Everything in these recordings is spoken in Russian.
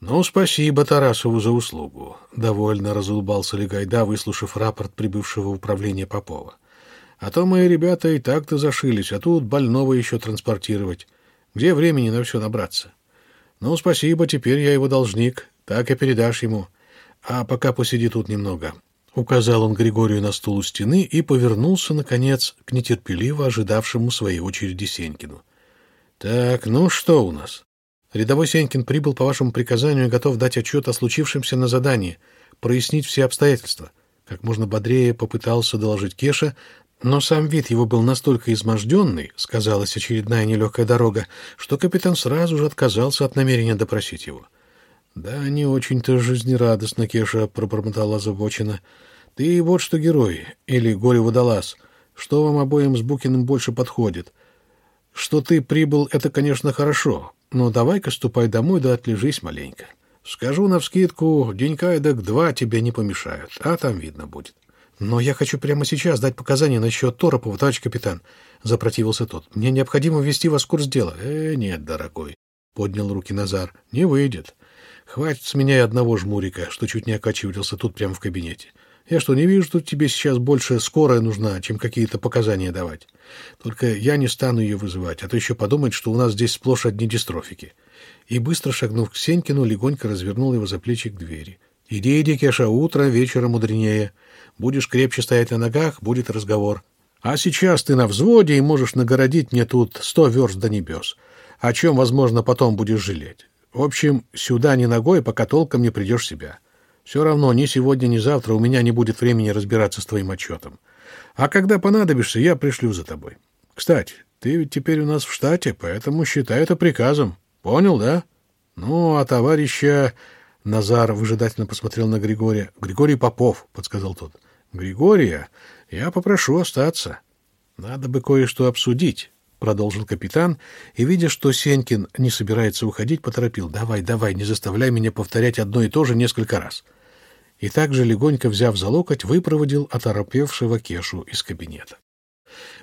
«Ну, спасибо Тарасову за услугу», — довольно разулыбался Легайда, выслушав рапорт прибывшего управления Попова. «А то мои ребята и так-то зашились, а тут больного еще транспортировать. Где времени на все набраться? Ну, спасибо, теперь я его должник, так и передашь ему. А пока посиди тут немного». Указал он Григорию на стул у стены и повернулся, наконец, к нетерпеливо ожидавшему своей очереди Сенькину. «Так, ну что у нас?» Рядовой Сенькин прибыл по вашему приказанию и готов дать отчет о случившемся на задании, прояснить все обстоятельства. Как можно бодрее попытался доложить Кеша, но сам вид его был настолько изможденный, сказалась очередная нелегкая дорога, что капитан сразу же отказался от намерения допросить его. «Да, не очень-то жизнерадостно, Кеша», — пробормотала озабоченно. «Ты вот что герой, или горе-водолаз. Что вам обоим с Букиным больше подходит? Что ты прибыл, это, конечно, хорошо, но давай-ка ступай домой да отлежись маленько. Скажу навскидку, денька эдак два тебе не помешают, а там видно будет. Но я хочу прямо сейчас дать показания насчет Торопова, товарищ капитан, — запротивился тот. Мне необходимо ввести вас в курс дела. Э, нет, дорогой, — поднял руки Назар. Не выйдет. Хватит с меня и одного жмурика, что чуть не окочиврился тут прямо в кабинете. Я что, не вижу, что тебе сейчас больше скорая нужна, чем какие-то показания давать? Только я не стану ее вызывать, а то еще подумать, что у нас здесь сплошь одни дистрофики. И быстро шагнув к Сенькину, легонько развернул его за плечи к двери. «Иди, иди, Кеша, утро вечера мудренее. Будешь крепче стоять на ногах, будет разговор. А сейчас ты на взводе и можешь нагородить мне тут сто верст до небес, о чем, возможно, потом будешь жалеть. В общем, сюда не ногой, пока толком не придешь себя». Все равно ни сегодня, ни завтра у меня не будет времени разбираться с твоим отчетом. А когда понадобишься, я пришлю за тобой. Кстати, ты ведь теперь у нас в штате, поэтому считай это приказом. Понял, да? Ну, а товарища... Назар выжидательно посмотрел на Григория. «Григорий Попов», — подсказал тот. «Григория, я попрошу остаться. Надо бы кое-что обсудить». — продолжил капитан, и, видя, что Сенькин не собирается уходить, поторопил. «Давай, давай, не заставляй меня повторять одно и то же несколько раз» и также, легонько взяв за локоть, выпроводил оторопевшего Кешу из кабинета.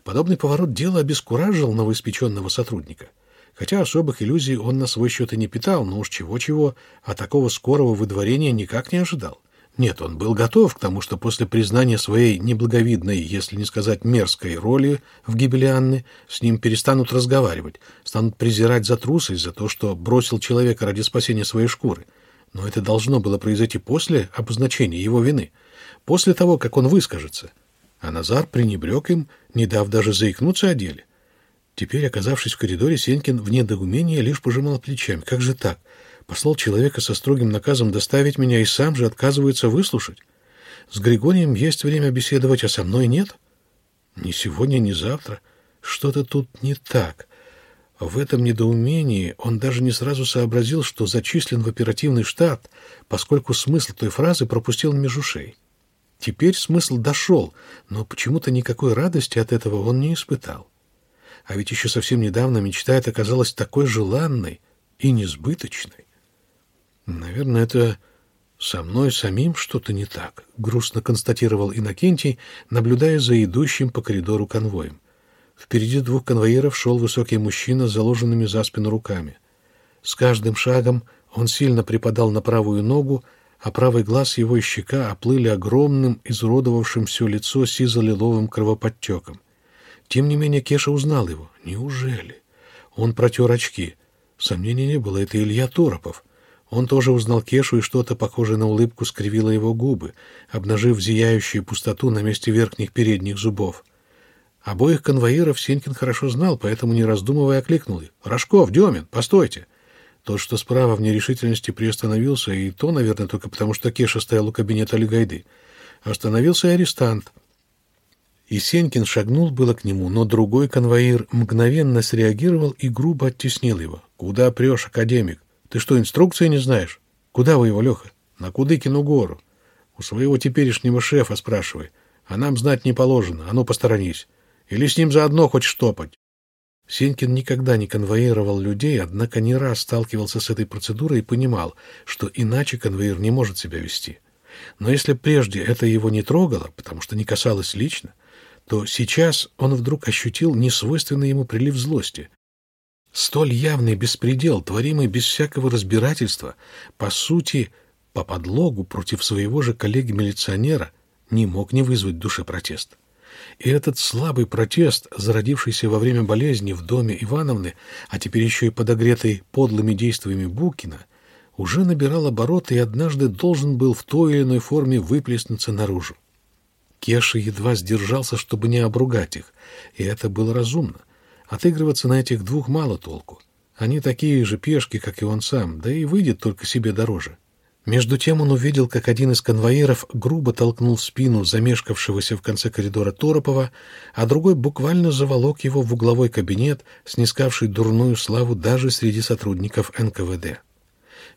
Подобный поворот дела обескуражил новоиспеченного сотрудника. Хотя особых иллюзий он на свой счет и не питал, но уж чего-чего, а такого скорого выдворения никак не ожидал. Нет, он был готов к тому, что после признания своей неблаговидной, если не сказать мерзкой роли в гибели Анны, с ним перестанут разговаривать, станут презирать за трусость, за то, что бросил человека ради спасения своей шкуры. Но это должно было произойти после обозначения его вины, после того, как он выскажется. А Назар пренебрег им, не дав даже заикнуться о деле. Теперь, оказавшись в коридоре, Сенькин в недоумении лишь пожимал плечами. Как же так? Послал человека со строгим наказом доставить меня и сам же отказывается выслушать. С Григорием есть время беседовать, а со мной нет? Ни сегодня, ни завтра. Что-то тут не так. В этом недоумении он даже не сразу сообразил, что зачислен в оперативный штат, поскольку смысл той фразы пропустил меж ушей. Теперь смысл дошел, но почему-то никакой радости от этого он не испытал. А ведь еще совсем недавно мечта эта казалась такой желанной и несбыточной. Наверное, это со мной самим что-то не так, грустно констатировал Иннокентий, наблюдая за идущим по коридору конвоем. Впереди двух конвоиров шел высокий мужчина с заложенными за спину руками. С каждым шагом он сильно припадал на правую ногу, а правый глаз его и щека оплыли огромным, изуродовавшим все лицо сизо-лиловым кровоподтеком. Тем не менее Кеша узнал его. Неужели? Он протер очки. Сомнений не было, это Илья Торопов. Он тоже узнал Кешу, и что-то похожее на улыбку скривило его губы, обнажив зияющую пустоту на месте верхних передних зубов. Обоих конвоиров Сенькин хорошо знал, поэтому, не раздумывая, окликнул их. «Рожков, Демин, постойте!» Тот, что справа в нерешительности приостановился, и то, наверное, только потому, что Кеша стоял у кабинета Легайды. Остановился и арестант. И Сенькин шагнул было к нему, но другой конвоир мгновенно среагировал и грубо оттеснил его. «Куда прешь, академик? Ты что, инструкции не знаешь? Куда вы его, Леха? На Кудыкину гору. У своего теперешнего шефа спрашивай. А нам знать не положено. А ну, посторонись. Или с ним заодно хоть штопать. Сенькин никогда не конвоировал людей, однако не раз сталкивался с этой процедурой и понимал, что иначе конвоир не может себя вести. Но если прежде это его не трогало, потому что не касалось лично, то сейчас он вдруг ощутил несвойственный ему прилив злости. Столь явный беспредел, творимый без всякого разбирательства, по сути, по подлогу против своего же коллеги-милиционера, не мог не вызвать в душе протест. И этот слабый протест, зародившийся во время болезни в доме Ивановны, а теперь еще и подогретый подлыми действиями Букина, уже набирал обороты и однажды должен был в той или иной форме выплеснуться наружу. Кеша едва сдержался, чтобы не обругать их, и это было разумно. Отыгрываться на этих двух мало толку. Они такие же пешки, как и он сам, да и выйдет только себе дороже. Между тем он увидел, как один из конвоиров грубо толкнул спину замешкавшегося в конце коридора Торопова, а другой буквально заволок его в угловой кабинет, снискавший дурную славу даже среди сотрудников НКВД.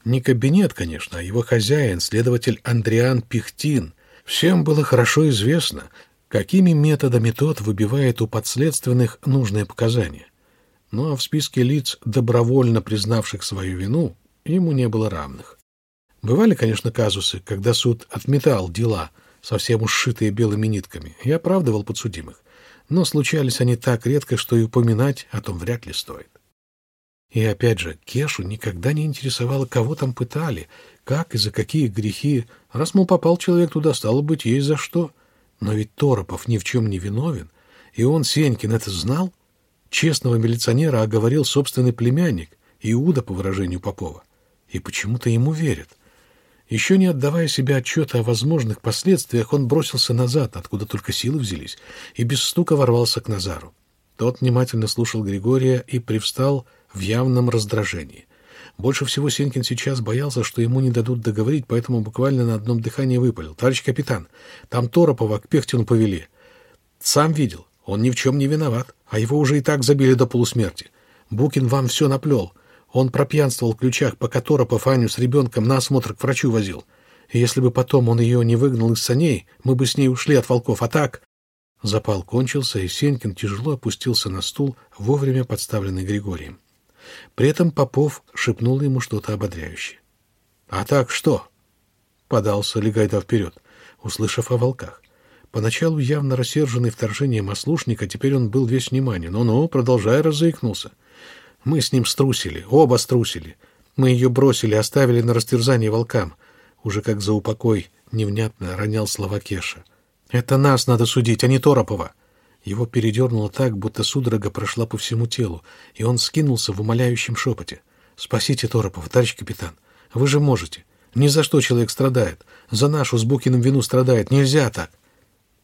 Не кабинет, конечно, а его хозяин, следователь Андриан Пихтин. Всем было хорошо известно, какими методами тот выбивает у подследственных нужные показания. Ну а в списке лиц, добровольно признавших свою вину, ему не было равных. Бывали, конечно, казусы, когда суд отметал дела, совсем уж сшитые белыми нитками, и оправдывал подсудимых. Но случались они так редко, что и упоминать о том вряд ли стоит. И опять же, Кешу никогда не интересовало, кого там пытали, как и за какие грехи. Раз, мол, попал человек туда, стало быть, есть за что. Но ведь Торопов ни в чем не виновен, и он, Сенькин, это знал. Честного милиционера оговорил собственный племянник, Иуда, по выражению Попова. И почему-то ему верят. Еще не отдавая себе отчета о возможных последствиях, он бросился назад, откуда только силы взялись, и без стука ворвался к Назару. Тот внимательно слушал Григория и привстал в явном раздражении. Больше всего Сенькин сейчас боялся, что ему не дадут договорить, поэтому буквально на одном дыхании выпалил. «Товарищ капитан, там Торопова к Пехтину повели. Сам видел, он ни в чем не виноват, а его уже и так забили до полусмерти. Букин вам все наплел. Он пропьянствовал в ключах, пока Торопов Аню с ребенком на осмотр к врачу возил. И если бы потом он ее не выгнал из саней, мы бы с ней ушли от волков. А так...» Запал кончился, и Сенькин тяжело опустился на стул, вовремя подставленный Григорием. При этом Попов шепнул ему что-то ободряющее. «А так что?» — подался Легайда вперед, услышав о волках. Поначалу явно рассерженный вторжением ослушника, теперь он был весь внимание. «Ну-ну, продолжай», — раззаикнулся. Мы с ним струсили, оба струсили. Мы ее бросили, оставили на растерзание волкам. Уже как за упокой невнятно ронял слова Кеша. Это нас надо судить, а не Торопова. Его передернуло так, будто судорога прошла по всему телу, и он скинулся в умоляющем шепоте. «Спасите Торопова, товарищ капитан. Вы же можете. Ни за что человек страдает. За нашу с Букиным вину страдает. Нельзя так!»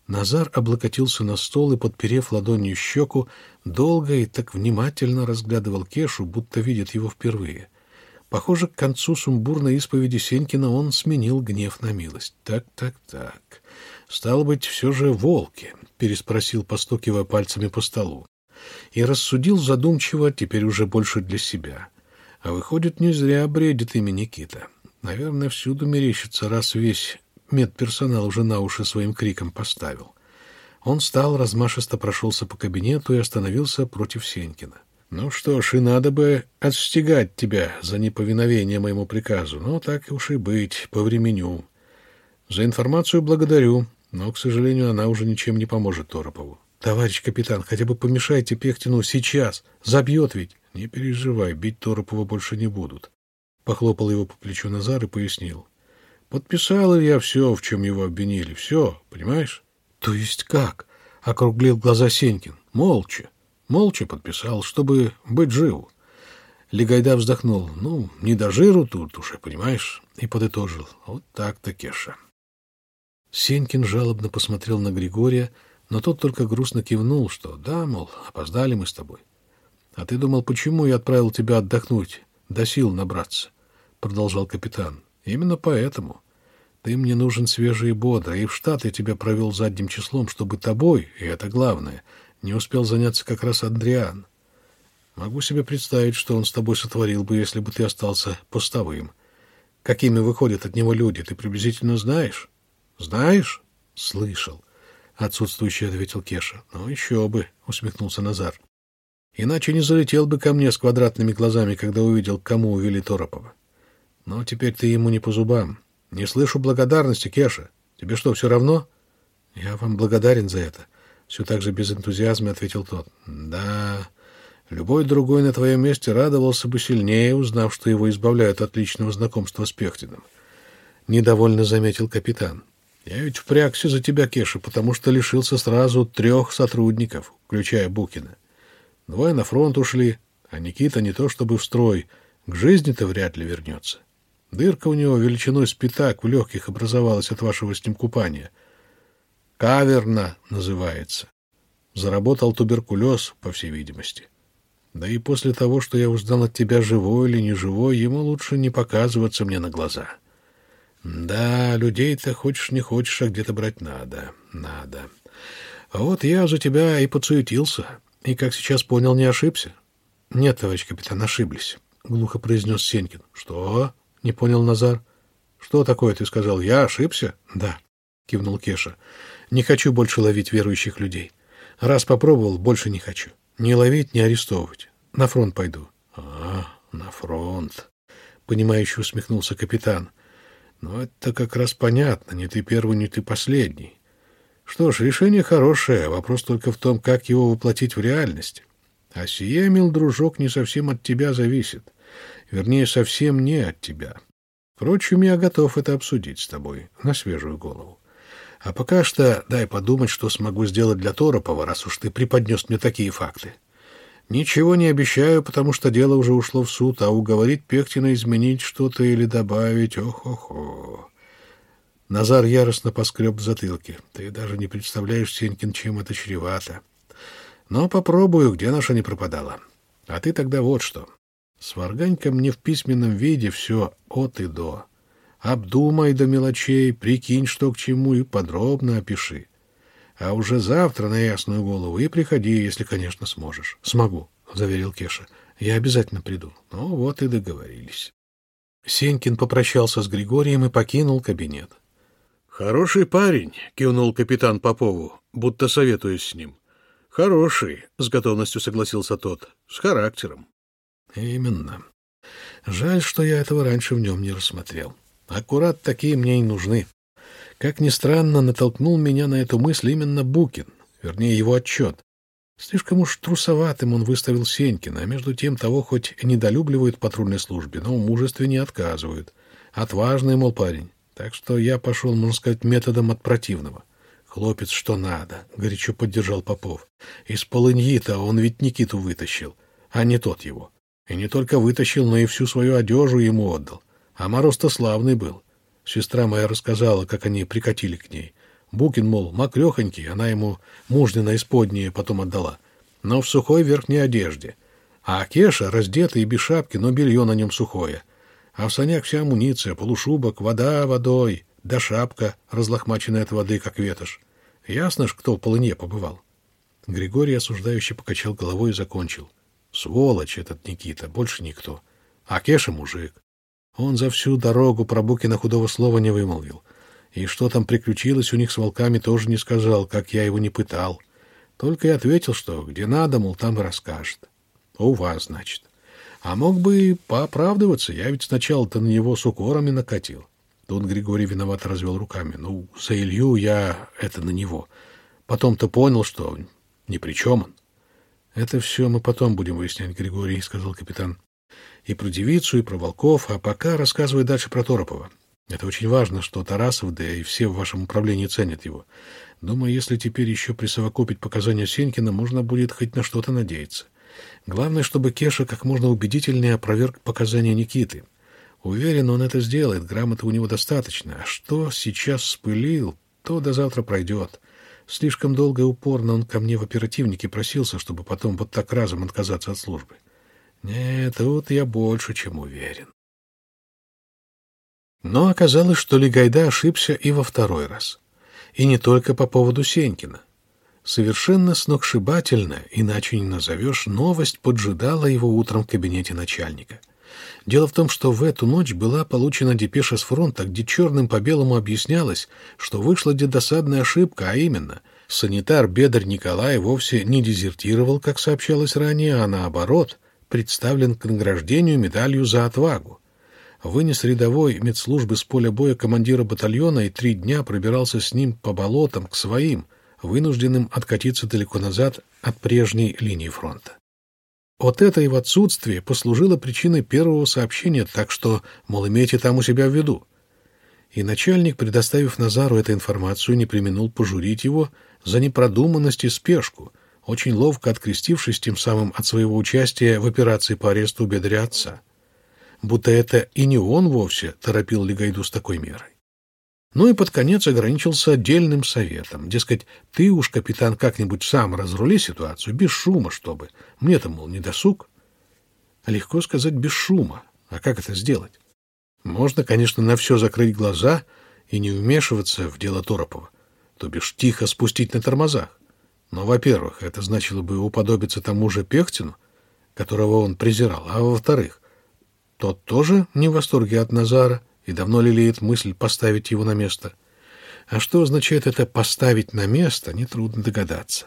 Назар облокотился на стол и, подперев ладонью щеку, долго и так внимательно разглядывал Кешу, будто видит его впервые. Похоже, к концу сумбурной исповеди Сенькина он сменил гнев на милость. «Так, так, так. Стало быть, все же волки», — переспросил, постукивая пальцами по столу. И рассудил задумчиво, теперь уже больше для себя. А выходит, не зря бредит имя Никита. Наверное, всюду мерещится, раз весь медперсонал уже на уши своим криком поставил. Он встал, размашисто прошелся по кабинету и остановился против Сенькина. «Ну что ж, и надо бы отстегать тебя за неповиновение моему приказу, но так уж и быть, по времени. За информацию благодарю, но, к сожалению, она уже ничем не поможет Торопову. Товарищ капитан, хотя бы помешайте Пехтину сейчас, забьет ведь. Не переживай, бить Торопова больше не будут». Похлопал его по плечу Назар и пояснил. Подписал я все, в чем его обвинили. Все, понимаешь? То есть как? Округлил глаза Сенькин. Молча. Молча подписал, чтобы быть живу. Легайда вздохнул. Ну, не до жиру тут уже, понимаешь? И подытожил. Вот так-то, Кеша. Сенькин жалобно посмотрел на Григория, но тот только грустно кивнул, что да, мол, опоздали мы с тобой. А ты думал, почему я отправил тебя отдохнуть, до сил набраться? Продолжал капитан. Именно поэтому. Ты мне нужен свежий и бодро, и в штат я тебя провел задним числом, чтобы тобой, и это главное, не успел заняться как раз Андриан. Могу себе представить, что он с тобой сотворил бы, если бы ты остался постовым. Какими выходят от него люди, ты приблизительно знаешь? Знаешь? Слышал. Отсутствующий ответил Кеша. Ну, еще бы, усмехнулся Назар. Иначе не залетел бы ко мне с квадратными глазами, когда увидел, кому увели Торопова. Но теперь ты ему не по зубам. Не слышу благодарности, Кеша. Тебе что, все равно? Я вам благодарен за это. Все так же без энтузиазма ответил тот. Да, Любой другой на твоем месте радовался бы сильнее, узнав, что его избавляют от личного знакомства с Пехтиным. Недовольно заметил капитан. Я ведь впрягся за тебя, Кеша, потому что лишился сразу трех сотрудников, включая Букина. Двое на фронт ушли, а Никита не то чтобы в строй, к жизни-то вряд ли вернется. Дырка у него величиной с пятак в легких образовалась от вашего с ним купания. Каверна называется. Заработал туберкулез, по всей видимости. Да и после того, что я узнал от тебя, живой или не живой, ему лучше не показываться мне на глаза. Да, людей-то хочешь не хочешь, а где-то брать надо. Надо. А вот я за тебя и подсуетился. И, как сейчас понял, не ошибся. Нет, товарищ капитан, ошиблись, — глухо произнес Сенькин. Что? — не понял Назар. Что такое ты сказал? Я ошибся? Да, — кивнул Кеша. Не хочу больше ловить верующих людей. Раз попробовал, больше не хочу. Не ловить, не арестовывать. На фронт пойду. А, на фронт, — понимающе усмехнулся капитан. — но это как раз понятно, не ты первый, не ты последний. Что ж, решение хорошее, вопрос только в том, как его воплотить в реальность. А сие, мил дружок, не совсем от тебя зависит. Вернее, совсем не от тебя. Впрочем, я готов это обсудить с тобой на свежую голову. А пока что дай подумать, что смогу сделать для Торопова, раз уж ты преподнес мне такие факты. Ничего не обещаю, потому что дело уже ушло в суд, а уговорить Пехтина изменить что-то или добавить... Ох-охо. Назар яростно поскреб в затылке. Ты даже не представляешь, Сенькин, чем это чревато. Но попробую, где наша не пропадала. А ты тогда вот что. Сварганька мне в письменном виде все от и до. Обдумай до мелочей, прикинь, что к чему, и подробно опиши. А уже завтра на ясную голову и приходи, если, конечно, сможешь. — Смогу, — заверил Кеша. — Я обязательно приду. Ну, вот и договорились. Сенькин попрощался с Григорием и покинул кабинет. — Хороший парень, — кивнул капитан Попову, будто советуясь с ним. — Хороший, — с готовностью согласился тот, — с характером. — Именно. Жаль, что я этого раньше в нем не рассмотрел. Аккурат такие мне и нужны. Как ни странно, натолкнул меня на эту мысль именно Букин, вернее, его отчет. Слишком уж трусоватым он выставил Сенькина, а между тем того хоть и недолюбливают патрульной службе, но в мужестве не отказывают. Отважный, мол, парень. Так что я пошел, можно сказать, методом от противного. Хлопец, что надо, — горячо поддержал Попов. Из полыньи-то он ведь Никиту вытащил, а не тот его. И не только вытащил, но и всю свою одежу ему отдал. А мороз-то славный был. Сестра моя рассказала, как они прикатили к ней. Букин, мол, мокрехонький, она ему мужнина исподнее потом отдала, но в сухой верхней одежде. А Кеша раздетый и без шапки, но белье на нем сухое. А в санях вся амуниция, полушубок, вода водой, да шапка, разлохмаченная от воды, как ветошь. Ясно ж, кто в полыне побывал. Григорий осуждающе покачал головой и закончил. Сволочь этот Никита, больше никто. А Кеша мужик. Он за всю дорогу про Букина худого слова не вымолвил. И что там приключилось у них с волками, тоже не сказал, как я его не пытал. Только и ответил, что где надо, мол, там и расскажет. У вас, значит. А мог бы и пооправдываться, я ведь сначала-то на него с укорами накатил. Тут Григорий виноват развел руками. Ну, за Илью я это на него. Потом-то понял, что ни при чем он. — Это все мы потом будем выяснять, Григорий, — сказал капитан. И про девицу, и про волков, а пока рассказывай дальше про Торопова. Это очень важно, что Тарасов, да и все в вашем управлении ценят его. Думаю, если теперь еще присовокупить показания Сенькина, можно будет хоть на что-то надеяться. Главное, чтобы Кеша как можно убедительнее опроверг показания Никиты. Уверен, он это сделает, грамоты у него достаточно. А что сейчас вспылил, то до завтра пройдет. Слишком долго и упорно он ко мне в оперативнике просился, чтобы потом вот так разом отказаться от службы. Нет, тут я больше чем уверен. Но оказалось, что Легайда ошибся и во второй раз. И не только по поводу Сенькина. Совершенно сногсшибательно, иначе не назовешь, новость поджидала его утром в кабинете начальника. Дело в том, что в эту ночь была получена депеша с фронта, где черным по белому объяснялось, что вышла досадная ошибка, а именно, санитар Бедар Николай вовсе не дезертировал, как сообщалось ранее, а наоборот, представлен к награждению медалью за отвагу. Вынес рядовой медслужбы с поля боя командира батальона и три дня пробирался с ним по болотам к своим, вынужденным откатиться далеко назад от прежней линии фронта. Вот это его отсутствие послужило причиной первого сообщения, так что, мол, имейте там у себя в виду. И начальник, предоставив Назару эту информацию, не применул пожурить его за непродуманность и спешку, очень ловко открестившись тем самым от своего участия в операции по аресту бедря отца. Будто это и не он вовсе торопил Легайду с такой мерой. Ну и под конец ограничился отдельным советом. Дескать, ты уж, капитан, как-нибудь сам разрули ситуацию, без шума, чтобы. Мне-то, мол, не досуг. Легко сказать без шума. А как это сделать? Можно, конечно, на все закрыть глаза и не вмешиваться в дело Торопова, то бишь тихо спустить на тормозах. Но, во-первых, это значило бы уподобиться тому же Пехтину, которого он презирал, а во-вторых, тот тоже не в восторге от Назара — и давно лелеет мысль поставить его на место. А что означает это «поставить на место», нетрудно догадаться.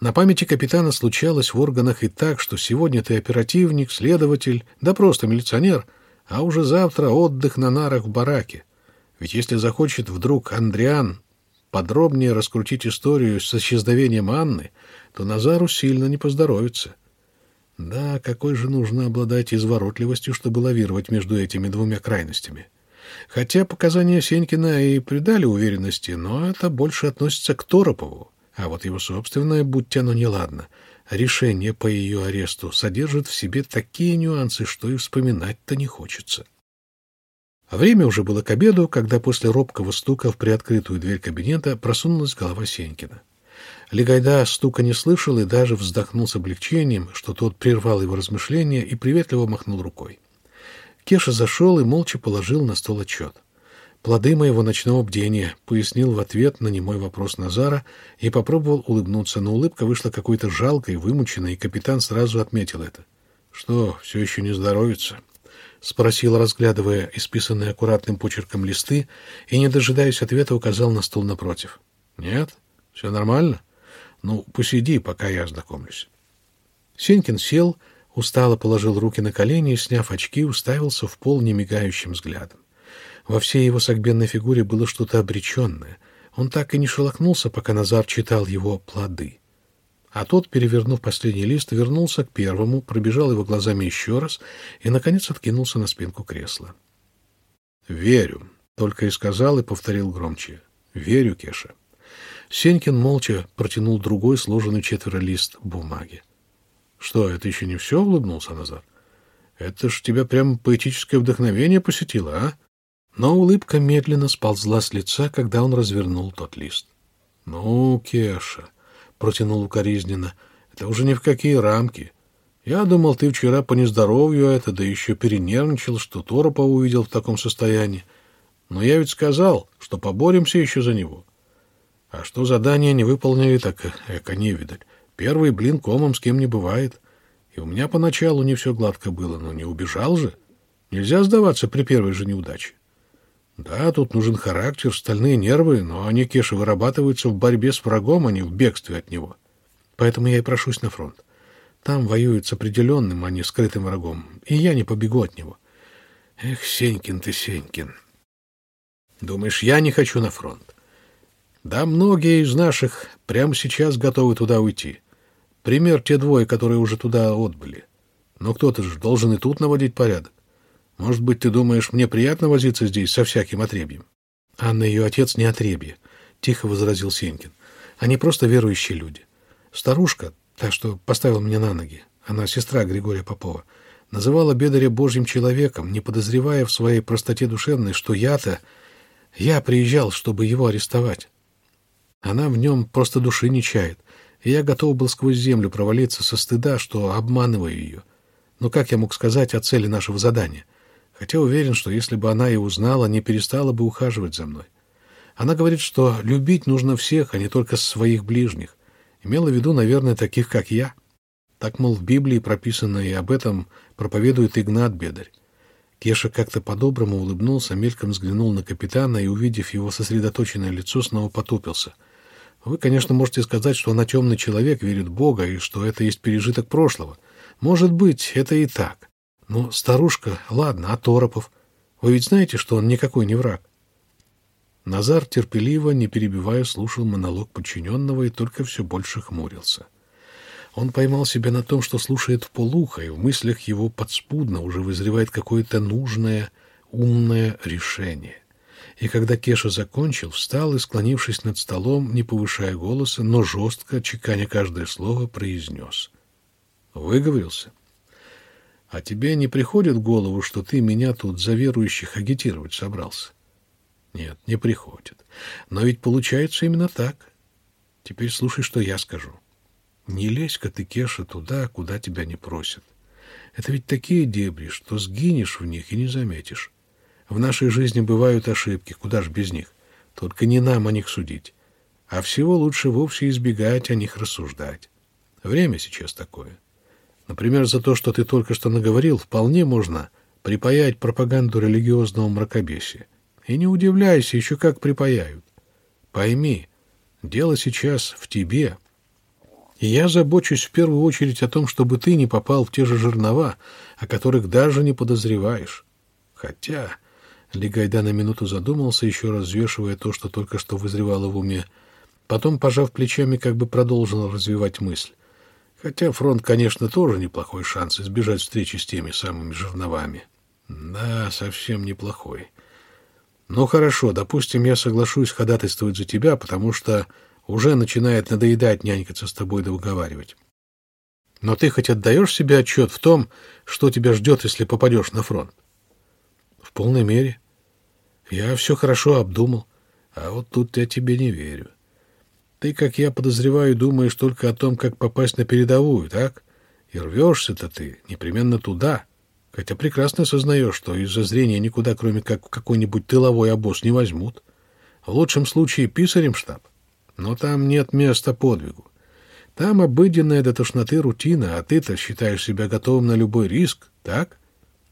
На памяти капитана случалось в органах и так, что сегодня ты оперативник, следователь, да просто милиционер, а уже завтра отдых на нарах в бараке. Ведь если захочет вдруг Андриан подробнее раскрутить историю с исчезновением Анны, то Назару сильно не поздоровится. Да, какой же нужно обладать изворотливостью, чтобы лавировать между этими двумя крайностями. Хотя показания Сенькина и придали уверенности, но это больше относится к Торопову. А вот его собственное, будь оно неладно, решение по ее аресту содержит в себе такие нюансы, что и вспоминать-то не хочется. Время уже было к обеду, когда после робкого стука в приоткрытую дверь кабинета просунулась голова Сенькина. Легайда стука не слышал и даже вздохнул с облегчением, что тот прервал его размышления и приветливо махнул рукой. Кеша зашел и молча положил на стол отчет. «Плоды моего ночного бдения», — пояснил в ответ на немой вопрос Назара и попробовал улыбнуться, но улыбка вышла какой-то жалкой, вымученной, и капитан сразу отметил это. «Что, все еще не здоровится?» — спросил, разглядывая исписанные аккуратным почерком листы, и, не дожидаясь ответа, указал на стол напротив. «Нет? Все нормально?» Ну, посиди, пока я ознакомлюсь. Сенькин сел, устало положил руки на колени и, сняв очки, уставился в пол немигающим взглядом. Во всей его согбенной фигуре было что-то обреченное. Он так и не шелохнулся, пока Назар читал его плоды. А тот, перевернув последний лист, вернулся к первому, пробежал его глазами еще раз и, наконец, откинулся на спинку кресла. «Верю», — только и сказал и повторил громче. «Верю, Кеша». Сенькин молча протянул другой сложенный четверо лист бумаги. — Что, это еще не все? — улыбнулся Назар. — Это ж тебя прям поэтическое вдохновение посетило, а? Но улыбка медленно сползла с лица, когда он развернул тот лист. — Ну, Кеша, — протянул укоризненно, — это уже ни в какие рамки. Я думал, ты вчера по нездоровью это, да еще перенервничал, что Торопа увидел в таком состоянии. Но я ведь сказал, что поборемся еще за него. А что задание не выполнили, так эко не видать. Первый блин комом с кем не бывает. И у меня поначалу не все гладко было, но не убежал же. Нельзя сдаваться при первой же неудаче. Да, тут нужен характер, стальные нервы, но они, Кеша, вырабатываются в борьбе с врагом, а не в бегстве от него. Поэтому я и прошусь на фронт. Там воюют с определенным, а не скрытым врагом, и я не побегу от него. Эх, Сенькин ты, Сенькин. Думаешь, я не хочу на фронт? Да многие из наших прямо сейчас готовы туда уйти. Пример те двое, которые уже туда отбыли. Но кто-то же должен и тут наводить порядок. Может быть, ты думаешь, мне приятно возиться здесь со всяким отребьем? Анна и ее отец не отребье, — тихо возразил Сенькин. Они просто верующие люди. Старушка, та, что поставила меня на ноги, она сестра Григория Попова, называла Бедаря Божьим человеком, не подозревая в своей простоте душевной, что я-то... Я приезжал, чтобы его арестовать. Она в нем просто души не чает, и я готов был сквозь землю провалиться со стыда, что обманываю ее. Но как я мог сказать о цели нашего задания? Хотя уверен, что если бы она и узнала, не перестала бы ухаживать за мной. Она говорит, что любить нужно всех, а не только своих ближних. Имела в виду, наверное, таких, как я. Так, мол, в Библии прописано, и об этом проповедует Игнат Бедарь. Кеша как-то по-доброму улыбнулся, мельком взглянул на капитана и, увидев его сосредоточенное лицо, снова потупился — вы, конечно, можете сказать, что она темный человек, верит в Бога, и что это есть пережиток прошлого. Может быть, это и так. Но старушка, ладно, а Торопов? Вы ведь знаете, что он никакой не враг? Назар терпеливо, не перебивая, слушал монолог подчиненного и только все больше хмурился. Он поймал себя на том, что слушает в полухо, и в мыслях его подспудно уже вызревает какое-то нужное, умное решение. И когда Кеша закончил, встал и, склонившись над столом, не повышая голоса, но жестко, чеканя каждое слово, произнес. Выговорился. А тебе не приходит в голову, что ты меня тут за верующих агитировать собрался? Нет, не приходит. Но ведь получается именно так. Теперь слушай, что я скажу. Не лезь-ка ты, Кеша, туда, куда тебя не просят. Это ведь такие дебри, что сгинешь в них и не заметишь. В нашей жизни бывают ошибки, куда ж без них. Только не нам о них судить. А всего лучше вовсе избегать о них рассуждать. Время сейчас такое. Например, за то, что ты только что наговорил, вполне можно припаять пропаганду религиозного мракобесия. И не удивляйся, еще как припаяют. Пойми, дело сейчас в тебе, и я забочусь в первую очередь о том, чтобы ты не попал в те же жернова, о которых даже не подозреваешь. Хотя... Легайда на минуту задумался, еще раз взвешивая то, что только что вызревало в уме. Потом, пожав плечами, как бы продолжил развивать мысль. Хотя фронт, конечно, тоже неплохой шанс избежать встречи с теми самыми жерновами. Да, совсем неплохой. Ну, хорошо, допустим, я соглашусь ходатайствовать за тебя, потому что уже начинает надоедать нянькаться с тобой да уговаривать. Но ты хоть отдаешь себе отчет в том, что тебя ждет, если попадешь на фронт? Полной мере. Я все хорошо обдумал, а вот тут я тебе не верю. Ты, как я подозреваю, думаешь только о том, как попасть на передовую, так? И рвешься-то ты непременно туда, хотя прекрасно сознаешь, что из-за зрения никуда, кроме как какой-нибудь тыловой обоз, не возьмут. В лучшем случае писарем штаб. Но там нет места подвигу. Там обыденная до тошноты рутина, а ты-то считаешь себя готовым на любой риск, так?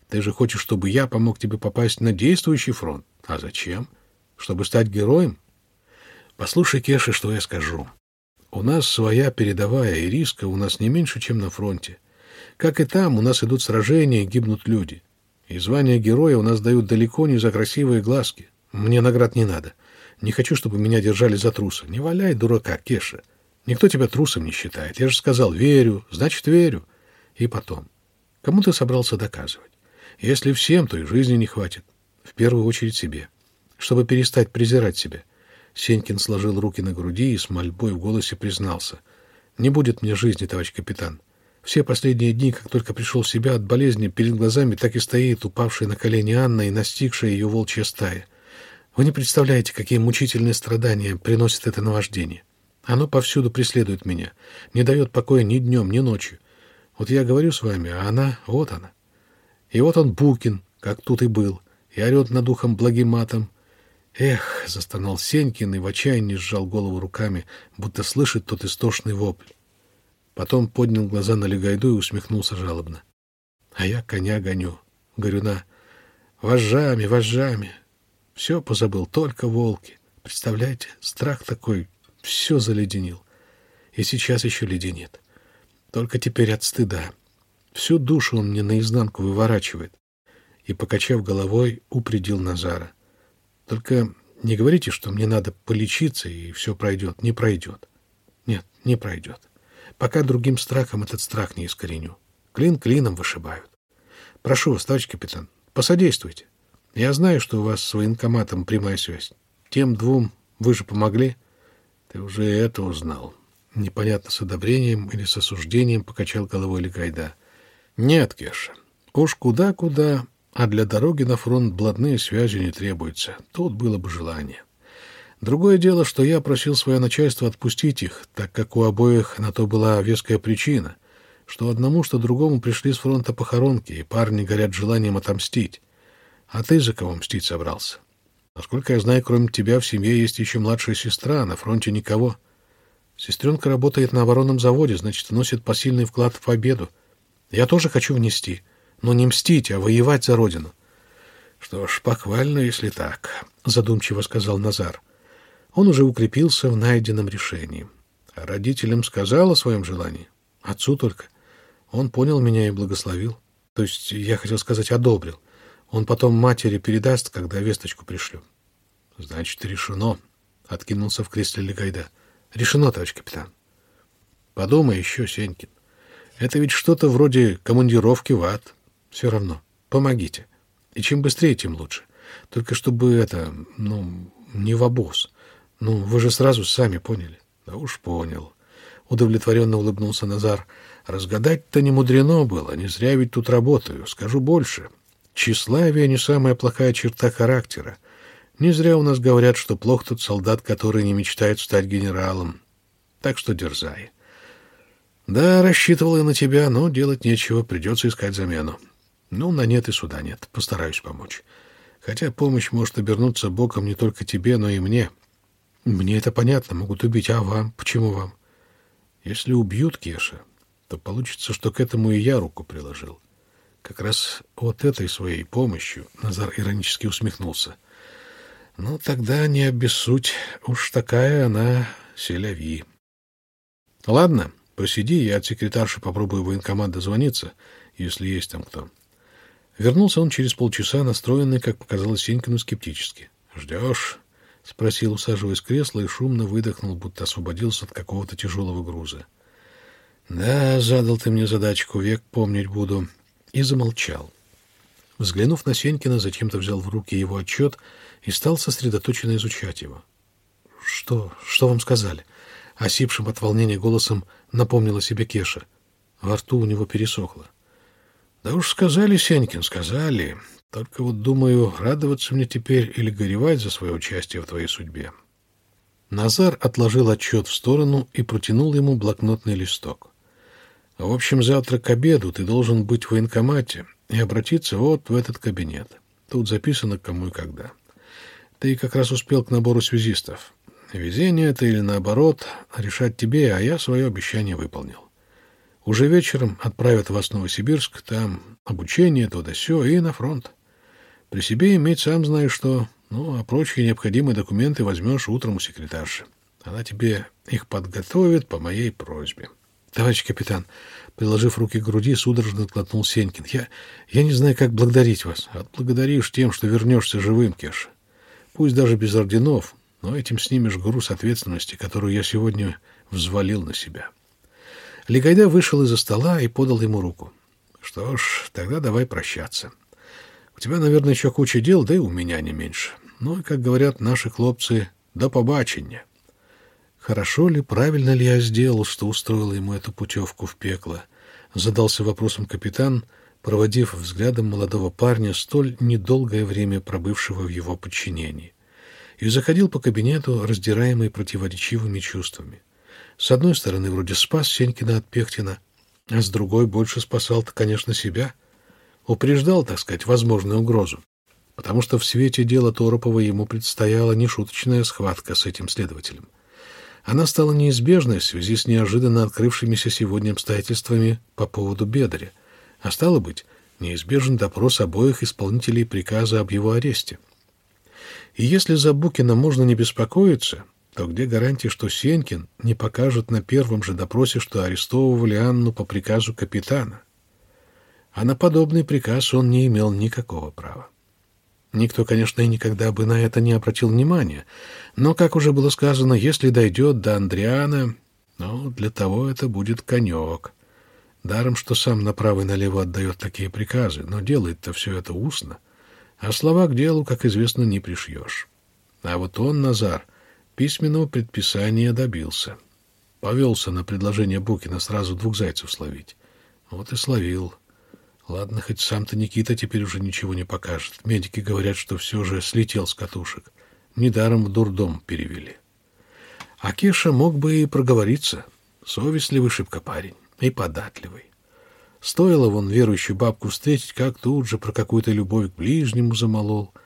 Ты же хочешь, чтобы я помог тебе попасть на действующий фронт. А зачем? Чтобы стать героем? Послушай, Кеша, что я скажу. У нас своя передовая, и риска у нас не меньше, чем на фронте. Как и там, у нас идут сражения и гибнут люди. И звание героя у нас дают далеко не за красивые глазки. Мне наград не надо. — не хочу, чтобы меня держали за труса. Не валяй, дурака, Кеша. Никто тебя трусом не считает. Я же сказал, верю, значит, верю. И потом, кому ты собрался доказывать? Если всем, то и жизни не хватит. В первую очередь себе. Чтобы перестать презирать себя. Сенькин сложил руки на груди и с мольбой в голосе признался. «Не будет мне жизни, товарищ капитан. Все последние дни, как только пришел в себя от болезни, перед глазами так и стоит упавшая на колени Анна и настигшая ее волчья стая. Вы не представляете, какие мучительные страдания приносит это наваждение. Оно повсюду преследует меня, не дает покоя ни днем, ни ночью. Вот я говорю с вами, а она, вот она. И вот он, Букин, как тут и был, и орет над ухом благим матом. Эх, застонал Сенькин и в отчаянии сжал голову руками, будто слышит тот истошный вопль. Потом поднял глаза на Легайду и усмехнулся жалобно. А я коня гоню, горюна, вожжами, вожжами, все позабыл, только волки. Представляете, страх такой, все заледенил. И сейчас еще леденит. Только теперь от стыда. Всю душу он мне наизнанку выворачивает. И, покачав головой, упредил Назара. Только не говорите, что мне надо полечиться, и все пройдет. Не пройдет. Нет, не пройдет. Пока другим страхом этот страх не искореню. Клин клином вышибают. Прошу вас, товарищ капитан, посодействуйте. Я знаю, что у вас с военкоматом прямая связь. Тем двум вы же помогли. Ты уже это узнал. Непонятно, с одобрением или с осуждением покачал головой Легайда. Нет, Кеша, уж куда-куда, а для дороги на фронт блатные связи не требуются. Тут было бы желание. Другое дело, что я просил свое начальство отпустить их, так как у обоих на то была веская причина, что одному, что другому пришли с фронта похоронки, и парни горят желанием отомстить. А ты за кого мстить собрался? Насколько я знаю, кроме тебя в семье есть еще младшая сестра, на фронте никого. Сестренка работает на оборонном заводе, значит, вносит посильный вклад в победу. Я тоже хочу внести, но не мстить, а воевать за родину. Что ж, похвально, если так, задумчиво сказал Назар. Он уже укрепился в найденном решении. А родителям сказал о своем желании. Отцу только. Он понял меня и благословил. То есть, я хотел сказать, одобрил. Он потом матери передаст, когда весточку пришлю. — Значит, решено, — откинулся в кресле Легайда. — Решено, товарищ капитан. — Подумай еще, Сенькин. Это ведь что-то вроде командировки в ад. Все равно, помогите. И чем быстрее, тем лучше. Только чтобы это, ну, не в обоз. Ну, вы же сразу сами поняли. Да уж понял. Удовлетворенно улыбнулся Назар. Разгадать-то не мудрено было, не зря ведь тут работаю. Скажу больше. Тщеславие не самая плохая черта характера. Не зря у нас говорят, что плох тот солдат, который не мечтает стать генералом. Так что дерзай. Да, рассчитывал я на тебя, но делать нечего, придется искать замену. Ну, на нет и суда нет. Постараюсь помочь. Хотя помощь может обернуться боком не только тебе, но и мне. Мне это понятно, могут убить, а вам? Почему вам? Если убьют Кеша, то получится, что к этому и я руку приложил. Как раз вот этой своей помощью Назар иронически усмехнулся. Ну, тогда не обессудь, уж такая она селяви. Ладно, посиди, я от секретарши попробую в военкомат дозвониться, если есть там кто. Вернулся он через полчаса, настроенный, как показалось Сенькину, скептически. «Ждешь?» — спросил, усаживаясь в кресло, и шумно выдохнул, будто освободился от какого-то тяжелого груза. «Да, задал ты мне задачку, век помнить буду». И замолчал. Взглянув на Сенькина, зачем-то взял в руки его отчет и стал сосредоточенно изучать его. «Что? Что вам сказали?» Осипшим от волнения голосом напомнила себе Кеша. Во рту у него пересохло. Да уж сказали, Сенькин, сказали. Только вот думаю, радоваться мне теперь или горевать за свое участие в твоей судьбе. Назар отложил отчет в сторону и протянул ему блокнотный листок. В общем, завтра к обеду ты должен быть в военкомате и обратиться вот в этот кабинет. Тут записано, кому и когда. Ты как раз успел к набору связистов. Везение это или наоборот, решать тебе, а я свое обещание выполнил. Уже вечером отправят вас в Новосибирск, там обучение, то да сё, и на фронт. При себе иметь сам знаешь что, ну, а прочие необходимые документы возьмешь утром у секретарши. Она тебе их подготовит по моей просьбе. Товарищ капитан, приложив руки к груди, судорожно отклотнул Сенькин. Я, я не знаю, как благодарить вас. Отблагодаришь тем, что вернешься живым, Кеш. Пусть даже без орденов, но этим снимешь груз ответственности, которую я сегодня взвалил на себя. Легайда вышел из-за стола и подал ему руку. «Что ж, тогда давай прощаться. У тебя, наверное, еще куча дел, да и у меня не меньше. Ну и, как говорят наши хлопцы, до побачення». «Хорошо ли, правильно ли я сделал, что устроил ему эту путевку в пекло?» Задался вопросом капитан, проводив взглядом молодого парня, столь недолгое время пробывшего в его подчинении, и заходил по кабинету, раздираемый противоречивыми чувствами. С одной стороны, вроде спас Сенькина от Пехтина, а с другой больше спасал-то, конечно, себя. Упреждал, так сказать, возможную угрозу. Потому что в свете дела Торопова ему предстояла нешуточная схватка с этим следователем. Она стала неизбежной в связи с неожиданно открывшимися сегодня обстоятельствами по поводу Бедаря, а стало быть, неизбежен допрос обоих исполнителей приказа об его аресте. И если за Букина можно не беспокоиться, то где гарантия, что Сенькин не покажет на первом же допросе, что арестовывали Анну по приказу капитана? А на подобный приказ он не имел никакого права. Никто, конечно, и никогда бы на это не обратил внимания, но, как уже было сказано, если дойдет до Андриана, ну, для того это будет конек. Даром, что сам направо и налево отдает такие приказы, но делает-то все это устно, а слова к делу, как известно, не пришьешь. А вот он, Назар, — Письменного предписания добился. Повелся на предложение Букина сразу двух зайцев словить. Вот и словил. Ладно, хоть сам-то Никита теперь уже ничего не покажет. Медики говорят, что все же слетел с катушек. Недаром в дурдом перевели. А Кеша мог бы и проговориться. Совестливый шибко парень и податливый. Стоило вон верующую бабку встретить, как тут же про какую-то любовь к ближнему замолол —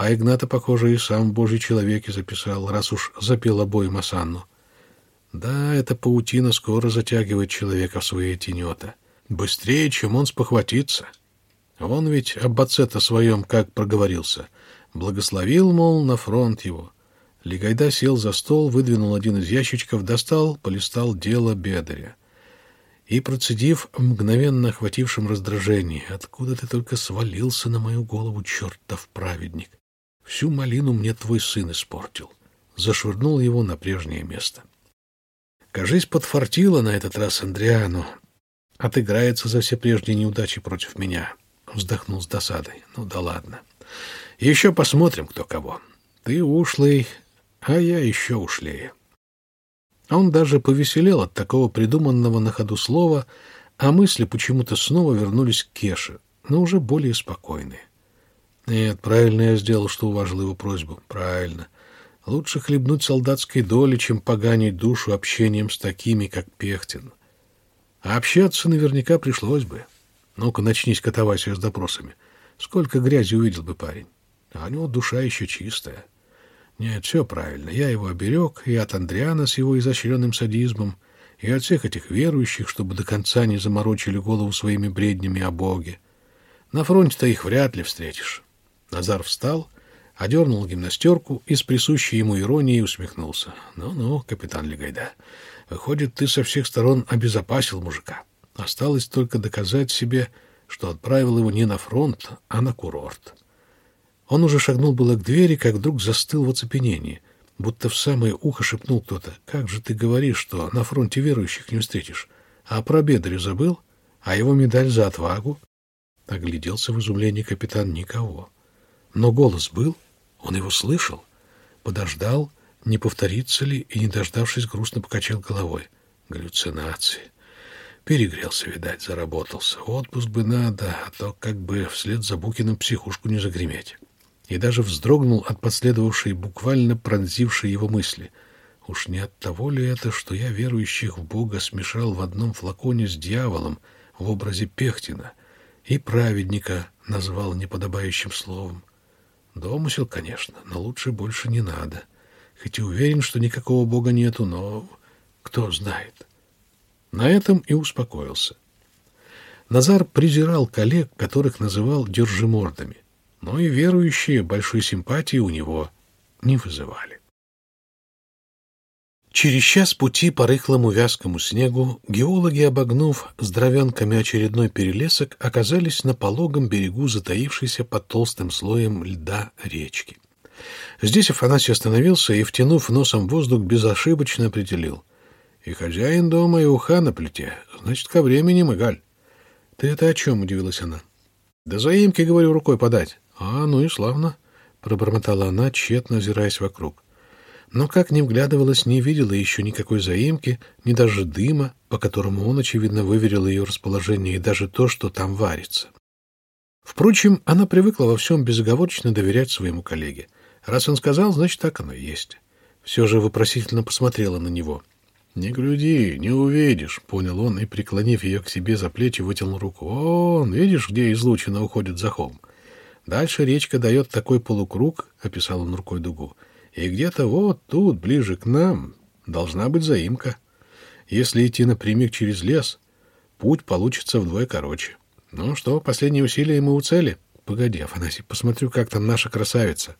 а Игната, похоже, и сам Божий человек и записал, раз уж запел обоим Асанну. Да, эта паутина скоро затягивает человека в свои тенета. Быстрее, чем он спохватится. Он ведь об отце-то своем как проговорился. Благословил, мол, на фронт его. Легайда сел за стол, выдвинул один из ящичков, достал, полистал дело Бедаря. И, процедив, мгновенно охватившим раздражение, «Откуда ты только свалился на мою голову, чертов праведник?» Всю малину мне твой сын испортил. Зашвырнул его на прежнее место. Кажись, подфартило на этот раз Андриану. отыграется за все прежние неудачи против меня. Вздохнул с досадой. Ну да ладно. Еще посмотрим, кто кого. Ты ушлый, а я еще ушлее. А он даже повеселел от такого придуманного на ходу слова, а мысли почему-то снова вернулись к Кеше, но уже более спокойные. Нет, правильно я сделал, что уважил его просьбу. Правильно. Лучше хлебнуть солдатской доли, чем поганить душу общением с такими, как Пехтин. А общаться наверняка пришлось бы. Ну-ка, начнись катавасия с допросами. Сколько грязи увидел бы парень. А у него душа еще чистая. Нет, все правильно. Я его оберег и от Андриана с его изощренным садизмом, и от всех этих верующих, чтобы до конца не заморочили голову своими бреднями о Боге. На фронте-то их вряд ли встретишь. Назар встал, одернул гимнастерку и с присущей ему иронией усмехнулся. «Ну-ну, капитан Легайда, выходит, ты со всех сторон обезопасил мужика. Осталось только доказать себе, что отправил его не на фронт, а на курорт». Он уже шагнул было к двери, как вдруг застыл в оцепенении, будто в самое ухо шепнул кто-то. «Как же ты говоришь, что на фронте верующих не встретишь? А про Бедарю забыл? А его медаль за отвагу?» Огляделся в изумлении капитан никого. Но голос был, он его слышал, подождал, не повторится ли, и, не дождавшись, грустно покачал головой. Галлюцинации. Перегрелся, видать, заработался. Отпуск бы надо, а то как бы вслед за Букиным психушку не загреметь и даже вздрогнул от последовавшей, буквально пронзившей его мысли. Уж не от того ли это, что я верующих в Бога смешал в одном флаконе с дьяволом в образе Пехтина и праведника назвал неподобающим словом? Домысел, конечно, но лучше больше не надо. Хоть и уверен, что никакого Бога нету, но кто знает. На этом и успокоился. Назар презирал коллег, которых называл держимордами — но и верующие большой симпатии у него не вызывали. Через час пути по рыхлому вязкому снегу геологи, обогнув здоровенками очередной перелесок, оказались на пологом берегу затаившейся под толстым слоем льда речки. Здесь Афанасий остановился и, втянув носом воздух, безошибочно определил. «И хозяин дома, и уха на плите. Значит, ко времени, Мыгаль». «Ты это о чем?» — удивилась она. «Да заимки, говорю, рукой подать. «А, ну и славно», — пробормотала она, тщетно озираясь вокруг. Но, как ни вглядывалась, не видела еще никакой заимки, ни даже дыма, по которому он, очевидно, выверил ее расположение, и даже то, что там варится. Впрочем, она привыкла во всем безоговорочно доверять своему коллеге. Раз он сказал, значит, так оно и есть. Все же вопросительно посмотрела на него. «Не гляди, не увидишь», — понял он и, преклонив ее к себе за плечи, вытянул руку. «Он, видишь, где излучина уходит за холм? Дальше речка дает такой полукруг, — описал он рукой дугу, — и где-то вот тут, ближе к нам, должна быть заимка. Если идти напрямик через лес, путь получится вдвое короче. Ну что, последние усилия мы у цели? Погоди, Афанасий, посмотрю, как там наша красавица.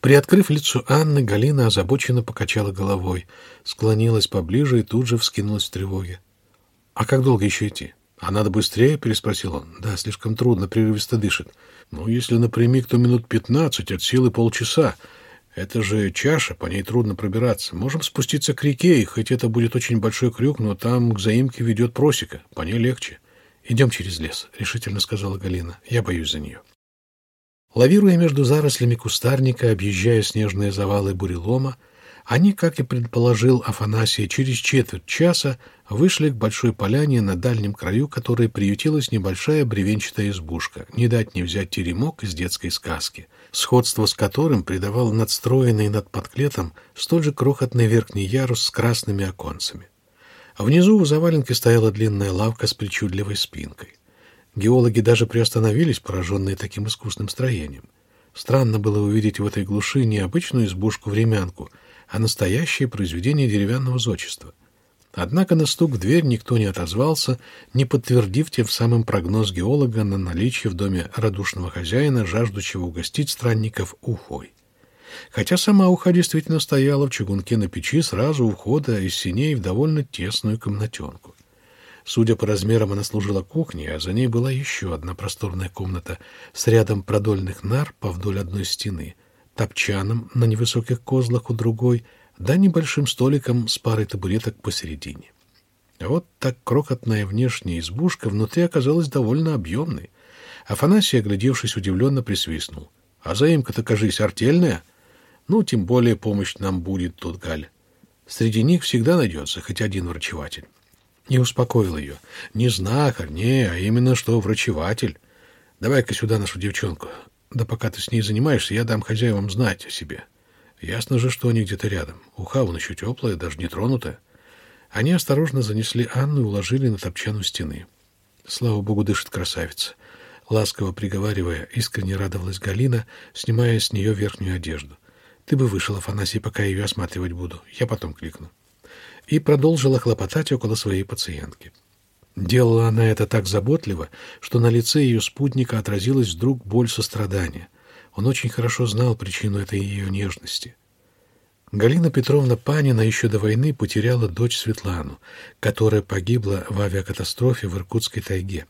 Приоткрыв лицо Анны, Галина озабоченно покачала головой, склонилась поближе и тут же вскинулась в тревоге. — А как долго еще идти? — А надо быстрее? — переспросил он. — Да, слишком трудно, прерывисто дышит. — Ну, если напрямик, то минут пятнадцать, от силы полчаса. Это же чаша, по ней трудно пробираться. Можем спуститься к реке, и хоть это будет очень большой крюк, но там к заимке ведет просека, по ней легче. — Идем через лес, — решительно сказала Галина. — Я боюсь за нее. Лавируя между зарослями кустарника, объезжая снежные завалы бурелома, они, как и предположил Афанасий, через четверть часа вышли к большой поляне, на дальнем краю которой приютилась небольшая бревенчатая избушка, не дать не взять теремок из детской сказки, сходство с которым придавал надстроенный над подклетом столь же крохотный верхний ярус с красными оконцами. А внизу у заваленки стояла длинная лавка с причудливой спинкой. Геологи даже приостановились, пораженные таким искусным строением. Странно было увидеть в этой глуши не обычную избушку-времянку — а настоящее произведение деревянного зодчества. Однако на стук в дверь никто не отозвался, не подтвердив тем самым прогноз геолога на наличие в доме радушного хозяина, жаждущего угостить странников ухой. Хотя сама уха действительно стояла в чугунке на печи сразу у входа из синей в довольно тесную комнатенку. Судя по размерам, она служила кухней, а за ней была еще одна просторная комната с рядом продольных нар по вдоль одной стены — топчаном на невысоких козлах у другой, да небольшим столиком с парой табуреток посередине. А вот так крохотная внешняя избушка внутри оказалась довольно объемной. Афанасий, оглядевшись, удивленно присвистнул. — А заимка-то, кажись, артельная? Ну, тем более помощь нам будет тут, Галь. Среди них всегда найдется хоть один врачеватель. Не успокоил ее. Не знахарь, не, а именно что врачеватель. Давай-ка сюда нашу девчонку. Да пока ты с ней занимаешься, я дам хозяевам знать о себе. Ясно же, что они где-то рядом. Уха вон еще теплая, даже не тронутая. Они осторожно занесли Анну и уложили на топчан у стены. Слава богу, дышит красавица. Ласково приговаривая, искренне радовалась Галина, снимая с нее верхнюю одежду. Ты бы вышел, Афанасий, пока я ее осматривать буду. Я потом кликну. И продолжила хлопотать около своей пациентки. Делала она это так заботливо, что на лице ее спутника отразилась вдруг боль сострадания. Он очень хорошо знал причину этой ее нежности. Галина Петровна Панина еще до войны потеряла дочь Светлану, которая погибла в авиакатастрофе в Иркутской тайге.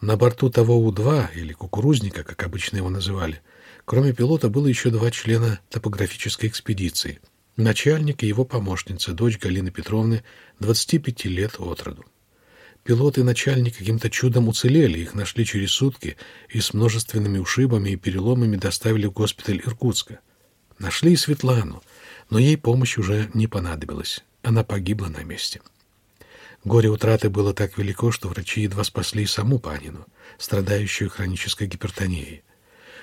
На борту того У-2, или кукурузника, как обычно его называли, кроме пилота было еще два члена топографической экспедиции. Начальник и его помощница, дочь Галины Петровны, 25 лет от роду. Пилот и начальник каким-то чудом уцелели, их нашли через сутки и с множественными ушибами и переломами доставили в госпиталь Иркутска. Нашли и Светлану, но ей помощь уже не понадобилась. Она погибла на месте. Горе утраты было так велико, что врачи едва спасли саму Панину, страдающую хронической гипертонией.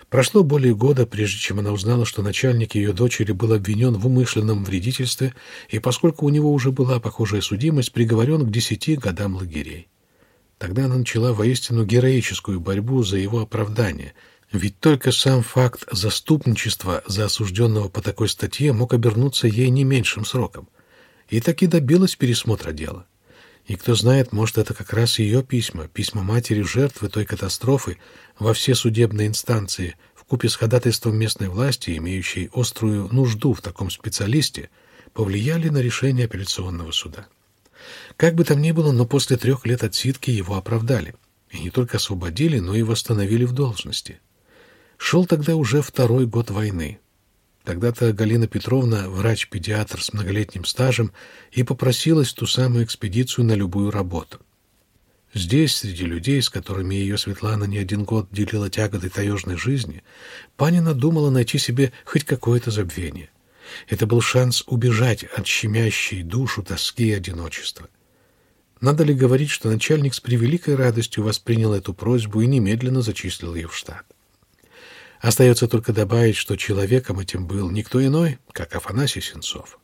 Прошло более года, прежде чем она узнала, что начальник ее дочери был обвинен в умышленном вредительстве, и поскольку у него уже была похожая судимость, приговорен к десяти годам лагерей. Тогда она начала воистину героическую борьбу за его оправдание — ведь только сам факт заступничества за осужденного по такой статье мог обернуться ей не меньшим сроком. И таки добилась пересмотра дела. И кто знает, может, это как раз ее письма, письма матери жертвы той катастрофы во все судебные инстанции, в купе с ходатайством местной власти, имеющей острую нужду в таком специалисте, повлияли на решение апелляционного суда. Как бы там ни было, но после трех лет отсидки его оправдали. И не только освободили, но и восстановили в должности. Шел тогда уже второй год войны. Тогда-то Галина Петровна, врач-педиатр с многолетним стажем, и попросилась в ту самую экспедицию на любую работу. Здесь, среди людей, с которыми ее Светлана не один год делила тяготы таежной жизни, Панина думала найти себе хоть какое-то забвение. Это был шанс убежать от щемящей душу тоски и одиночества. Надо ли говорить, что начальник с превеликой радостью воспринял эту просьбу и немедленно зачислил ее в штат? Остается только добавить, что человеком этим был никто иной, как Афанасий Сенцов.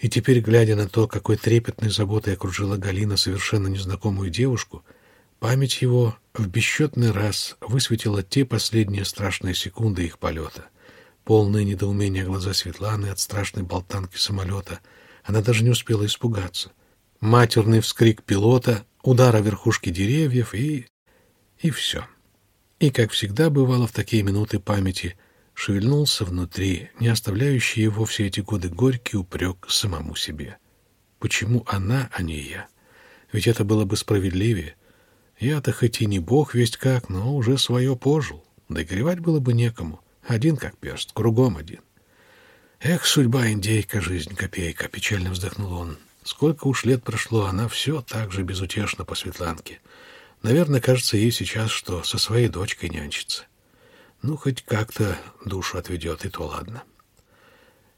И теперь, глядя на то, какой трепетной заботой окружила Галина совершенно незнакомую девушку, память его в бесчетный раз высветила те последние страшные секунды их полета. Полные недоумения глаза Светланы от страшной болтанки самолета. Она даже не успела испугаться. Матерный вскрик пилота, удар о верхушке деревьев и... и все. И, как всегда бывало в такие минуты памяти, шевельнулся внутри, не оставляющий его все эти годы горький упрек самому себе. Почему она, а не я? Ведь это было бы справедливее. Я-то хоть и не бог весть как, но уже свое пожил. Горевать было бы некому. Один как перст, кругом один. Эх, судьба индейка, жизнь копейка, печально вздохнул он. Сколько уж лет прошло, она все так же безутешна по Светланке. Наверное, кажется ей сейчас, что со своей дочкой нянчится. Ну, хоть как-то душу отведет, и то ладно.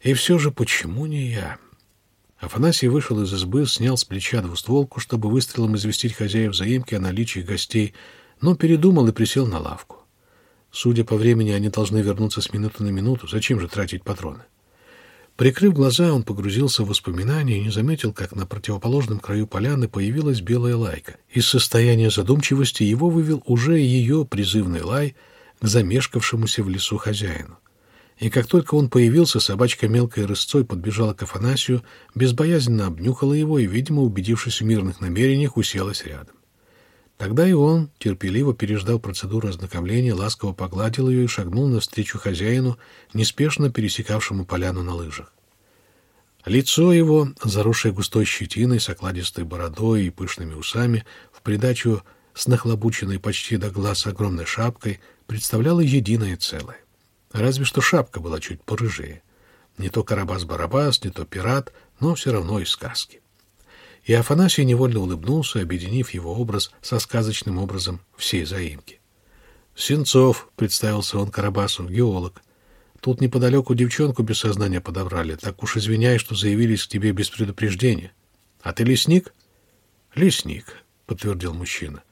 И все же, почему не я? Афанасий вышел из избы, снял с плеча двустволку, чтобы выстрелом известить хозяев заимки о наличии гостей, но передумал и присел на лавку. Судя по времени, они должны вернуться с минуты на минуту. Зачем же тратить патроны? Прикрыв глаза, он погрузился в воспоминания и не заметил, как на противоположном краю поляны появилась белая лайка. Из состояния задумчивости его вывел уже ее призывный лай к замешкавшемуся в лесу хозяину. И как только он появился, собачка мелкой рысцой подбежала к Афанасию, безбоязненно обнюхала его и, видимо, убедившись в мирных намерениях, уселась рядом. Тогда и он, терпеливо переждав процедуру ознакомления, ласково погладил ее и шагнул навстречу хозяину, неспешно пересекавшему поляну на лыжах. Лицо его, заросшее густой щетиной, с окладистой бородой и пышными усами, в придачу с нахлобученной почти до глаз огромной шапкой, представляло единое целое. Разве что шапка была чуть порыжее. Не то Карабас-Барабас, не то пират, но все равно из сказки. И Афанасий невольно улыбнулся, объединив его образ со сказочным образом всей заимки. «Сенцов», — представился он Карабасу, — геолог. «Тут неподалеку девчонку без сознания подобрали. Так уж извиняй, что заявились к тебе без предупреждения. А ты лесник?» «Лесник», — подтвердил мужчина.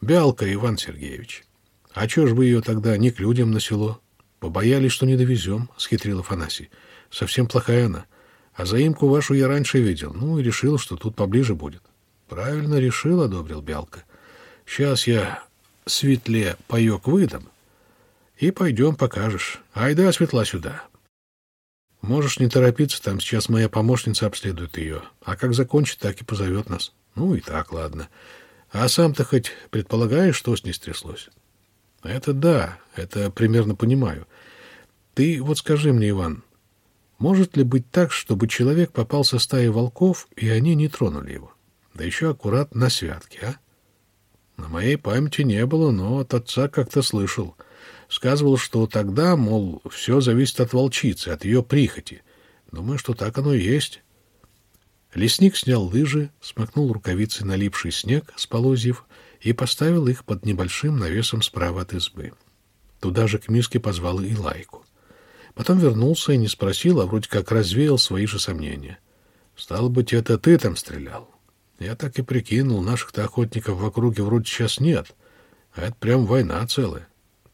«Бялка Иван Сергеевич. А чего ж вы ее тогда не к людям на село? Побоялись, что не довезем», — схитрил Афанасий. «Совсем плохая она. А заимку вашу я раньше видел, ну и решил, что тут поближе будет. Правильно решил, одобрил Бялка. Сейчас я светле паек выдам, и пойдем покажешь. Айда, светла, сюда. Можешь не торопиться, там сейчас моя помощница обследует ее. А как закончит, так и позовет нас. Ну и так, ладно. А сам-то хоть предполагаешь, что с ней стряслось? Это да, это примерно понимаю. Ты вот скажи мне, Иван, может ли быть так, чтобы человек попал со стаи волков, и они не тронули его? Да еще аккурат на святке, а? На моей памяти не было, но от отца как-то слышал. Сказывал, что тогда, мол, все зависит от волчицы, от ее прихоти. Думаю, что так оно и есть. Лесник снял лыжи, смакнул рукавицы налипший снег с полозьев и поставил их под небольшим навесом справа от избы. Туда же к миске позвал и лайку. Потом вернулся и не спросил, а вроде как развеял свои же сомнения. «Стало быть, это ты там стрелял?» Я так и прикинул, наших-то охотников в округе вроде сейчас нет. А это прям война целая.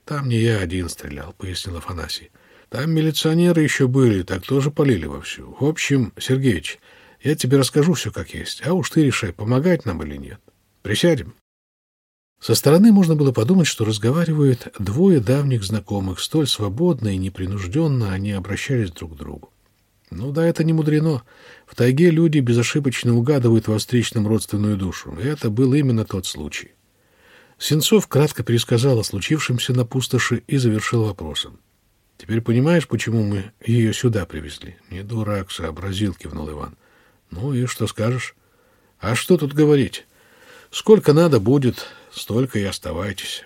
Там не я один стрелял, — пояснил Афанасий. Там милиционеры еще были, так тоже полили вовсю. В общем, Сергеич, я тебе расскажу все как есть, а уж ты решай, помогать нам или нет. Присядем. Со стороны можно было подумать, что разговаривают двое давних знакомых, столь свободно и непринужденно они обращались друг к другу. Ну да, это не мудрено. В тайге люди безошибочно угадывают во встречном родственную душу. И это был именно тот случай. Сенцов кратко пересказал о случившемся на пустоши и завершил вопросом. «Теперь понимаешь, почему мы ее сюда привезли?» «Не дурак, сообразил», — кивнул Иван. «Ну и что скажешь?» «А что тут говорить? Сколько надо будет, столько и оставайтесь.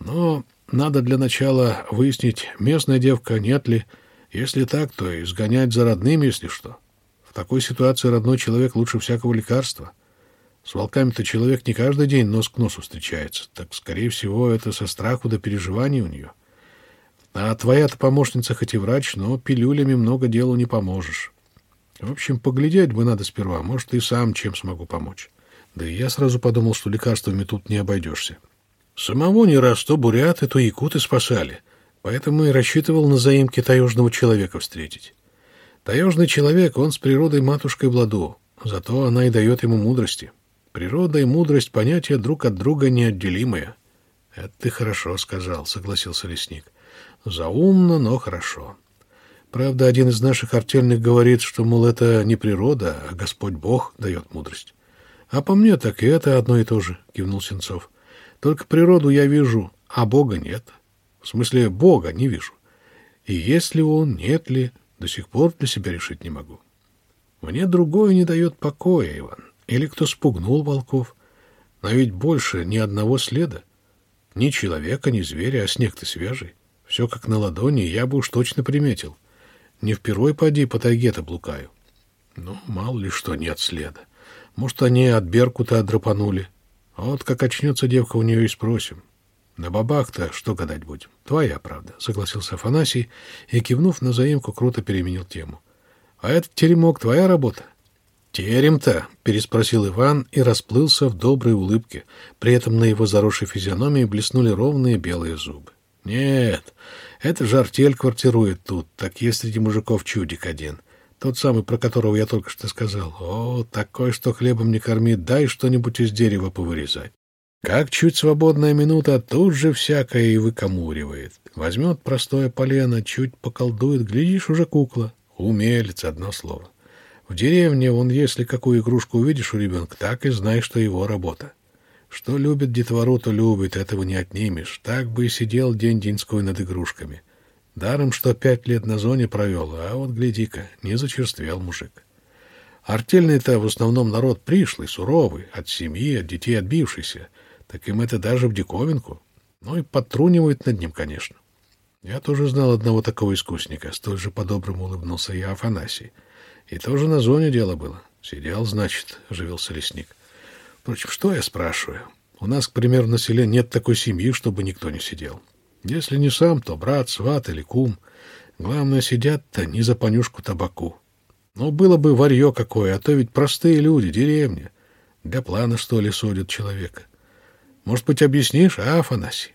Но надо для начала выяснить, местная девка, нет ли. Если так, то изгонять за родными, если что. В такой ситуации родной человек лучше всякого лекарства. С волками-то человек не каждый день нос к носу встречается. Так, скорее всего, это со страху до переживаний у нее. А твоя-то помощница хоть и врач, но пилюлями много делу не поможешь. В общем, поглядеть бы надо сперва. Может, и сам чем смогу помочь. Да и я сразу подумал, что лекарствами тут не обойдешься. Самого не раз то буряты, то якуты спасали, поэтому и рассчитывал на заимки таежного человека встретить. Таежный человек, он с природой матушкой в ладу, зато она и дает ему мудрости. Природа и мудрость — понятия друг от друга неотделимые. — Это ты хорошо сказал, — согласился лесник. — Заумно, но хорошо. Правда, один из наших артельных говорит, что, мол, это не природа, а Господь Бог дает мудрость. А по мне так и это одно и то же, кивнул Сенцов. Только природу я вижу, а Бога нет. В смысле, Бога не вижу. И есть ли он, нет ли, до сих пор для себя решить не могу. Мне другое не дает покоя, Иван. Или кто спугнул волков. Но ведь больше ни одного следа. Ни человека, ни зверя, а снег-то свежий. Все как на ладони, я бы уж точно приметил. Не впервой поди по тайге-то блукаю. Ну, мало ли что нет следа. Может, они от Беркута драпанули. А вот как очнется девка, у нее и спросим. На бабах-то что гадать будем? Твоя правда, согласился Афанасий и, кивнув на заимку, круто переменил тему. А этот теремок твоя работа? Терем-то? переспросил Иван и расплылся в доброй улыбке. При этом на его заросшей физиономии блеснули ровные белые зубы. Нет, это же артель квартирует тут, так есть среди мужиков чудик один. Тот самый, про которого я только что сказал. О, такой, что хлебом не кормит, дай что-нибудь из дерева повырезать. Как чуть свободная минута, тут же всякое и выкомуривает. Возьмет простое полено, чуть поколдует, глядишь, уже кукла. Умелец, одно слово. В деревне он, если какую игрушку увидишь у ребенка, так и знай, что его работа. Что любит детвору, то любит, этого не отнимешь. Так бы и сидел день-деньской над игрушками. Даром, что пять лет на зоне провел, а вот, гляди-ка, не зачерствел мужик. Артельный-то в основном народ пришлый, суровый, от семьи, от детей отбившийся. Так им это даже в диковинку. Ну и подтрунивают над ним, конечно. Я тоже знал одного такого искусника, столь же по-доброму улыбнулся я Афанасий. И тоже на зоне дело было. Сидел, значит, оживился лесник. Впрочем, что я спрашиваю? У нас, к примеру, на селе нет такой семьи, чтобы никто не сидел. Если не сам, то брат, сват или кум. Главное, сидят-то не за понюшку табаку. Ну, было бы варье какое, а то ведь простые люди, деревня. Для плана, что ли, судят человека. Может быть, объяснишь, а, Афанасий?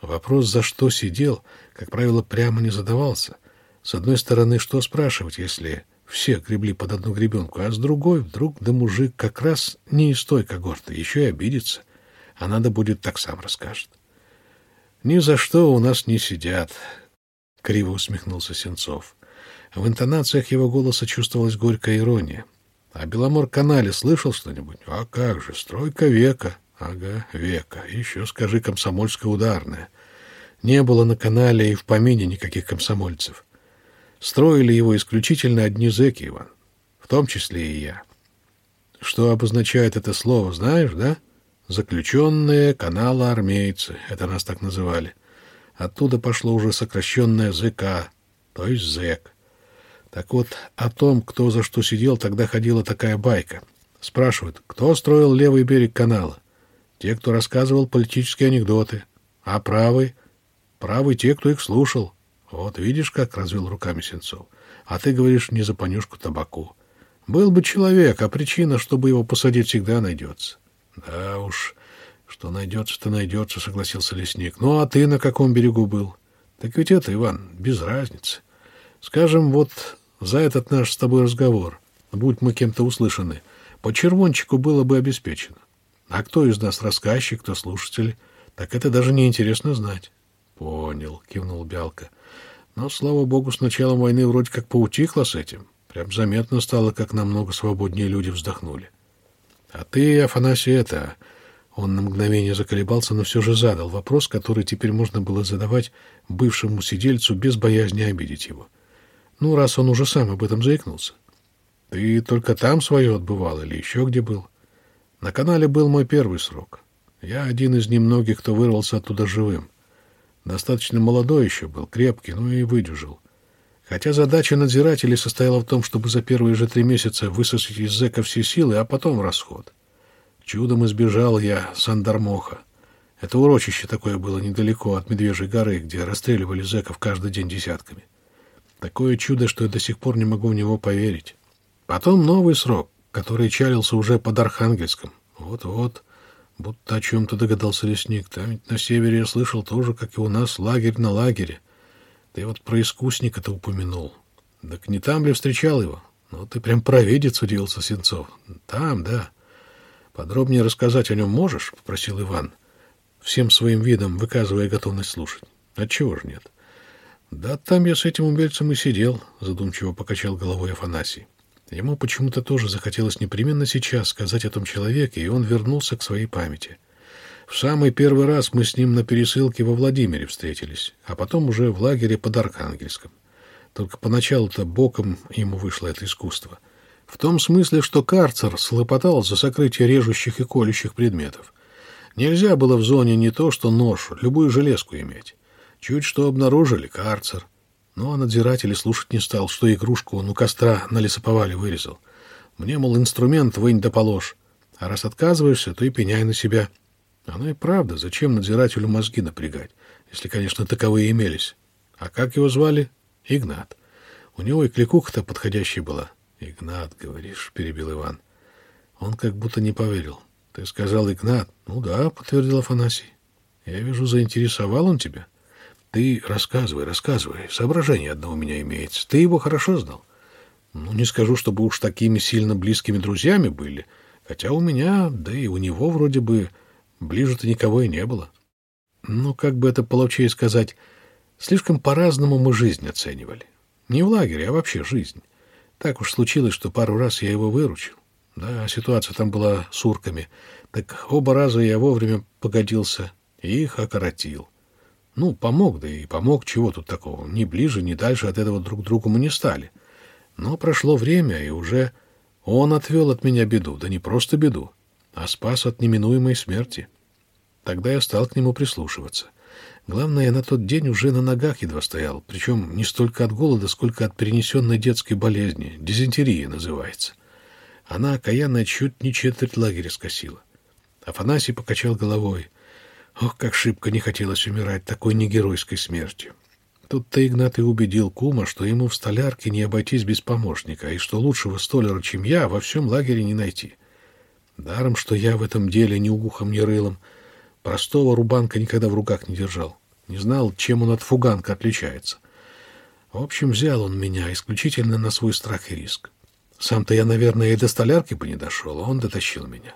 Вопрос, за что сидел, как правило, прямо не задавался. С одной стороны, что спрашивать, если все гребли под одну гребенку, а с другой вдруг да мужик как раз не из той когорты, еще и обидится, а надо будет так сам расскажет. «Ни за что у нас не сидят», — криво усмехнулся Сенцов. В интонациях его голоса чувствовалась горькая ирония. «О Беломор-канале слышал что-нибудь? А как же, стройка века». Ага, века. Еще скажи комсомольская ударная. Не было на канале и в помине никаких комсомольцев. Строили его исключительно одни зэки, Иван. В том числе и я. Что обозначает это слово, знаешь, да? Заключенные канала армейцы. Это нас так называли. Оттуда пошло уже сокращенное ЗК, то есть зэк. Так вот, о том, кто за что сидел, тогда ходила такая байка. Спрашивают, кто строил левый берег канала? Те, кто рассказывал политические анекдоты. А правый? Правый те, кто их слушал. Вот видишь, как развел руками Сенцов. А ты говоришь не за понюшку табаку. Был бы человек, а причина, чтобы его посадить, всегда найдется. Да уж, что найдется, то найдется, согласился лесник. Ну, а ты на каком берегу был? Так ведь это, Иван, без разницы. Скажем, вот за этот наш с тобой разговор, будь мы кем-то услышаны, по червончику было бы обеспечено. А кто из нас рассказчик, кто слушатель, так это даже не интересно знать. — Понял, — кивнул Бялка. Но, слава богу, с началом войны вроде как поутихло с этим. Прям заметно стало, как намного свободнее люди вздохнули. — А ты, Афанасий, это... Он на мгновение заколебался, но все же задал вопрос, который теперь можно было задавать бывшему сидельцу без боязни обидеть его. Ну, раз он уже сам об этом заикнулся. Ты только там свое отбывал или еще где был? На канале был мой первый срок. Я один из немногих, кто вырвался оттуда живым. Достаточно молодой еще был, крепкий, ну и выдержал. Хотя задача надзирателей состояла в том, чтобы за первые же три месяца высосать из зэка все силы, а потом расход. Чудом избежал я Сандармоха. Это урочище такое было недалеко от Медвежьей горы, где расстреливали зэков каждый день десятками. Такое чудо, что я до сих пор не могу в него поверить. Потом новый срок, который чалился уже под Архангельском. Вот-вот, будто о чем-то догадался лесник. Там ведь на севере я слышал тоже, как и у нас, лагерь на лагере. Ты вот про искусника-то упомянул. Так не там ли встречал его? Ну, ты прям провидец, удивился Сенцов. Там, да. Подробнее рассказать о нем можешь? Попросил Иван, всем своим видом выказывая готовность слушать. Отчего же нет? Да там я с этим умельцем и сидел, задумчиво покачал головой Афанасий. Ему почему-то тоже захотелось непременно сейчас сказать о том человеке, и он вернулся к своей памяти. В самый первый раз мы с ним на пересылке во Владимире встретились, а потом уже в лагере под Архангельском. Только поначалу-то боком ему вышло это искусство. В том смысле, что карцер слопотал за сокрытие режущих и колющих предметов. Нельзя было в зоне не то, что нож, любую железку иметь. Чуть что обнаружили — карцер. Ну, а надзиратель слушать не стал, что игрушку он у костра на лесоповале вырезал. Мне, мол, инструмент вынь да положь. А раз отказываешься, то и пеняй на себя. Оно и правда, зачем надзирателю мозги напрягать, если, конечно, таковые имелись. А как его звали? Игнат. У него и кликуха-то подходящая была. Игнат, говоришь, перебил Иван. Он как будто не поверил. Ты сказал Игнат. Ну да, подтвердил Афанасий. Я вижу, заинтересовал он тебя. Ты рассказывай, рассказывай. Соображение одно у меня имеется. Ты его хорошо знал? Ну, не скажу, чтобы уж такими сильно близкими друзьями были. Хотя у меня, да и у него вроде бы ближе-то никого и не было. Ну, как бы это получилось сказать, слишком по-разному мы жизнь оценивали. Не в лагере, а вообще жизнь. Так уж случилось, что пару раз я его выручил. Да, ситуация там была с урками. Так оба раза я вовремя погодился и их окоротил. Ну, помог, да и помог, чего тут такого. Ни ближе, ни дальше от этого друг другу мы не стали. Но прошло время, и уже он отвел от меня беду, да не просто беду, а спас от неминуемой смерти. Тогда я стал к нему прислушиваться. Главное, я на тот день уже на ногах едва стоял, причем не столько от голода, сколько от перенесенной детской болезни, дизентерии называется. Она, окаянная, чуть не четверть лагеря скосила. Афанасий покачал головой. Ох, как шибко не хотелось умирать такой негеройской смертью. Тут-то Игнат и убедил кума, что ему в столярке не обойтись без помощника, и что лучшего столяра, чем я, во всем лагере не найти. Даром, что я в этом деле ни ухом, ни рылом. Простого рубанка никогда в руках не держал. Не знал, чем он от фуганка отличается. В общем, взял он меня исключительно на свой страх и риск. Сам-то я, наверное, и до столярки бы не дошел, а он дотащил меня.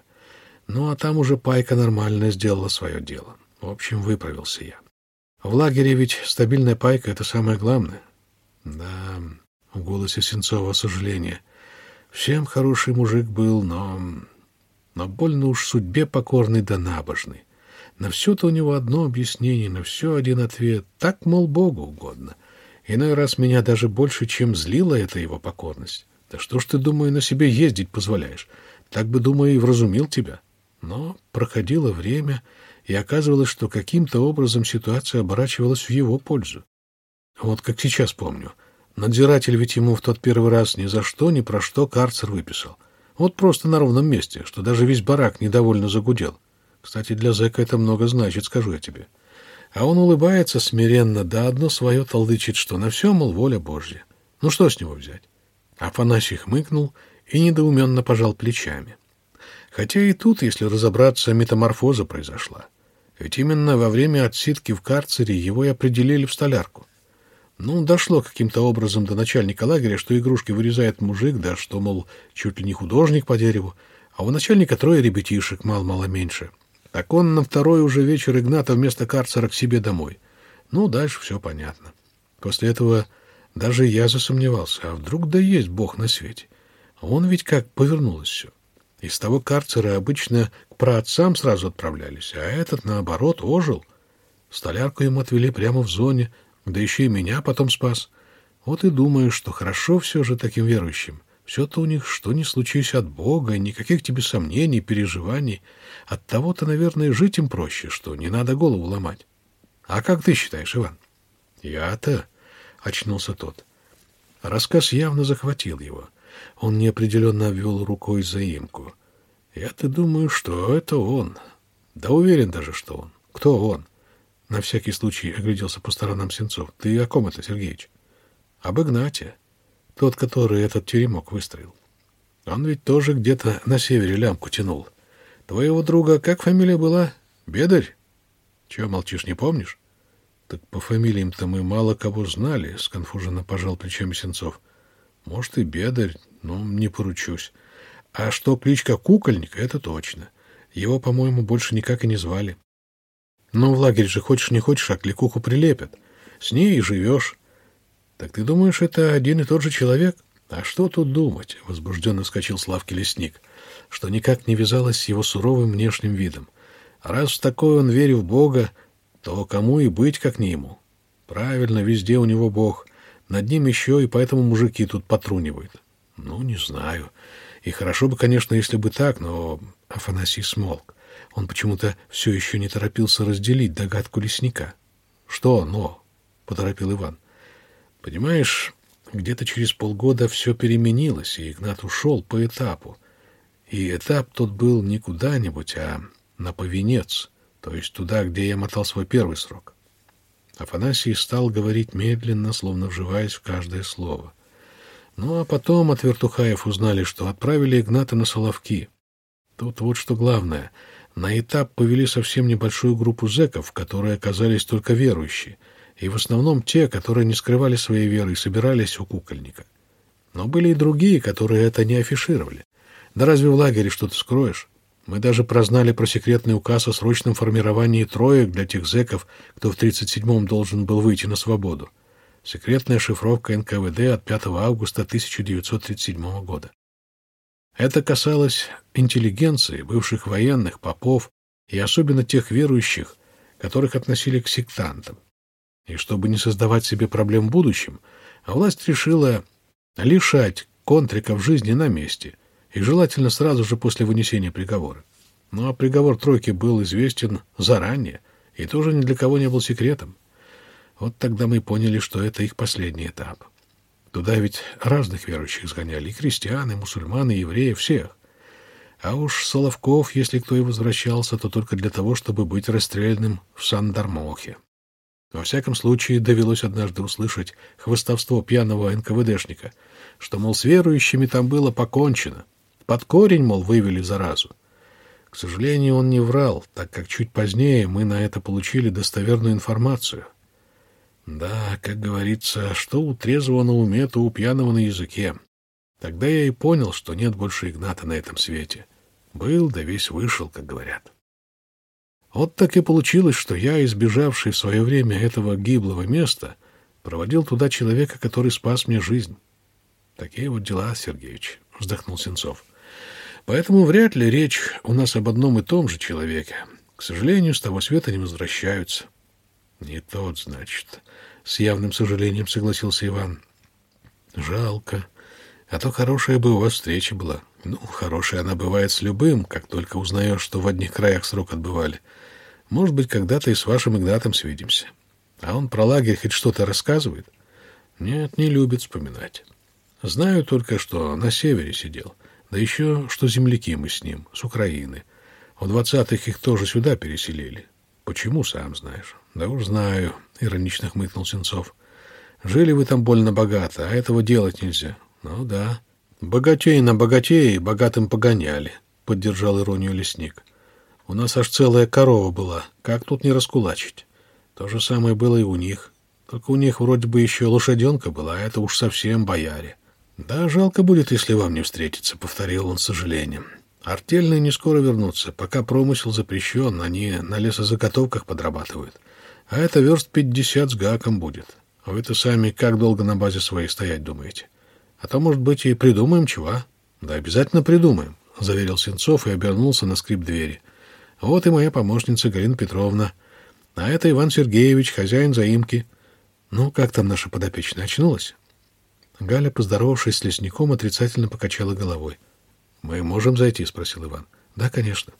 Ну, а там уже пайка нормально сделала свое дело. В общем, выправился я. В лагере ведь стабильная пайка — это самое главное. Да, в голосе Сенцова сожаление. Всем хороший мужик был, но... Но больно уж судьбе покорный да набожный. На все-то у него одно объяснение, на все один ответ. Так, мол, Богу угодно. Иной раз меня даже больше, чем злила эта его покорность. Да что ж ты, думаю, на себе ездить позволяешь? Так бы, думаю, и вразумил тебя. Но проходило время, и оказывалось, что каким-то образом ситуация оборачивалась в его пользу. Вот как сейчас помню. Надзиратель ведь ему в тот первый раз ни за что, ни про что карцер выписал. Вот просто на ровном месте, что даже весь барак недовольно загудел. Кстати, для зэка это много значит, скажу я тебе. А он улыбается смиренно, да одно свое толдычит, что на все, мол, воля Божья. Ну что с него взять? Афанасий хмыкнул и недоуменно пожал плечами. Хотя и тут, если разобраться, метаморфоза произошла. Ведь именно во время отсидки в карцере его и определили в столярку. Ну, дошло каким-то образом до начальника лагеря, что игрушки вырезает мужик, да что, мол, чуть ли не художник по дереву, а у начальника трое ребятишек, мало-мало меньше. Так он на второй уже вечер Игната вместо карцера к себе домой. Ну, дальше все понятно. После этого даже я засомневался, а вдруг да есть Бог на свете. Он ведь как повернулось все. Из того карцера обычно к праотцам сразу отправлялись, а этот, наоборот, ожил. Столярку ему отвели прямо в зоне, да еще и меня потом спас. Вот и думаю, что хорошо все же таким верующим. Все-то у них что ни случись от Бога, никаких тебе сомнений, переживаний. От того-то, наверное, жить им проще, что не надо голову ломать. А как ты считаешь, Иван? Я-то, — очнулся тот. Рассказ явно захватил его. Он неопределенно обвел рукой заимку. Я-то думаю, что это он. Да уверен даже, что он. Кто он? На всякий случай огляделся по сторонам Сенцов. Ты о ком это, Сергеич? Об Игнате. Тот, который этот теремок выстроил. Он ведь тоже где-то на севере лямку тянул. Твоего друга как фамилия была? Бедарь? Чего молчишь, не помнишь? Так по фамилиям-то мы мало кого знали, сконфуженно пожал плечами Сенцов. Может, и Бедарь, но не поручусь. А что кличка Кукольник, это точно. Его, по-моему, больше никак и не звали. Но в лагерь же хочешь не хочешь, а кликуху прилепят. С ней и живешь. Так ты думаешь, это один и тот же человек? А что тут думать? Возбужденно вскочил с лавки лесник, что никак не вязалось с его суровым внешним видом. Раз в такой он верил в Бога, то кому и быть, как не ему? Правильно, везде у него Бог. Над ним еще и поэтому мужики тут потрунивают. Ну, не знаю. И хорошо бы, конечно, если бы так, но Афанасий смолк. Он почему-то все еще не торопился разделить догадку лесника. «Что «но»?» — поторопил Иван. «Понимаешь, где-то через полгода все переменилось, и Игнат ушел по этапу. И этап тот был не куда-нибудь, а на повенец, то есть туда, где я мотал свой первый срок. Афанасий стал говорить медленно, словно вживаясь в каждое слово. Ну, а потом от Вертухаев узнали, что отправили Игната на Соловки. Тут вот что главное. На этап повели совсем небольшую группу зэков, которые оказались только верующие, и в основном те, которые не скрывали своей веры и собирались у кукольника. Но были и другие, которые это не афишировали. Да разве в лагере что-то скроешь? Мы даже прознали про секретный указ о срочном формировании троек для тех зэков, кто в 37-м должен был выйти на свободу. Секретная шифровка НКВД от 5 августа 1937 года. Это касалось интеллигенции, бывших военных, попов и особенно тех верующих, которых относили к сектантам. И чтобы не создавать себе проблем в будущем, власть решила лишать контриков жизни на месте – и желательно сразу же после вынесения приговора. Ну а приговор тройки был известен заранее, И тоже ни для кого не был секретом. Вот тогда мы поняли, что это их последний этап. Туда ведь разных верующих сгоняли, и крестьян, и мусульман, и евреев, всех. А уж Соловков, если кто и возвращался, то только для того, чтобы быть расстрелянным в Сандармохе. Во всяком случае, довелось однажды услышать хвостовство пьяного НКВДшника, что, мол, с верующими там было покончено. Под корень, мол, вывели заразу. К сожалению, он не врал, так как чуть позднее мы на это получили достоверную информацию. Да, как говорится, что у трезвого на уме, то у пьяного на языке. Тогда я и понял, что нет больше Игната на этом свете. Был, да весь вышел, как говорят. Вот так и получилось, что я, избежавший в свое время этого гиблого места, проводил туда человека, который спас мне жизнь. Такие вот дела, Сергеевич, — вздохнул Сенцов. Поэтому вряд ли речь у нас об одном и том же человеке. К сожалению, с того света не возвращаются. Не тот, значит. С явным сожалением согласился Иван. Жалко. А то хорошая бы у вас встреча была. Ну, хорошая она бывает с любым, как только узнаешь, что в одних краях срок отбывали. Может быть, когда-то и с вашим Игнатом свидимся. А он про лагерь хоть что-то рассказывает? Нет, не любит вспоминать. Знаю только, что на севере сидел. Да еще, что земляки мы с ним, с Украины. В двадцатых их тоже сюда переселили. Почему, сам знаешь. Да уж знаю, иронично хмыкнул Сенцов. Жили вы там больно богато, а этого делать нельзя. Ну да. Богатей на богатей богатым погоняли, поддержал иронию лесник. У нас аж целая корова была. Как тут не раскулачить? То же самое было и у них. Только у них вроде бы еще лошаденка была, а это уж совсем бояре. Да, жалко будет, если вам не встретиться, повторил он с сожалением. Артельные не скоро вернутся. Пока промысел запрещен, они на лесозаготовках подрабатывают. А это верст пятьдесят с гаком будет. А вы-то сами как долго на базе своей стоять думаете? А то, может быть, и придумаем чего. Да обязательно придумаем, — заверил Сенцов и обернулся на скрип двери. Вот и моя помощница Галина Петровна. А это Иван Сергеевич, хозяин заимки. Ну, как там наша подопечная, очнулась? Галя, поздоровавшись с лесником, отрицательно покачала головой. «Мы можем зайти?» — спросил Иван. «Да, конечно.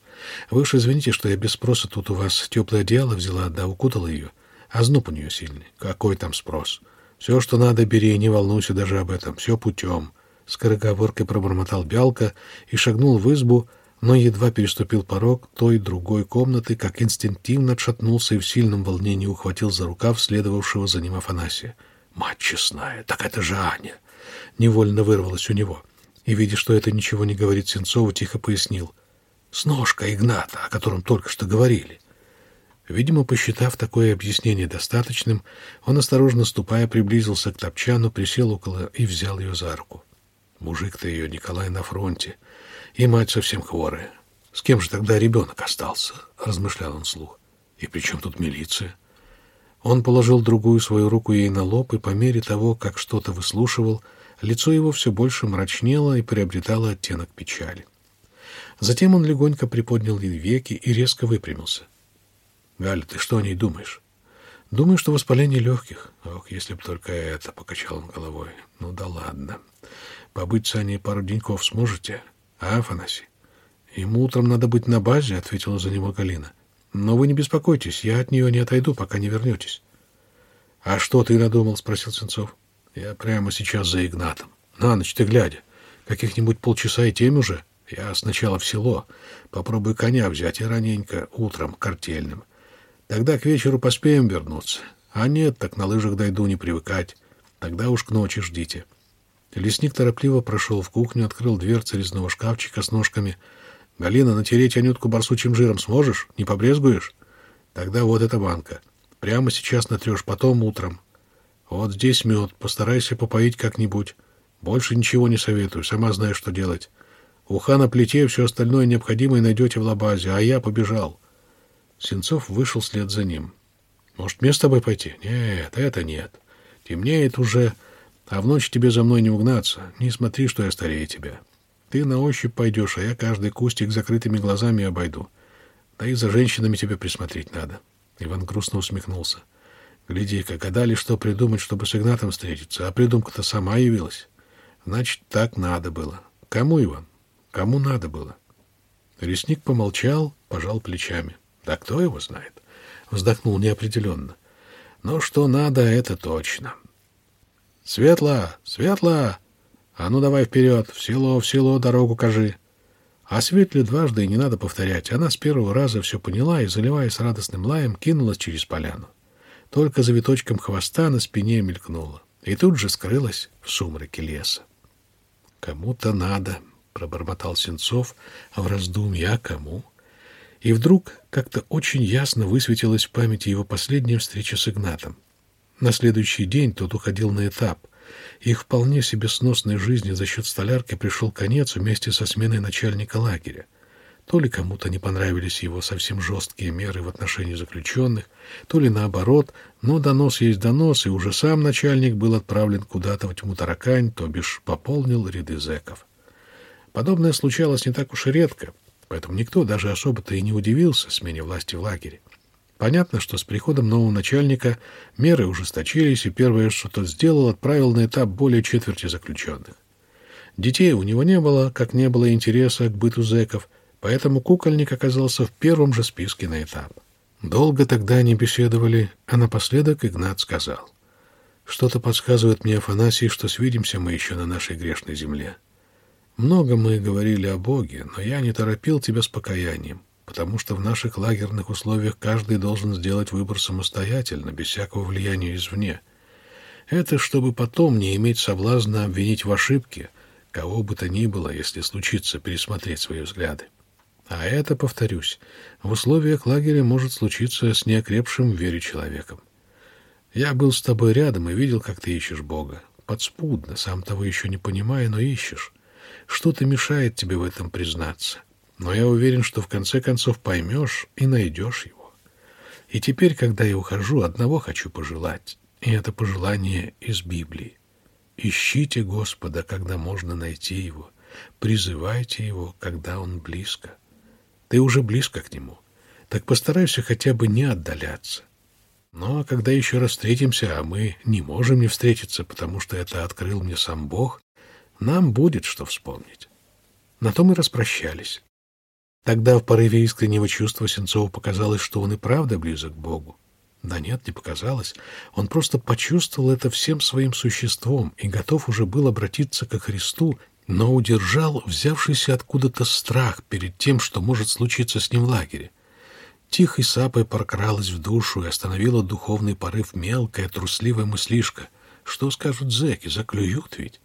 Вы уж извините, что я без спроса тут у вас теплое одеяло взяла, да укутала ее. А знуп у нее сильный. Какой там спрос? Все, что надо, бери, не волнуйся даже об этом. Все путем». Скороговоркой пробормотал Бялка и шагнул в избу, но едва переступил порог той другой комнаты, как инстинктивно отшатнулся и в сильном волнении ухватил за рукав следовавшего за ним Афанасия. «Мать честная, так это же Аня!» Невольно вырвалось у него и, видя, что это ничего не говорит Сенцову, тихо пояснил. «С ножкой Игната, о котором только что говорили». Видимо, посчитав такое объяснение достаточным, он, осторожно ступая, приблизился к топчану, присел около и взял ее за руку. Мужик-то ее, Николай, на фронте, и мать совсем хворая. С кем же тогда ребенок остался? — размышлял он вслух. И при чем тут милиция? Он положил другую свою руку ей на лоб, и по мере того, как что-то выслушивал, Лицо его все больше мрачнело и приобретало оттенок печали. Затем он легонько приподнял ей веки и резко выпрямился. — Галя, ты что о ней думаешь? — Думаю, что воспаление легких. Ох, если б только это, — покачал он головой. — Ну да ладно. Побыть с Аней пару деньков сможете? А, Афанасий? — Ему утром надо быть на базе, — ответила за него Галина. — Но вы не беспокойтесь, я от нее не отойду, пока не вернетесь. — А что ты надумал? — спросил Сенцов. — я прямо сейчас за Игнатом. На ночь ты глядя. Каких-нибудь полчаса и тем уже. Я сначала в село. Попробую коня взять и раненько утром картельным. Тогда к вечеру поспеем вернуться. А нет, так на лыжах дойду, не привыкать. Тогда уж к ночи ждите. Лесник торопливо прошел в кухню, открыл дверцы резного шкафчика с ножками. «Галина, натереть анютку барсучим жиром сможешь? Не побрезгуешь?» «Тогда вот эта банка. Прямо сейчас натрешь, потом утром. Вот здесь мед, постарайся попоить как-нибудь. Больше ничего не советую, сама знаешь, что делать. Уха на плите, все остальное необходимое найдете в лабазе, а я побежал. Сенцов вышел вслед за ним. Может, мне с тобой пойти? Нет, это нет. Темнеет уже, а в ночь тебе за мной не угнаться. Не смотри, что я старее тебя. Ты на ощупь пойдешь, а я каждый кустик закрытыми глазами обойду. Да и за женщинами тебе присмотреть надо. Иван грустно усмехнулся. — Гляди-ка, гадали, что придумать, чтобы с Игнатом встретиться, а придумка-то сама явилась. Значит, так надо было. Кому, Иван? Кому надо было? Лесник помолчал, пожал плечами. Да кто его знает? вздохнул неопределенно. Но что надо, это точно. Светло, светло! А ну давай вперед, в село, в село дорогу кажи. А Светле дважды не надо повторять. Она с первого раза все поняла и, заливаясь радостным лаем, кинулась через поляну. Только завиточком хвоста на спине мелькнула. И тут же скрылась в сумраке леса. «Кому-то надо», — пробормотал Сенцов, а в раздумье, а кому? И вдруг как-то очень ясно высветилась в памяти его последняя встреча с Игнатом. На следующий день тот уходил на этап — их вполне себе сносной жизни за счет столярки пришел конец вместе со сменой начальника лагеря. То ли кому-то не понравились его совсем жесткие меры в отношении заключенных, то ли наоборот, но донос есть донос, и уже сам начальник был отправлен куда-то в тьму таракань, то бишь пополнил ряды зэков. Подобное случалось не так уж и редко, поэтому никто даже особо-то и не удивился смене власти в лагере. Понятно, что с приходом нового начальника меры ужесточились, и первое, что тот сделал, отправил на этап более четверти заключенных. Детей у него не было, как не было интереса к быту зэков, поэтому кукольник оказался в первом же списке на этап. Долго тогда они беседовали, а напоследок Игнат сказал. «Что-то подсказывает мне, Афанасий, что свидимся мы еще на нашей грешной земле. Много мы говорили о Боге, но я не торопил тебя с покаянием потому что в наших лагерных условиях каждый должен сделать выбор самостоятельно, без всякого влияния извне. Это чтобы потом не иметь соблазна обвинить в ошибке кого бы то ни было, если случится пересмотреть свои взгляды. А это, повторюсь, в условиях лагеря может случиться с неокрепшим в вере человеком. Я был с тобой рядом и видел, как ты ищешь Бога. Подспудно, сам того еще не понимая, но ищешь. Что-то мешает тебе в этом признаться но я уверен, что в конце концов поймешь и найдешь его. И теперь, когда я ухожу, одного хочу пожелать, и это пожелание из Библии. Ищите Господа, когда можно найти Его, призывайте Его, когда Он близко. Ты уже близко к Нему, так постарайся хотя бы не отдаляться. А когда еще раз встретимся, а мы не можем не встретиться, потому что это открыл мне сам Бог, нам будет что вспомнить. На то мы распрощались. Тогда в порыве искреннего чувства Сенцову показалось, что он и правда близок к Богу. Да нет, не показалось. Он просто почувствовал это всем своим существом и готов уже был обратиться ко Христу, но удержал взявшийся откуда-то страх перед тем, что может случиться с ним в лагере. Тихой сапой прокралась в душу и остановила духовный порыв мелкая, трусливая мыслишка. Что скажут зэки, заклюют ведь?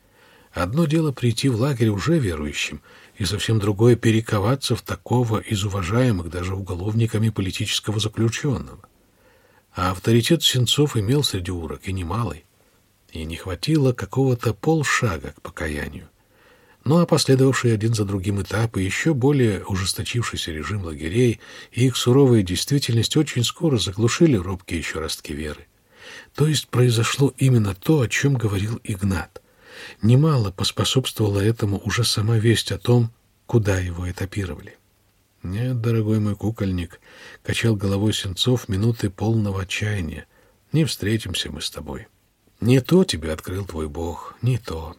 Одно дело прийти в лагерь уже верующим — и совсем другое перековаться в такого из уважаемых даже уголовниками политического заключенного. А авторитет Сенцов имел среди урок и немалый, и не хватило какого-то полшага к покаянию. Ну а последовавшие один за другим этапы, еще более ужесточившийся режим лагерей и их суровая действительность очень скоро заглушили робкие еще ростки веры. То есть произошло именно то, о чем говорил Игнат. Немало поспособствовала этому уже сама весть о том, куда его этапировали. «Нет, дорогой мой кукольник», — качал головой Сенцов минуты полного отчаяния, — «не встретимся мы с тобой. Не то тебе открыл твой Бог, не то.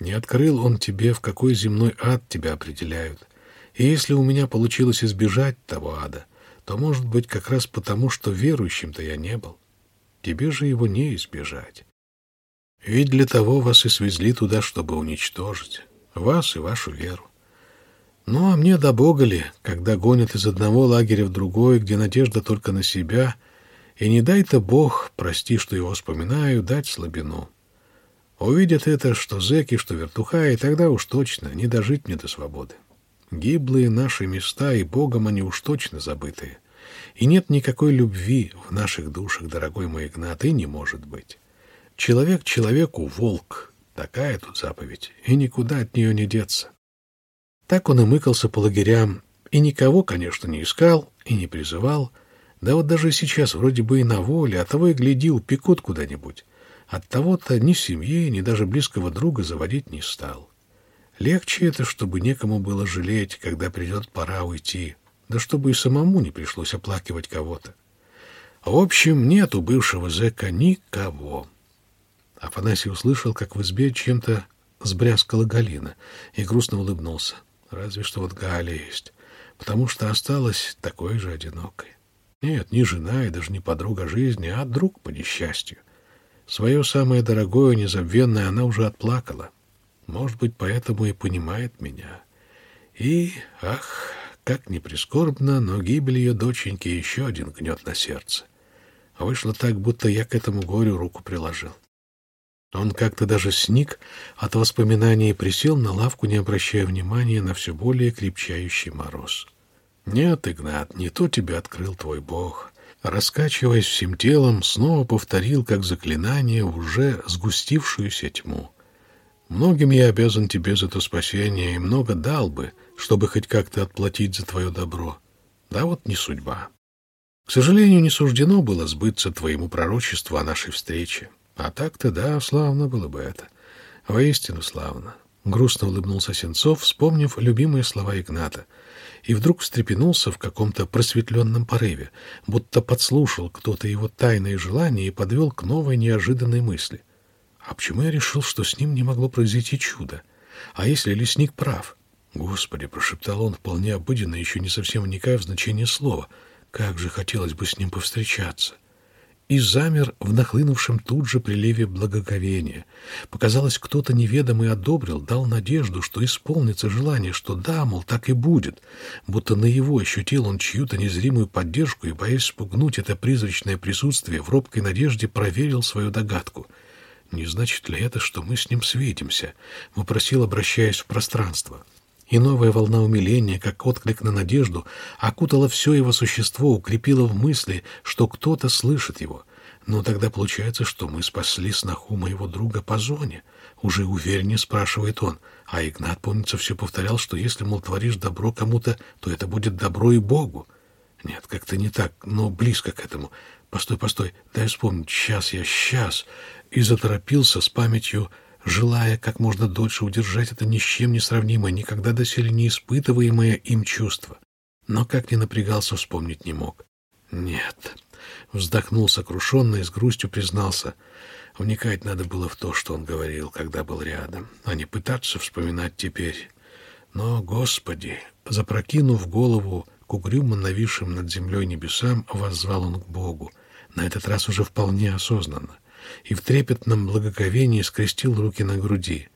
Не открыл он тебе, в какой земной ад тебя определяют. И если у меня получилось избежать того ада, то, может быть, как раз потому, что верующим-то я не был. Тебе же его не избежать. Ведь для того вас и свезли туда, чтобы уничтожить. Вас и вашу веру. Ну, а мне до бога ли, когда гонят из одного лагеря в другой, где надежда только на себя, и не дай-то Бог, прости, что его вспоминаю, дать слабину. Увидят это, что зэки, что вертуха, и тогда уж точно не дожить мне до свободы. Гиблые наши места, и Богом они уж точно забытые. И нет никакой любви в наших душах, дорогой мой Игнат, и не может быть. Человек человеку волк. Такая тут заповедь, и никуда от нее не деться. Так он и мыкался по лагерям, и никого, конечно, не искал и не призывал. Да вот даже сейчас вроде бы и на воле, а того и гляди, упекут куда-нибудь. От того-то ни семьи, ни даже близкого друга заводить не стал. Легче это, чтобы некому было жалеть, когда придет пора уйти, да чтобы и самому не пришлось оплакивать кого-то. В общем, нет у бывшего зэка никого. Афанасий услышал, как в избе чем-то сбрязкала Галина, и грустно улыбнулся. Разве что вот Галя есть, потому что осталась такой же одинокой. Нет, не жена и даже не подруга жизни, а друг по несчастью. Свое самое дорогое, незабвенное она уже отплакала. Может быть, поэтому и понимает меня. И, ах, как ни прискорбно, но гибель ее доченьки еще один гнет на сердце. Вышло так, будто я к этому горю руку приложил. Он как-то даже сник от воспоминаний и присел на лавку, не обращая внимания на все более крепчающий мороз. «Нет, Игнат, не то тебе открыл твой Бог». Раскачиваясь всем телом, снова повторил, как заклинание, уже сгустившуюся тьму. «Многим я обязан тебе за то спасение и много дал бы, чтобы хоть как-то отплатить за твое добро. Да вот не судьба. К сожалению, не суждено было сбыться твоему пророчеству о нашей встрече. А так-то, да, славно было бы это. Воистину славно. Грустно улыбнулся Сенцов, вспомнив любимые слова Игната, и вдруг встрепенулся в каком-то просветленном порыве, будто подслушал кто-то его тайные желания и подвел к новой неожиданной мысли. А почему я решил, что с ним не могло произойти чудо? А если лесник прав? Господи, прошептал он вполне обыденно, еще не совсем вникая в значение слова. Как же хотелось бы с ним повстречаться и замер в нахлынувшем тут же приливе благоговения. Показалось, кто-то неведомый одобрил, дал надежду, что исполнится желание, что да, мол, так и будет, будто на его ощутил он чью-то незримую поддержку и, боясь спугнуть это призрачное присутствие, в робкой надежде проверил свою догадку. «Не значит ли это, что мы с ним свидимся?» — вопросил, обращаясь в пространство. — и новая волна умиления, как отклик на надежду, окутала все его существо, укрепила в мысли, что кто-то слышит его. Но тогда получается, что мы спасли сноху моего друга по зоне. Уже увереннее спрашивает он. А Игнат, помнится, все повторял, что если, мол, творишь добро кому-то, то это будет добро и Богу. Нет, как-то не так, но близко к этому. Постой, постой, дай вспомнить. Сейчас я, сейчас. И заторопился с памятью желая как можно дольше удержать это ни с чем не сравнимое, никогда доселе не испытываемое им чувство. Но как ни напрягался, вспомнить не мог. Нет. Вздохнул сокрушенно и с грустью признался. Вникать надо было в то, что он говорил, когда был рядом, а не пытаться вспоминать теперь. Но, Господи, запрокинув голову к угрюмо нависшим над землей небесам, воззвал он к Богу, на этот раз уже вполне осознанно и в трепетном благоговении скрестил руки на груди.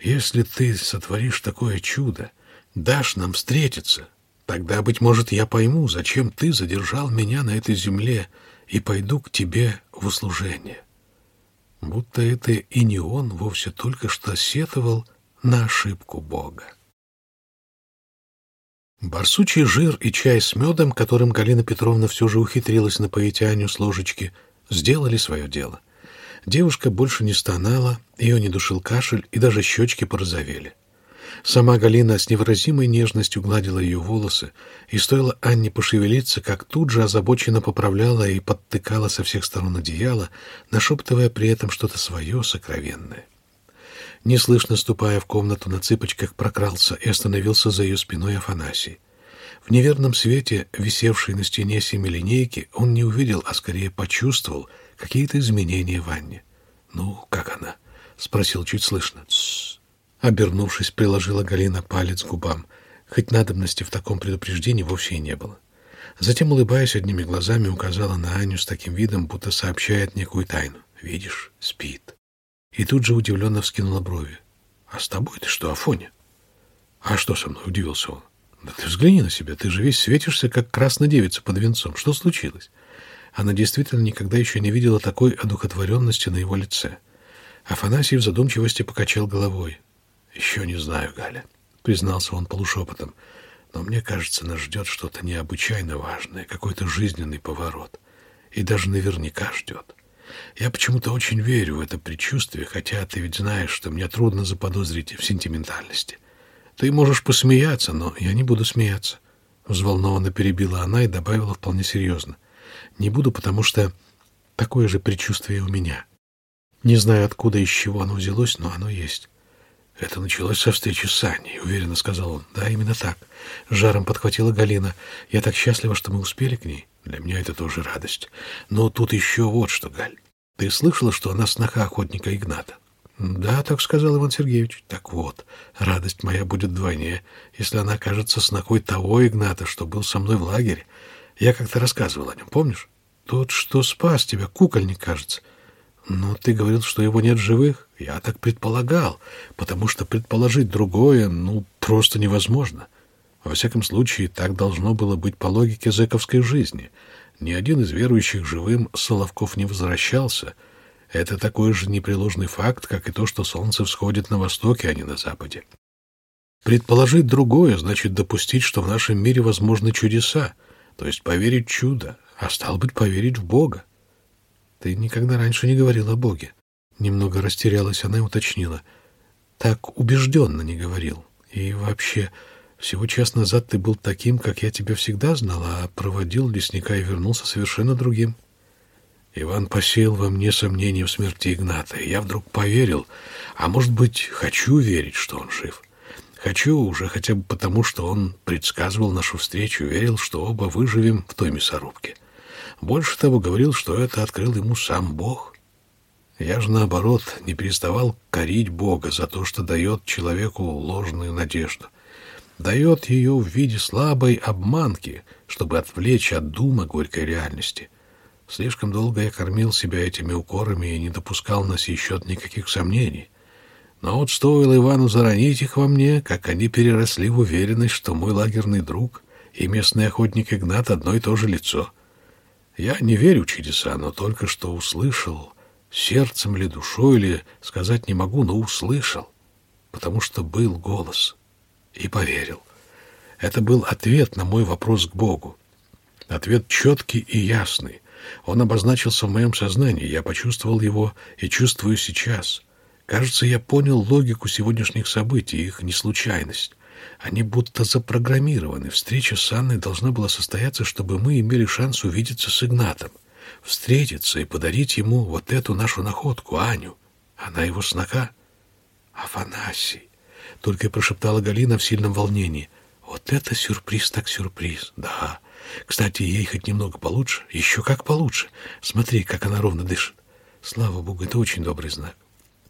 «Если ты сотворишь такое чудо, дашь нам встретиться, тогда, быть может, я пойму, зачем ты задержал меня на этой земле и пойду к тебе в услужение». Будто это и не он вовсе только что сетовал на ошибку Бога. Барсучий жир и чай с медом, которым Галина Петровна все же ухитрилась напоить Аню с ложечки, сделали свое дело — Девушка больше не стонала, ее не душил кашель, и даже щечки порозовели. Сама Галина с невыразимой нежностью гладила ее волосы, и стоило Анне пошевелиться, как тут же озабоченно поправляла и подтыкала со всех сторон одеяло, нашептывая при этом что-то свое сокровенное. Неслышно ступая в комнату на цыпочках, прокрался и остановился за ее спиной Афанасий. В неверном свете, висевшей на стене семилинейки, он не увидел, а скорее почувствовал — какие-то изменения в Анне. «Ну, как она?» — спросил чуть слышно. «Тссс». Обернувшись, приложила Галина палец к губам. Хоть надобности в таком предупреждении вовсе и не было. Затем, улыбаясь одними глазами, указала на Аню с таким видом, будто сообщает некую тайну. «Видишь, спит». И тут же удивленно вскинула брови. «А с тобой ты что, Афоня?» «А что со мной?» — удивился он. «Да ты взгляни на себя, ты же весь светишься, как красная девица под венцом. Что случилось?» Она действительно никогда еще не видела такой одухотворенности на его лице. Афанасий в задумчивости покачал головой. «Еще не знаю, Галя», — признался он полушепотом. «Но мне кажется, нас ждет что-то необычайно важное, какой-то жизненный поворот. И даже наверняка ждет. Я почему-то очень верю в это предчувствие, хотя ты ведь знаешь, что мне трудно заподозрить в сентиментальности. Ты можешь посмеяться, но я не буду смеяться». Взволнованно перебила она и добавила вполне серьезно. Не буду, потому что такое же предчувствие у меня. Не знаю, откуда и с чего оно взялось, но оно есть. Это началось со встречи с Аней, уверенно сказал он. Да, именно так. Жаром подхватила Галина. Я так счастлива, что мы успели к ней. Для меня это тоже радость. Но тут еще вот что, Галь. Ты слышала, что она сноха охотника Игната? Да, так сказал Иван Сергеевич. Так вот, радость моя будет вдвойне, если она окажется снохой того Игната, что был со мной в лагере. Я как-то рассказывал о нем, помнишь? Тот, что спас тебя, кукольник, кажется. Но ты говорил, что его нет живых. Я так предполагал, потому что предположить другое, ну, просто невозможно. Во всяком случае, так должно было быть по логике зэковской жизни. Ни один из верующих живым Соловков не возвращался. Это такой же непреложный факт, как и то, что солнце всходит на востоке, а не на западе. Предположить другое значит допустить, что в нашем мире возможны чудеса, то есть поверить в чудо, а стал быть, поверить в Бога. Ты никогда раньше не говорил о Боге. Немного растерялась она и уточнила. Так убежденно не говорил. И вообще, всего час назад ты был таким, как я тебя всегда знала, а проводил лесника и вернулся совершенно другим. Иван посеял во мне сомнения в смерти Игната, и я вдруг поверил, а может быть, хочу верить, что он жив. Хочу уже хотя бы потому, что он предсказывал нашу встречу, верил, что оба выживем в той мясорубке. Больше того, говорил, что это открыл ему сам Бог. Я же, наоборот, не переставал корить Бога за то, что дает человеку ложную надежду. Дает ее в виде слабой обманки, чтобы отвлечь от дума горькой реальности. Слишком долго я кормил себя этими укорами и не допускал на сей счет никаких сомнений. Но вот стоило Ивану заронить их во мне, как они переросли в уверенность, что мой лагерный друг и местный охотник Игнат одно и то же лицо — я не верю в чудеса, но только что услышал, сердцем ли, душой ли, сказать не могу, но услышал, потому что был голос, и поверил. Это был ответ на мой вопрос к Богу. Ответ четкий и ясный. Он обозначился в моем сознании, я почувствовал его и чувствую сейчас. Кажется, я понял логику сегодняшних событий, их неслучайность. Они будто запрограммированы. Встреча с Анной должна была состояться, чтобы мы имели шанс увидеться с Игнатом, встретиться и подарить ему вот эту нашу находку, Аню. Она его сноха. Афанасий. Только и прошептала Галина в сильном волнении. Вот это сюрприз так сюрприз. Да. Кстати, ей хоть немного получше. Еще как получше. Смотри, как она ровно дышит. Слава Богу, это очень добрый знак.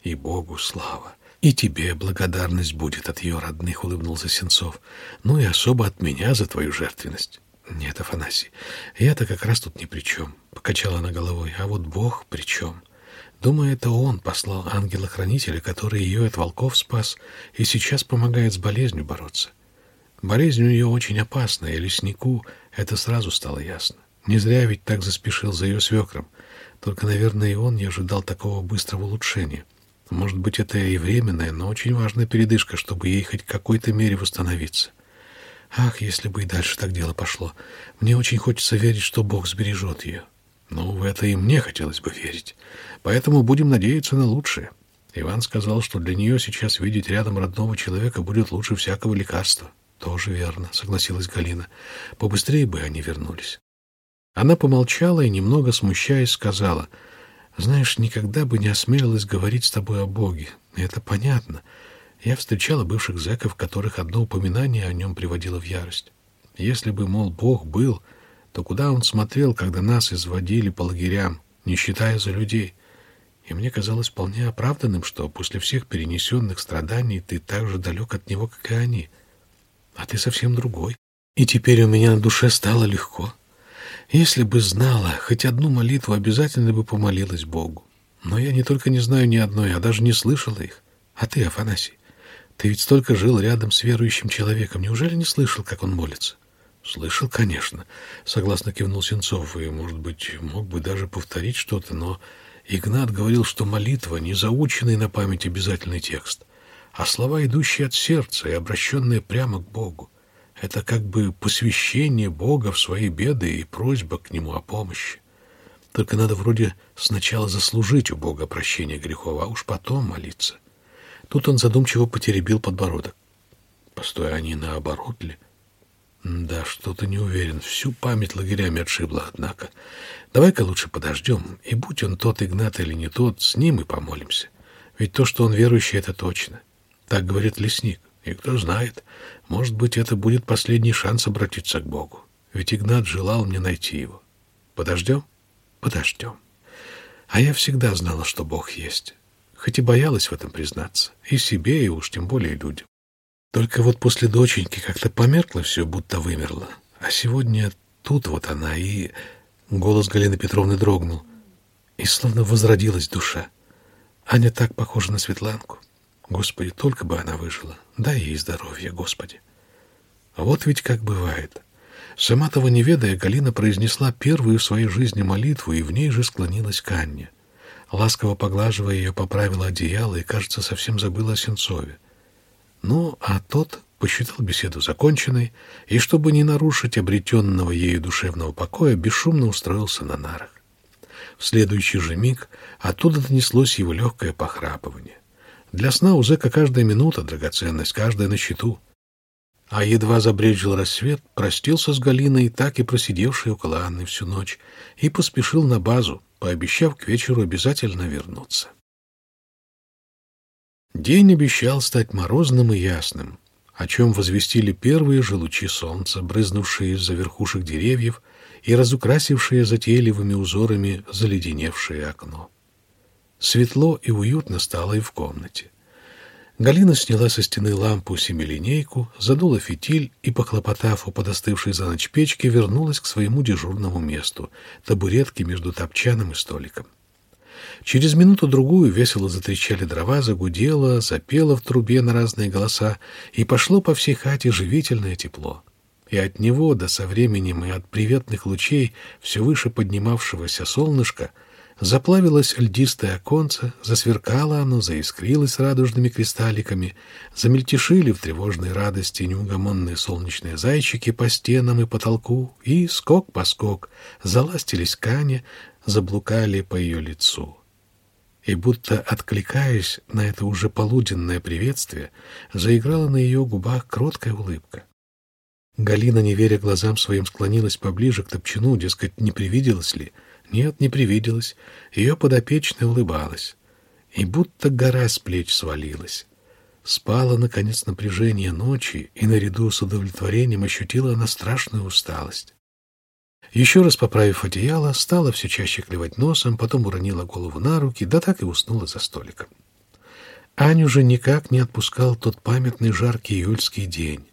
И Богу слава. «И тебе благодарность будет от ее родных», — улыбнулся Сенцов. «Ну и особо от меня за твою жертвенность». «Нет, Афанасий, я-то как раз тут ни при чем», — покачала она головой. «А вот Бог при чем?» Думаю, это он послал ангела-хранителя, который ее от волков спас и сейчас помогает с болезнью бороться. Болезнь у нее очень опасная, и леснику это сразу стало ясно. Не зря ведь так заспешил за ее свекром. Только, наверное, и он не ожидал такого быстрого улучшения. Может быть, это и временная, но очень важная передышка, чтобы ей хоть какой-то мере восстановиться. Ах, если бы и дальше так дело пошло. Мне очень хочется верить, что Бог сбережет ее. Ну, в это и мне хотелось бы верить. Поэтому будем надеяться на лучшее. Иван сказал, что для нее сейчас видеть рядом родного человека будет лучше всякого лекарства. Тоже верно, согласилась Галина. Побыстрее бы они вернулись. Она помолчала и, немного смущаясь, сказала — знаешь, никогда бы не осмелилась говорить с тобой о Боге. это понятно. Я встречала бывших зэков, которых одно упоминание о нем приводило в ярость. Если бы, мол, Бог был, то куда он смотрел, когда нас изводили по лагерям, не считая за людей? И мне казалось вполне оправданным, что после всех перенесенных страданий ты так же далек от него, как и они. А ты совсем другой. И теперь у меня на душе стало легко. Если бы знала, хоть одну молитву обязательно бы помолилась Богу. Но я не только не знаю ни одной, а даже не слышала их. А ты, Афанасий, ты ведь столько жил рядом с верующим человеком. Неужели не слышал, как он молится? Слышал, конечно, согласно кивнул Сенцов, и, может быть, мог бы даже повторить что-то, но Игнат говорил, что молитва — не заученный на память обязательный текст, а слова, идущие от сердца и обращенные прямо к Богу. Это как бы посвящение Бога в свои беды и просьба к Нему о помощи. Только надо вроде сначала заслужить у Бога прощение грехов, а уж потом молиться. Тут он задумчиво потеребил подбородок. Постой, они наоборот ли? Да, что-то не уверен. Всю память лагерями отшибла, однако. Давай-ка лучше подождем, и будь он тот Игнат или не тот, с ним и помолимся. Ведь то, что он верующий, это точно. Так говорит лесник. И кто знает, может быть, это будет последний шанс обратиться к Богу. Ведь Игнат желал мне найти его. Подождем? Подождем. А я всегда знала, что Бог есть. Хоть и боялась в этом признаться. И себе, и уж тем более людям. Только вот после доченьки как-то померкло все, будто вымерло. А сегодня тут вот она, и... Голос Галины Петровны дрогнул. И словно возродилась душа. Аня так похожа на Светланку. Господи, только бы она выжила. Дай ей здоровья, Господи. Вот ведь как бывает. Сама того не ведая, Галина произнесла первую в своей жизни молитву и в ней же склонилась к Анне. Ласково поглаживая ее, поправила одеяло и, кажется, совсем забыла о Сенцове. Ну, а тот посчитал беседу законченной и, чтобы не нарушить обретенного ею душевного покоя, бесшумно устроился на нарах. В следующий же миг оттуда донеслось его легкое похрапывание. Для сна у зэка каждая минута — драгоценность, каждая на счету. А едва забрежил рассвет, простился с Галиной, так и просидевшей около Анны всю ночь, и поспешил на базу, пообещав к вечеру обязательно вернуться. День обещал стать морозным и ясным, о чем возвестили первые же лучи солнца, брызнувшие из-за верхушек деревьев и разукрасившие затейливыми узорами заледеневшее окно. Светло и уютно стало и в комнате. Галина сняла со стены лампу семилинейку, задула фитиль и, похлопотав у подостывшей за ночь печки, вернулась к своему дежурному месту — табуретке между топчаном и столиком. Через минуту-другую весело затрещали дрова, загудело, запело в трубе на разные голоса, и пошло по всей хате живительное тепло. И от него, да со временем и от приветных лучей все выше поднимавшегося солнышка — Заплавилось льдистое оконце, засверкало оно, заискрилось радужными кристалликами, замельтешили в тревожной радости неугомонные солнечные зайчики по стенам и потолку, и, скок по скок, заластились кани, заблукали по ее лицу. И будто откликаясь на это уже полуденное приветствие, заиграла на ее губах кроткая улыбка. Галина, не веря глазам своим, склонилась поближе к топчину, дескать, не привиделось ли — нет, не привиделась. Ее подопечная улыбалась. И будто гора с плеч свалилась. Спала, наконец, напряжение ночи, и наряду с удовлетворением ощутила она страшную усталость. Еще раз поправив одеяло, стала все чаще клевать носом, потом уронила голову на руки, да так и уснула за столиком. Аню же никак не отпускал тот памятный жаркий июльский день.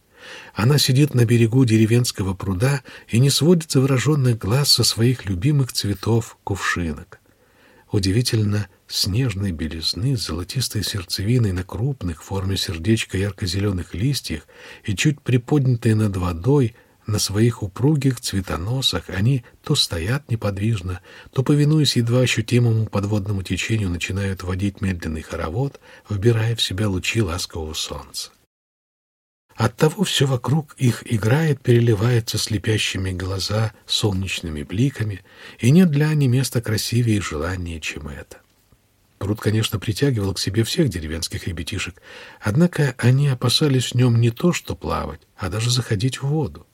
Она сидит на берегу деревенского пруда и не сводит завороженных глаз со своих любимых цветов кувшинок. Удивительно снежной белизны с золотистой сердцевиной на крупных в форме сердечка ярко-зеленых листьях и чуть приподнятые над водой на своих упругих цветоносах они то стоят неподвижно, то, повинуясь едва ощутимому подводному течению, начинают водить медленный хоровод, вбирая в себя лучи ласкового солнца. Оттого все вокруг их играет, переливается слепящими глаза солнечными бликами, и нет для Ани места красивее и желаннее, чем это. Пруд, конечно, притягивал к себе всех деревенских ребятишек, однако они опасались в нем не то что плавать, а даже заходить в воду.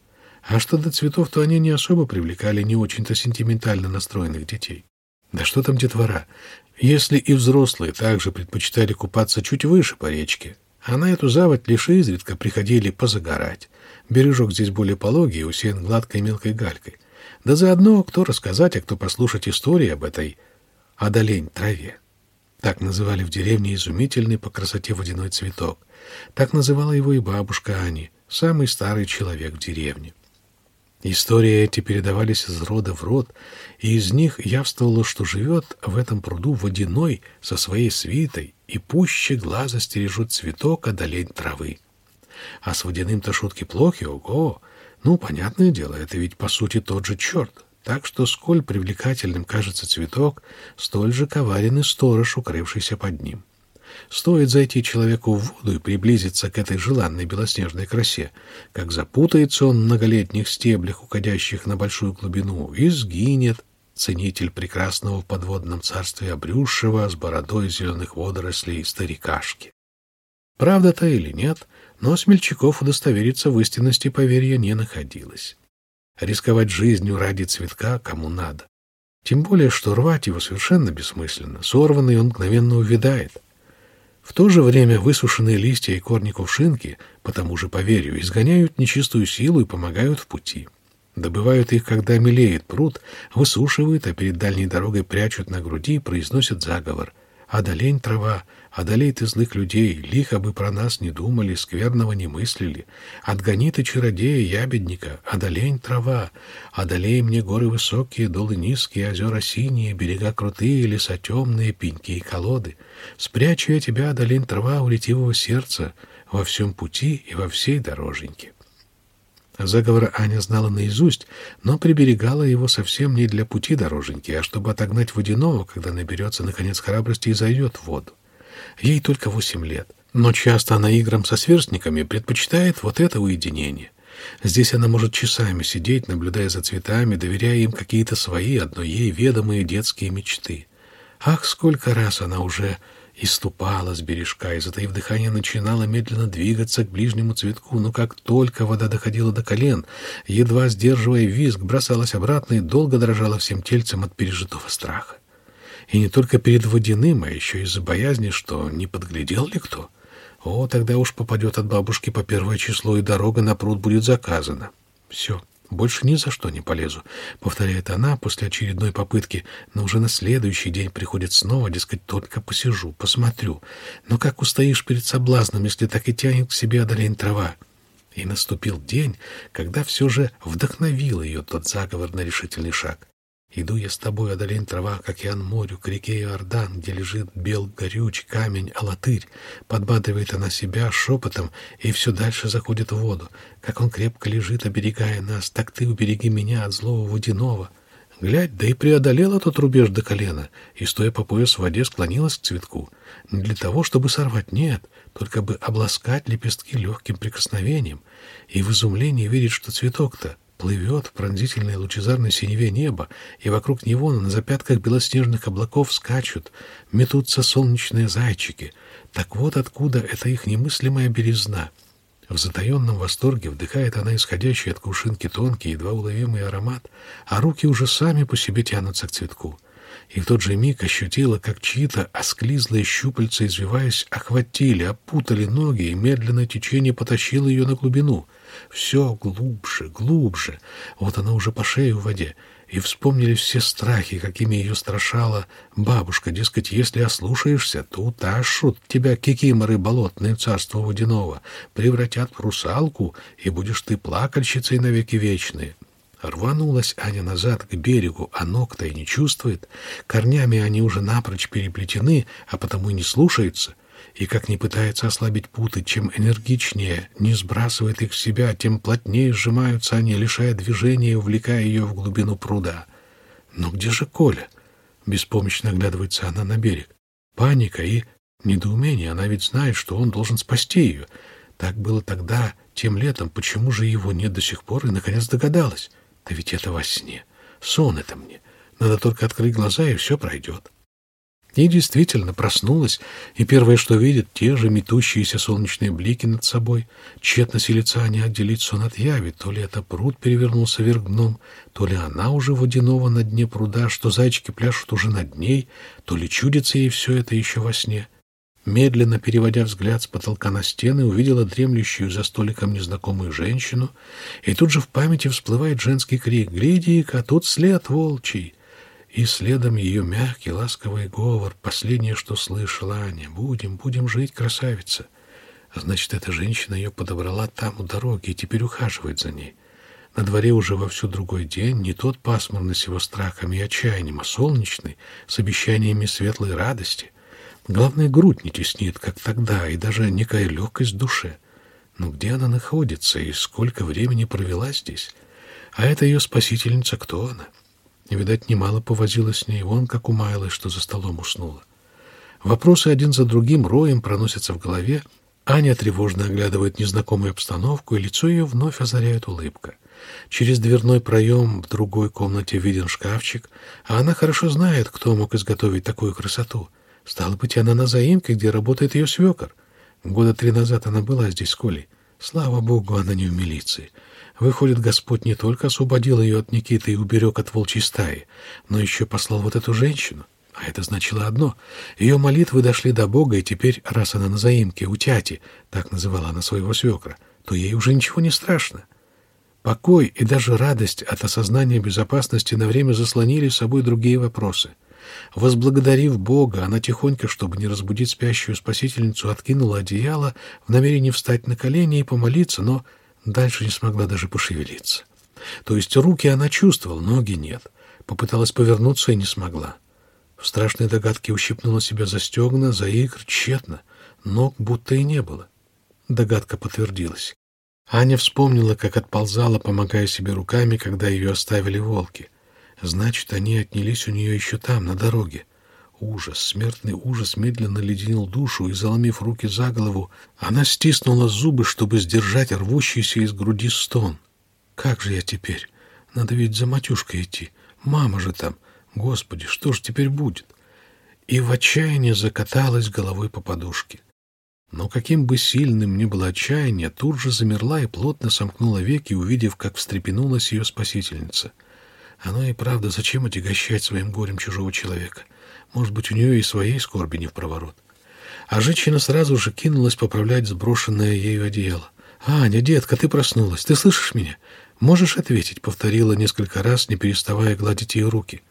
А что до цветов, то они не особо привлекали не очень-то сентиментально настроенных детей. Да что там детвора? Если и взрослые также предпочитали купаться чуть выше по речке, а на эту заводь лишь изредка приходили позагорать. Бережок здесь более пологий, усеян гладкой мелкой галькой. Да заодно кто рассказать, а кто послушать истории об этой одолень траве. Так называли в деревне изумительный по красоте водяной цветок. Так называла его и бабушка Ани, самый старый человек в деревне. Истории эти передавались из рода в род, и из них явствовало, что живет в этом пруду водяной со своей свитой и пуще глаза стережет цветок одолень травы. А с водяным-то шутки плохи, ого! Ну, понятное дело, это ведь по сути тот же черт. Так что, сколь привлекательным кажется цветок, столь же коварен и сторож, укрывшийся под ним. Стоит зайти человеку в воду и приблизиться к этой желанной белоснежной красе, как запутается он в многолетних стеблях, уходящих на большую глубину, и сгинет, ценитель прекрасного в подводном царстве обрюзшего с бородой зеленых водорослей старикашки. Правда-то или нет, но смельчаков удостовериться в истинности поверья не находилось. Рисковать жизнью ради цветка кому надо. Тем более, что рвать его совершенно бессмысленно. Сорванный он мгновенно увядает. В то же время высушенные листья и корни кувшинки, по тому же поверью, изгоняют нечистую силу и помогают в пути. Добывают их, когда мелеет пруд, высушивают, а перед дальней дорогой прячут на груди и произносят заговор. Одолень трава, одолей ты злых людей, лихо бы про нас не думали, скверного не мыслили. Отгони ты чародея, ябедника, одолень трава, одолей мне горы высокие, долы низкие, озера синие, берега крутые, леса темные, пеньки и колоды. Спрячу я тебя, одолень трава, у ретивого сердца, во всем пути и во всей дороженьке. Заговор Аня знала наизусть, но приберегала его совсем не для пути дороженьки, а чтобы отогнать водяного, когда наберется, наконец, храбрости и зайдет в воду. Ей только восемь лет, но часто она играм со сверстниками предпочитает вот это уединение. Здесь она может часами сидеть, наблюдая за цветами, доверяя им какие-то свои, одно ей ведомые детские мечты. Ах, сколько раз она уже и ступала с бережка, и, затаив дыхание, начинала медленно двигаться к ближнему цветку, но как только вода доходила до колен, едва сдерживая визг, бросалась обратно и долго дрожала всем тельцем от пережитого страха. И не только перед водяным, а еще из-за боязни, что не подглядел ли кто. О, тогда уж попадет от бабушки по первое число, и дорога на пруд будет заказана. Все. «Больше ни за что не полезу», — повторяет она после очередной попытки, но уже на следующий день приходит снова, дескать, только посижу, посмотрю. Но как устоишь перед соблазном, если так и тянет к себе одолень трава? И наступил день, когда все же вдохновил ее тот заговор на решительный шаг. Иду я с тобой, одолень трава, к океан морю, к реке Иордан, где лежит бел горюч, камень, алатырь. Подбадривает она себя шепотом и все дальше заходит в воду. Как он крепко лежит, оберегая нас, так ты убереги меня от злого водяного. Глядь, да и преодолела тот рубеж до колена, и, стоя по пояс в воде, склонилась к цветку. Не для того, чтобы сорвать, нет, только бы обласкать лепестки легким прикосновением. И в изумлении видеть, что цветок-то плывет в пронзительной лучезарной синеве неба, и вокруг него на запятках белоснежных облаков скачут, метутся солнечные зайчики. Так вот откуда эта их немыслимая белизна. В затаенном восторге вдыхает она исходящий от кувшинки тонкий, едва уловимый аромат, а руки уже сами по себе тянутся к цветку. И в тот же миг ощутила, как чьи-то осклизлые щупальца, извиваясь, охватили, опутали ноги, и медленное течение потащило ее на глубину — все глубже, глубже. Вот она уже по шее в воде. И вспомнили все страхи, какими ее страшала бабушка. Дескать, если ослушаешься, то уташут тебя кикиморы болотные царство водяного, превратят в русалку, и будешь ты плакальщицей навеки вечные. Рванулась Аня назад к берегу, а ног-то и не чувствует. Корнями они уже напрочь переплетены, а потому и не слушаются — и как не пытается ослабить путы, чем энергичнее не сбрасывает их с себя, тем плотнее сжимаются они, лишая движения и увлекая ее в глубину пруда. Но где же Коля? Беспомощно оглядывается она на берег. Паника и недоумение. Она ведь знает, что он должен спасти ее. Так было тогда, тем летом. Почему же его нет до сих пор? И, наконец, догадалась. Да ведь это во сне. Сон это мне. Надо только открыть глаза, и все пройдет. И действительно проснулась, и первое, что видит, те же метущиеся солнечные блики над собой. Тщетно силится они отделить сон от яви, то ли это пруд перевернулся вверх дном, то ли она уже водяного на дне пруда, что зайчики пляшут уже над ней, то ли чудится ей все это еще во сне. Медленно переводя взгляд с потолка на стены, увидела дремлющую за столиком незнакомую женщину, и тут же в памяти всплывает женский крик «Гляди-ка, тут след волчий!» И следом ее мягкий, ласковый говор, последнее, что слышала Аня. «Будем, будем жить, красавица!» Значит, эта женщина ее подобрала там, у дороги, и теперь ухаживает за ней. На дворе уже вовсю другой день, не тот пасмурный с его страхами и отчаянием, а солнечный, с обещаниями светлой радости. Главное, грудь не теснит, как тогда, и даже некая легкость в душе. Но где она находится и сколько времени провела здесь? А это ее спасительница, кто она? И, видать, немало повозилась с ней, вон как умаялась, что за столом уснула. Вопросы один за другим роем проносятся в голове. Аня тревожно оглядывает незнакомую обстановку, и лицо ее вновь озаряет улыбка. Через дверной проем в другой комнате виден шкафчик, а она хорошо знает, кто мог изготовить такую красоту. Стало быть, она на заимке, где работает ее свекор. Года три назад она была здесь с Колей. Слава богу, она не в милиции. Выходит, Господь не только освободил ее от Никиты и уберег от волчьей стаи, но еще послал вот эту женщину. А это значило одно. Ее молитвы дошли до Бога, и теперь, раз она на заимке у тяти, так называла она своего свекра, то ей уже ничего не страшно. Покой и даже радость от осознания безопасности на время заслонили собой другие вопросы. Возблагодарив Бога, она тихонько, чтобы не разбудить спящую спасительницу, откинула одеяло в намерении встать на колени и помолиться, но дальше не смогла даже пошевелиться. То есть руки она чувствовала, ноги нет. Попыталась повернуться и не смогла. В страшной догадке ущипнула себя за стегна, за икр, тщетно. Ног будто и не было. Догадка подтвердилась. Аня вспомнила, как отползала, помогая себе руками, когда ее оставили волки. Значит, они отнялись у нее еще там, на дороге. Ужас, смертный ужас медленно леденил душу, и, заломив руки за голову, она стиснула зубы, чтобы сдержать рвущийся из груди стон. «Как же я теперь? Надо ведь за матюшкой идти. Мама же там. Господи, что ж теперь будет?» И в отчаянии закаталась головой по подушке. Но каким бы сильным ни было отчаяние, тут же замерла и плотно сомкнула веки, увидев, как встрепенулась ее спасительница. Оно и правда, зачем отягощать своим горем чужого человека? Может быть, у нее и своей скорби не в проворот. А женщина сразу же кинулась поправлять сброшенное ею одеяло. «Аня, детка, ты проснулась. Ты слышишь меня? Можешь ответить?» — повторила несколько раз, не переставая гладить ее руки.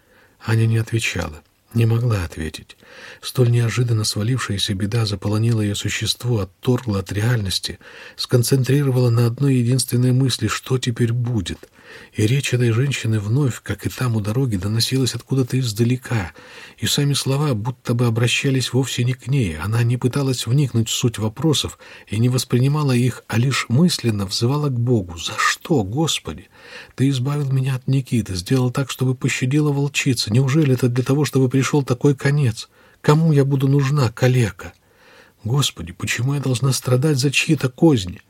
Аня не отвечала. Не могла ответить. Столь неожиданно свалившаяся беда заполонила ее существо, отторгла от реальности, сконцентрировала на одной единственной мысли, что теперь будет. И речь этой женщины вновь, как и там у дороги, доносилась откуда-то издалека, и сами слова будто бы обращались вовсе не к ней. Она не пыталась вникнуть в суть вопросов и не воспринимала их, а лишь мысленно взывала к Богу. «За что, Господи? Ты избавил меня от Никиты, сделал так, чтобы пощадила волчица. Неужели это для того, чтобы пришел такой конец? Кому я буду нужна, калека? Господи, почему я должна страдать за чьи-то козни?»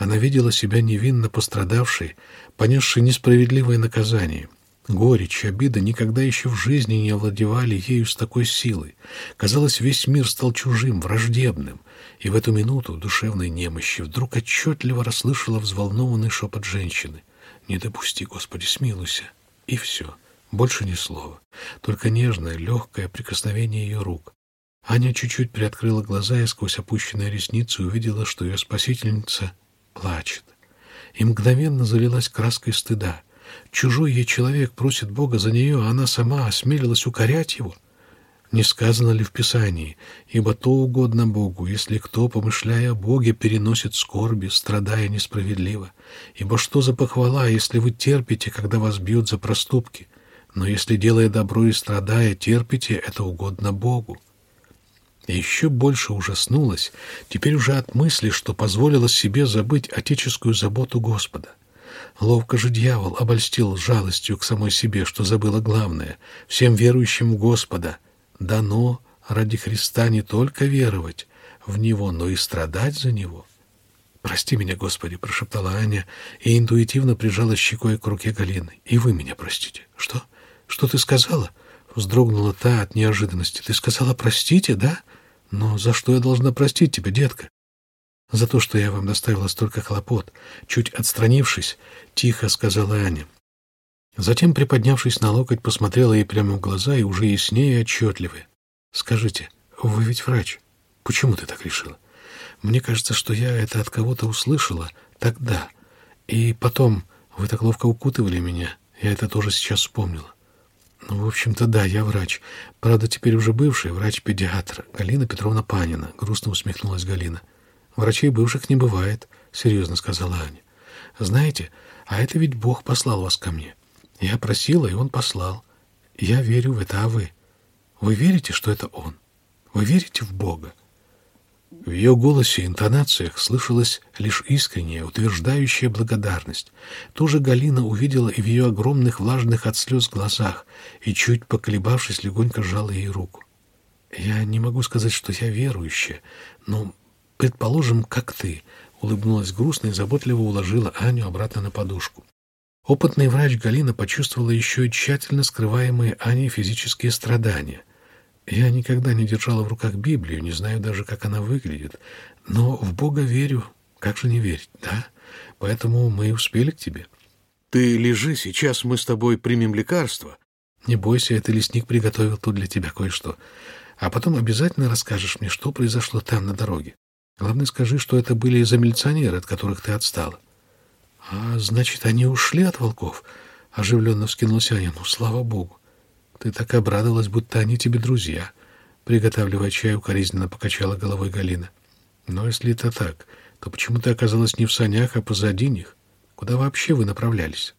Она видела себя невинно пострадавшей, понесшей несправедливое наказание. Горечь, обида никогда еще в жизни не овладевали ею с такой силой. Казалось, весь мир стал чужим, враждебным. И в эту минуту душевной немощи вдруг отчетливо расслышала взволнованный шепот женщины. «Не допусти, Господи, смилуйся!» И все. Больше ни слова. Только нежное, легкое прикосновение ее рук. Аня чуть-чуть приоткрыла глаза и сквозь опущенные ресницы увидела, что ее спасительница плачет. И мгновенно залилась краской стыда. Чужой ей человек просит Бога за нее, а она сама осмелилась укорять его. Не сказано ли в Писании, ибо то угодно Богу, если кто, помышляя о Боге, переносит скорби, страдая несправедливо. Ибо что за похвала, если вы терпите, когда вас бьют за проступки? Но если, делая добро и страдая, терпите, это угодно Богу и еще больше ужаснулась, теперь уже от мысли, что позволила себе забыть отеческую заботу Господа. Ловко же дьявол обольстил жалостью к самой себе, что забыла главное — всем верующим в Господа. Дано ради Христа не только веровать в Него, но и страдать за Него. «Прости меня, Господи!» — прошептала Аня и интуитивно прижала щекой к руке Галины. «И вы меня простите». «Что? Что ты сказала?» — вздрогнула та от неожиданности. «Ты сказала «простите», да?» Но за что я должна простить тебя, детка? За то, что я вам доставила столько хлопот. Чуть отстранившись, тихо сказала Аня. Затем, приподнявшись на локоть, посмотрела ей прямо в глаза и уже яснее и отчетливее. «Скажите, вы ведь врач. Почему ты так решила? Мне кажется, что я это от кого-то услышала тогда. И потом вы так ловко укутывали меня. Я это тоже сейчас вспомнила. Ну, в общем-то, да, я врач. Правда, теперь уже бывший врач-педиатр. Галина Петровна Панина. Грустно усмехнулась Галина. Врачей бывших не бывает, серьезно сказала Аня. Знаете, а это ведь Бог послал вас ко мне. Я просила, и Он послал. Я верю в это, а вы? Вы верите, что это Он? Вы верите в Бога? В ее голосе и интонациях слышалась лишь искренняя, утверждающая благодарность. Ту же Галина увидела и в ее огромных влажных от слез глазах, и, чуть поколебавшись, легонько сжала ей руку. «Я не могу сказать, что я верующая, но, предположим, как ты», — улыбнулась грустно и заботливо уложила Аню обратно на подушку. Опытный врач Галина почувствовала еще и тщательно скрываемые Аней физические страдания — я никогда не держала в руках Библию, не знаю даже, как она выглядит. Но в Бога верю. Как же не верить, да? Поэтому мы успели к тебе. Ты лежи, сейчас мы с тобой примем лекарство. Не бойся, это лесник приготовил тут для тебя кое-что. А потом обязательно расскажешь мне, что произошло там, на дороге. Главное, скажи, что это были из-за милиционеры, от которых ты отстала. — А, значит, они ушли от волков? — оживленно вскинулась Аня. — Ну, слава богу. Ты так обрадовалась, будто они тебе друзья. Приготавливая чай, укоризненно покачала головой Галина. Но если это так, то почему ты оказалась не в санях, а позади них? Куда вообще вы направлялись?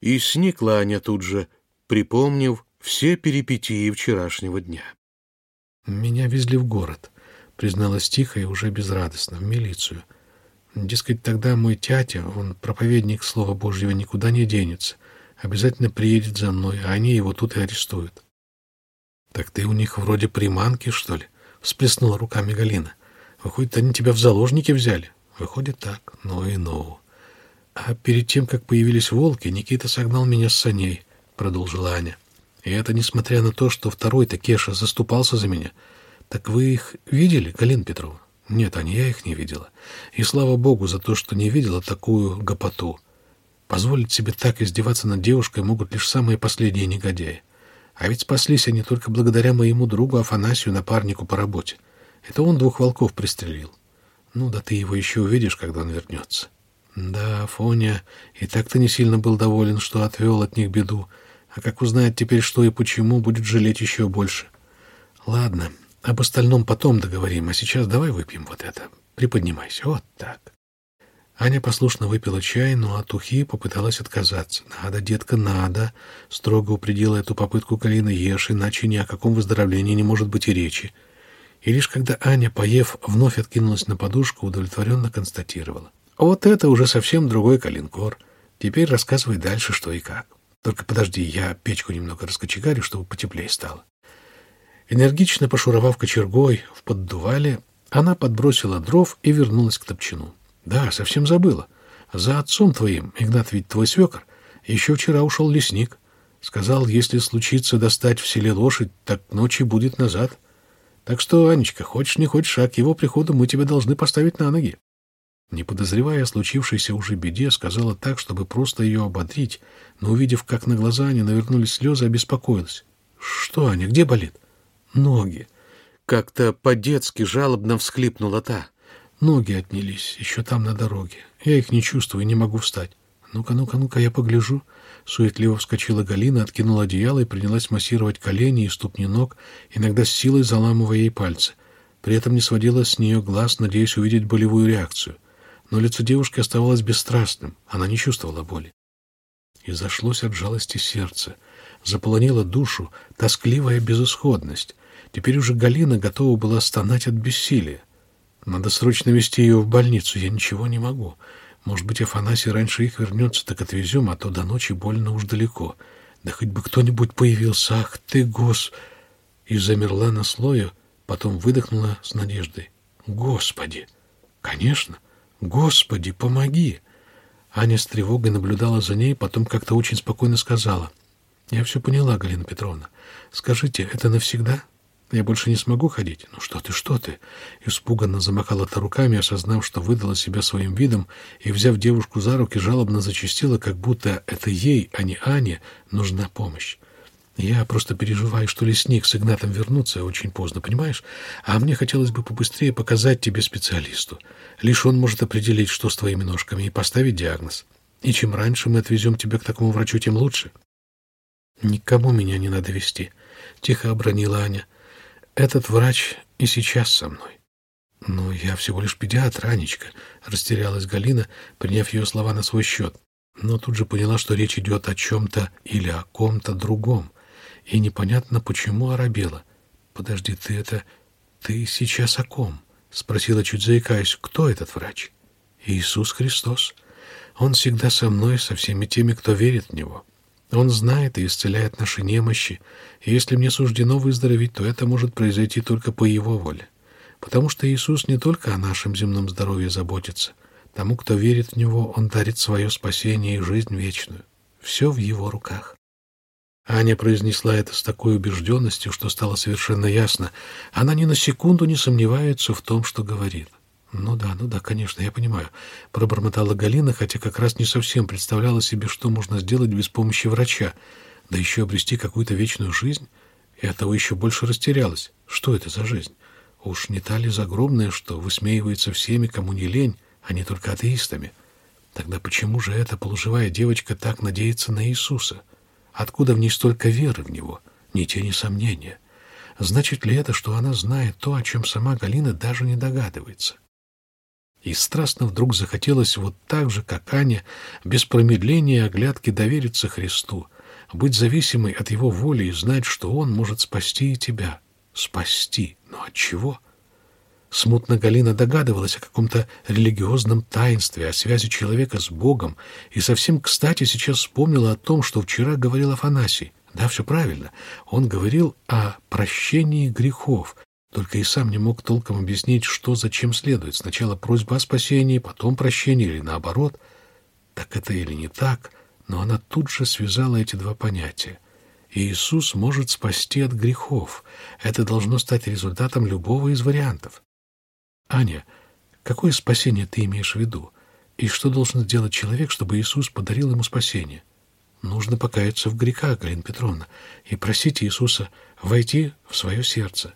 И сникла Аня тут же, припомнив все перипетии вчерашнего дня. Меня везли в город, призналась тихо и уже безрадостно, в милицию. Дескать, тогда мой тятя, он проповедник Слова Божьего, никуда не денется. Обязательно приедет за мной, а они его тут и арестуют. — Так ты у них вроде приманки, что ли? — всплеснула руками Галина. — Выходит, они тебя в заложники взяли? — Выходит так, но и но. А перед тем, как появились волки, Никита согнал меня с саней, — продолжила Аня. И это несмотря на то, что второй-то Кеша заступался за меня. Так вы их видели, Галина Петровна? Нет, Аня, я их не видела. И слава богу за то, что не видела такую гопоту. Позволить себе так издеваться над девушкой могут лишь самые последние негодяи. А ведь спаслись они только благодаря моему другу Афанасию, напарнику по работе. Это он двух волков пристрелил. Ну да ты его еще увидишь, когда он вернется. Да, Фоня и так-то не сильно был доволен, что отвел от них беду. А как узнает теперь, что и почему, будет жалеть еще больше. Ладно, об остальном потом договорим, а сейчас давай выпьем вот это. Приподнимайся, вот так. Аня послушно выпила чай, но от ухи попыталась отказаться. «Надо, детка, надо!» — строго упредила эту попытку Галина «Ешь, иначе ни о каком выздоровлении не может быть и речи». И лишь когда Аня, поев, вновь откинулась на подушку, удовлетворенно констатировала. «Вот это уже совсем другой калинкор. Теперь рассказывай дальше, что и как. Только подожди, я печку немного раскочегарю, чтобы потеплее стало». Энергично пошуровав кочергой в поддувале, она подбросила дров и вернулась к топчину. Да, совсем забыла. За отцом твоим, Игнат ведь твой свекор, еще вчера ушел лесник. Сказал, если случится достать в селе лошадь, так ночи будет назад. Так что, Анечка, хочешь не хочешь, а к его приходу мы тебя должны поставить на ноги. Не подозревая о случившейся уже беде, сказала так, чтобы просто ее ободрить, но, увидев, как на глаза Ани навернулись слезы, обеспокоилась. «Что, Аня, где болит?» «Ноги». Как-то по-детски жалобно всхлипнула та. Ноги отнялись, еще там на дороге. Я их не чувствую, не могу встать. Ну-ка, ну-ка, ну-ка, я погляжу. Суетливо вскочила Галина, откинула одеяло и принялась массировать колени и ступни ног, иногда с силой заламывая ей пальцы. При этом не сводила с нее глаз, надеясь увидеть болевую реакцию. Но лицо девушки оставалось бесстрастным, она не чувствовала боли. И зашлось от жалости сердце. Заполонила душу тоскливая безысходность. Теперь уже Галина готова была стонать от бессилия. Надо срочно везти ее в больницу. Я ничего не могу. Может быть, Афанасий раньше их вернется, так отвезем, а то до ночи больно уж далеко. Да хоть бы кто-нибудь появился. Ах ты, гос! И замерла на слое, потом выдохнула с надеждой. Господи! Конечно! Господи, помоги! Аня с тревогой наблюдала за ней, потом как-то очень спокойно сказала. Я все поняла, Галина Петровна. Скажите, это навсегда? — я больше не смогу ходить. Ну что ты, что ты? Испуганно замахала-то руками, осознав, что выдала себя своим видом, и, взяв девушку за руки, жалобно зачастила, как будто это ей, а не Ане, нужна помощь. Я просто переживаю, что лесник с Игнатом вернутся очень поздно, понимаешь? А мне хотелось бы побыстрее показать тебе специалисту. Лишь он может определить, что с твоими ножками, и поставить диагноз. И чем раньше мы отвезем тебя к такому врачу, тем лучше. Никому меня не надо вести, — тихо обронила Аня. — этот врач и сейчас со мной. Но я всего лишь педиатр, Анечка, растерялась Галина, приняв ее слова на свой счет. Но тут же поняла, что речь идет о чем-то или о ком-то другом. И непонятно, почему оробела. Подожди, ты это... Ты сейчас о ком? Спросила, чуть заикаясь, кто этот врач? Иисус Христос. Он всегда со мной, со всеми теми, кто верит в Него. Он знает и исцеляет наши немощи, и если мне суждено выздороветь, то это может произойти только по Его воле. Потому что Иисус не только о нашем земном здоровье заботится. Тому, кто верит в Него, Он дарит свое спасение и жизнь вечную. Все в Его руках. Аня произнесла это с такой убежденностью, что стало совершенно ясно. Она ни на секунду не сомневается в том, что говорит. «Ну да, ну да, конечно, я понимаю», — пробормотала Галина, хотя как раз не совсем представляла себе, что можно сделать без помощи врача, да еще обрести какую-то вечную жизнь, и оттого еще больше растерялась. Что это за жизнь? Уж не та ли загробная, что высмеивается всеми, кому не лень, а не только атеистами? Тогда почему же эта полуживая девочка так надеется на Иисуса? Откуда в ней столько веры в Него? Ни тени сомнения. Значит ли это, что она знает то, о чем сама Галина даже не догадывается? И страстно вдруг захотелось вот так же, как Аня, без промедления и оглядки довериться Христу, быть зависимой от Его воли и знать, что Он может спасти и тебя. Спасти. Но от чего? Смутно Галина догадывалась о каком-то религиозном таинстве, о связи человека с Богом, и совсем кстати сейчас вспомнила о том, что вчера говорил Афанасий. Да, все правильно. Он говорил о прощении грехов, только и сам не мог толком объяснить, что зачем следует. Сначала просьба о спасении, потом прощение или наоборот. Так это или не так, но она тут же связала эти два понятия. Иисус может спасти от грехов. Это должно стать результатом любого из вариантов. Аня, какое спасение ты имеешь в виду? И что должен сделать человек, чтобы Иисус подарил ему спасение? Нужно покаяться в грехах, Галина Петровна, и просить Иисуса войти в свое сердце.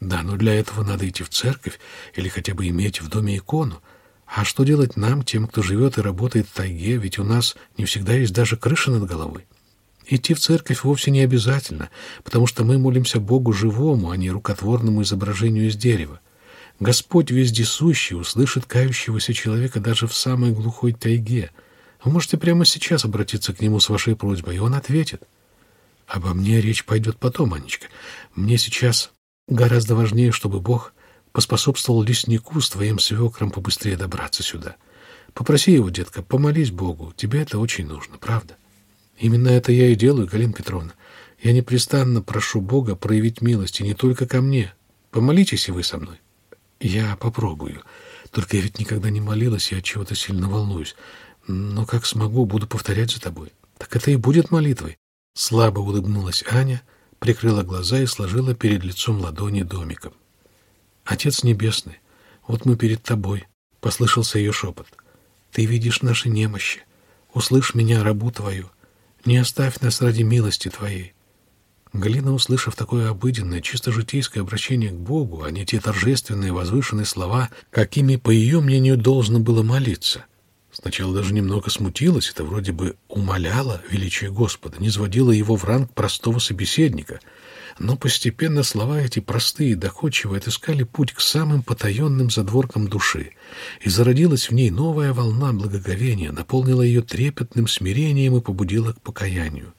Да, но для этого надо идти в церковь или хотя бы иметь в доме икону. А что делать нам, тем, кто живет и работает в тайге, ведь у нас не всегда есть даже крыша над головой? Идти в церковь вовсе не обязательно, потому что мы молимся Богу живому, а не рукотворному изображению из дерева. Господь вездесущий услышит кающегося человека даже в самой глухой тайге. Вы можете прямо сейчас обратиться к нему с вашей просьбой, и он ответит. Обо мне речь пойдет потом, Анечка. Мне сейчас Гораздо важнее, чтобы Бог поспособствовал леснику с твоим свекром побыстрее добраться сюда. Попроси его, детка, помолись Богу. Тебе это очень нужно, правда? Именно это я и делаю, Галина Петровна. Я непрестанно прошу Бога проявить милости не только ко мне. Помолитесь и вы со мной. Я попробую. Только я ведь никогда не молилась, я чего-то сильно волнуюсь. Но как смогу, буду повторять за тобой. Так это и будет молитвой. Слабо улыбнулась Аня, — прикрыла глаза и сложила перед лицом ладони домиком. «Отец Небесный, вот мы перед тобой», — послышался ее шепот. «Ты видишь наши немощи. Услышь меня, рабу твою. Не оставь нас ради милости твоей». Галина, услышав такое обыденное, чисто житейское обращение к Богу, а не те торжественные, возвышенные слова, какими, по ее мнению, должно было молиться — Сначала даже немного смутилась, это вроде бы умоляло величие Господа, не сводило его в ранг простого собеседника. Но постепенно слова эти простые и доходчивые отыскали путь к самым потаенным задворкам души, и зародилась в ней новая волна благоговения, наполнила ее трепетным смирением и побудила к покаянию.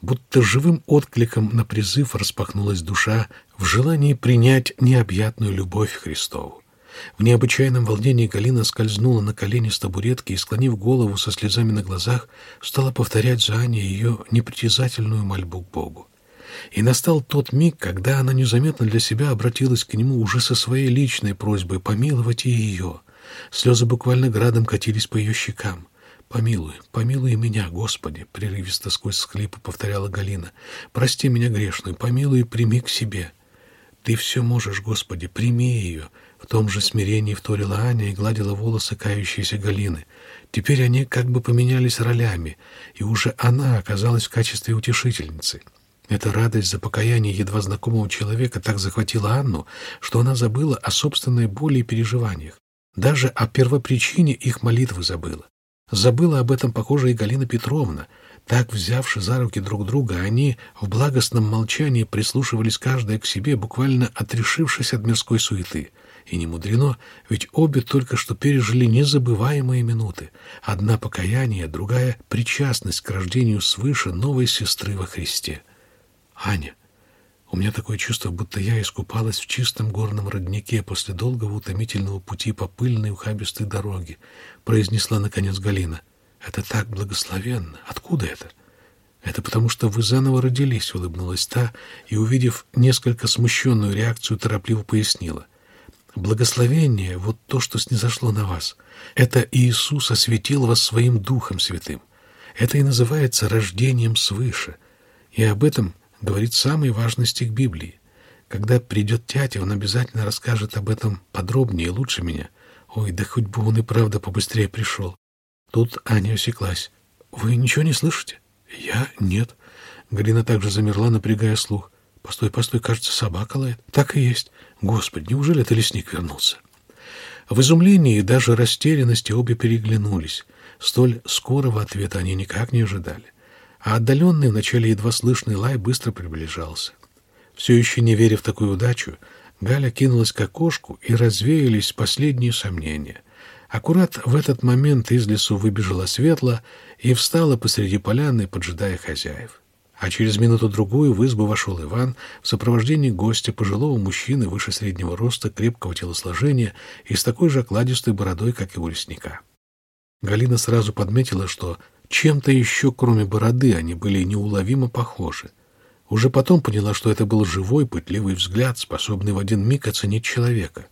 Будто живым откликом на призыв распахнулась душа в желании принять необъятную любовь Христову. В необычайном волнении Галина скользнула на колени с табуретки и, склонив голову со слезами на глазах, стала повторять за Аней ее непритязательную мольбу к Богу. И настал тот миг, когда она незаметно для себя обратилась к нему уже со своей личной просьбой помиловать и ее. Слезы буквально градом катились по ее щекам. «Помилуй, помилуй меня, Господи!» — прерывисто сквозь схлипы повторяла Галина. «Прости меня грешную, помилуй и прими к себе». «Ты все можешь, Господи, прими ее!» В том же смирении вторила Аня и гладила волосы кающейся Галины. Теперь они как бы поменялись ролями, и уже она оказалась в качестве утешительницы. Эта радость за покаяние едва знакомого человека так захватила Анну, что она забыла о собственной боли и переживаниях. Даже о первопричине их молитвы забыла. Забыла об этом, похоже, и Галина Петровна. Так, взявши за руки друг друга, они в благостном молчании прислушивались каждая к себе, буквально отрешившись от мирской суеты. И не мудрено, ведь обе только что пережили незабываемые минуты. Одна покаяние, другая — причастность к рождению свыше новой сестры во Христе. Аня, у меня такое чувство, будто я искупалась в чистом горном роднике после долгого утомительного пути по пыльной ухабистой дороге, произнесла наконец Галина. Это так благословенно. Откуда это? Это потому, что вы заново родились, улыбнулась та и, увидев несколько смущенную реакцию, торопливо пояснила. Благословение — вот то, что снизошло на вас. Это Иисус осветил вас своим Духом Святым. Это и называется рождением свыше. И об этом говорит самый важный стих Библии. Когда придет тятя, он обязательно расскажет об этом подробнее и лучше меня. Ой, да хоть бы он и правда побыстрее пришел. Тут Аня осеклась. «Вы ничего не слышите?» «Я? Нет». Галина также замерла, напрягая слух. «Постой, постой, кажется, собака лает». «Так и есть. Господи, неужели это лесник вернулся? В изумлении и даже растерянности обе переглянулись. Столь скорого ответа они никак не ожидали. а отдаленный, вначале едва слышный лай быстро приближался. Все еще не веря в такую удачу, Галя кинулась к окошку, и развеялись последние сомнения. Аккурат в этот момент из лесу выбежала светла и встала посреди поляны, поджидая хозяев. А через минуту-другую в избу вошел Иван в сопровождении гостя, пожилого мужчины выше среднего роста, крепкого телосложения и с такой же окладистой бородой, как и у лесника. Галина сразу подметила, что чем-то еще, кроме бороды, они были неуловимо похожи. Уже потом поняла, что это был живой, пытливый взгляд, способный в один миг оценить человека.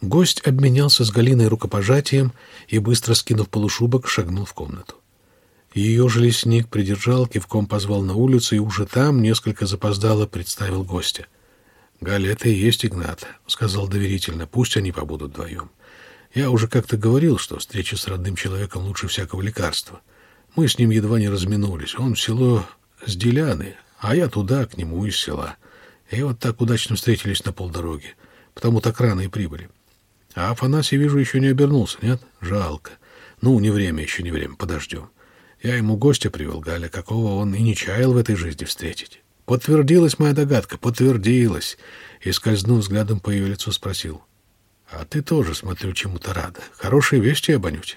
Гость обменялся с Галиной рукопожатием и, быстро скинув полушубок, шагнул в комнату. Ее же лесник придержал, кивком позвал на улицу и уже там несколько запоздало представил гостя. «Галя, это и есть Игнат», — сказал доверительно. «Пусть они побудут вдвоем. Я уже как-то говорил, что встреча с родным человеком лучше всякого лекарства. Мы с ним едва не разминулись. Он в село с Деляны, а я туда, к нему из села. И вот так удачно встретились на полдороги. Потому так рано и прибыли. А Афанасий, вижу, еще не обернулся, нет? Жалко. Ну, не время еще, не время, подождем. Я ему гостя привел, Галя, какого он и не чаял в этой жизни встретить. Подтвердилась моя догадка, подтвердилась. И, скользнув взглядом по ее лицу, спросил. А ты тоже, смотрю, чему-то рада. Хорошие вести об Анюте?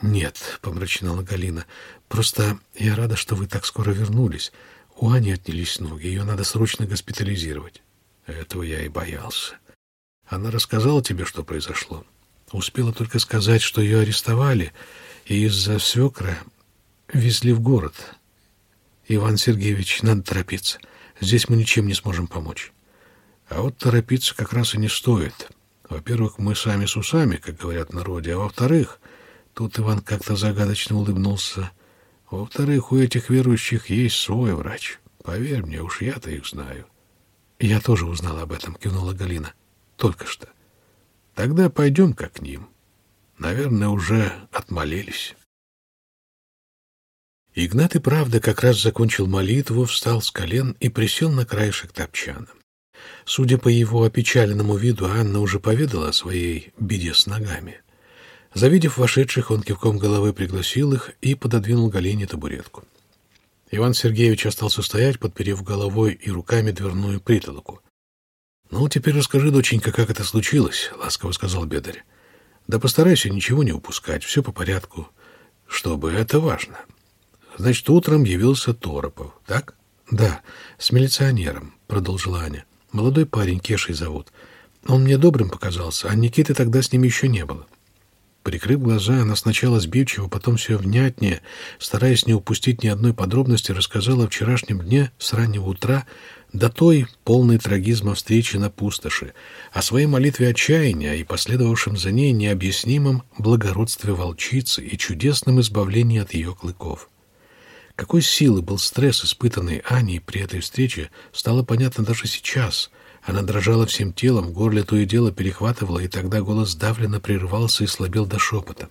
Нет, помрачнела Галина. Просто я рада, что вы так скоро вернулись. У Ани отнялись ноги, ее надо срочно госпитализировать. Этого я и боялся. Она рассказала тебе, что произошло. Успела только сказать, что ее арестовали, и из-за свекра везли в город. Иван Сергеевич, надо торопиться. Здесь мы ничем не сможем помочь. А вот торопиться как раз и не стоит. Во-первых, мы сами с усами, как говорят в народе, а во-вторых, тут Иван как-то загадочно улыбнулся, во-вторых, у этих верующих есть свой врач. Поверь мне, уж я-то их знаю. Я тоже узнала об этом, кивнула Галина. Только что. Тогда пойдем как к ним. Наверное, уже отмолились. Игнат и правда как раз закончил молитву, встал с колен и присел на краешек топчана. Судя по его опечаленному виду, Анна уже поведала о своей беде с ногами. Завидев вошедших, он кивком головы пригласил их и пододвинул Галине табуретку. Иван Сергеевич остался стоять, подперев головой и руками дверную притолоку. — Ну, теперь расскажи, доченька, как это случилось, — ласково сказал Бедарь. — Да постарайся ничего не упускать, все по порядку, чтобы это важно. Значит, утром явился Торопов, так? — Да, с милиционером, — продолжила Аня. — Молодой парень, Кешей зовут. Он мне добрым показался, а Никиты тогда с ним еще не было. — Прикрыв глаза, она сначала сбивчиво, потом все внятнее, стараясь не упустить ни одной подробности, рассказала о вчерашнем дне с раннего утра до той полной трагизма встречи на пустоши, о своей молитве отчаяния и последовавшем за ней необъяснимом благородстве волчицы и чудесном избавлении от ее клыков. Какой силы был стресс, испытанный Аней при этой встрече, стало понятно даже сейчас — она дрожала всем телом, горле то и дело перехватывало, и тогда голос сдавленно прерывался и слабел до шепота.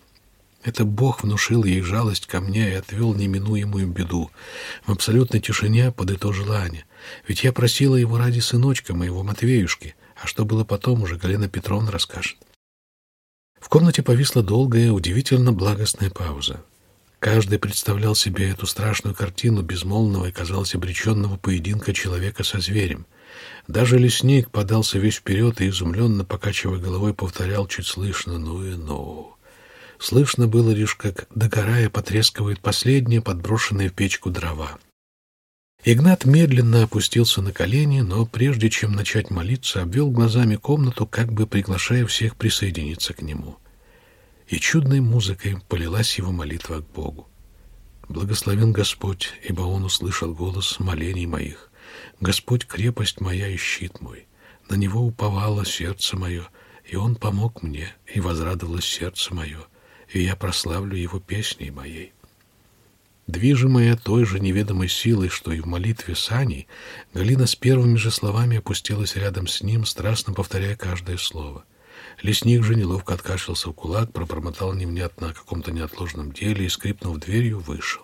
Это Бог внушил ей жалость ко мне и отвел неминуемую беду. В абсолютной тишине подытожила Аня. Ведь я просила его ради сыночка моего Матвеюшки, а что было потом, уже Галина Петровна расскажет. В комнате повисла долгая, удивительно благостная пауза. Каждый представлял себе эту страшную картину безмолвного и, казалось, обреченного поединка человека со зверем — даже лесник подался весь вперед и, изумленно покачивая головой, повторял чуть слышно «ну и ну». Слышно было лишь, как, догорая, потрескивает последние подброшенные в печку дрова. Игнат медленно опустился на колени, но прежде чем начать молиться, обвел глазами комнату, как бы приглашая всех присоединиться к нему. И чудной музыкой полилась его молитва к Богу. «Благословен Господь, ибо Он услышал голос молений моих. Господь — крепость моя и щит мой. На Него уповало сердце мое, и Он помог мне, и возрадовалось сердце мое, и я прославлю Его песней моей. Движимая той же неведомой силой, что и в молитве Сани, Галина с первыми же словами опустилась рядом с ним, страстно повторяя каждое слово. Лесник же неловко откашлялся в кулак, пробормотал невнятно о каком-то неотложном деле и, скрипнув дверью, вышел.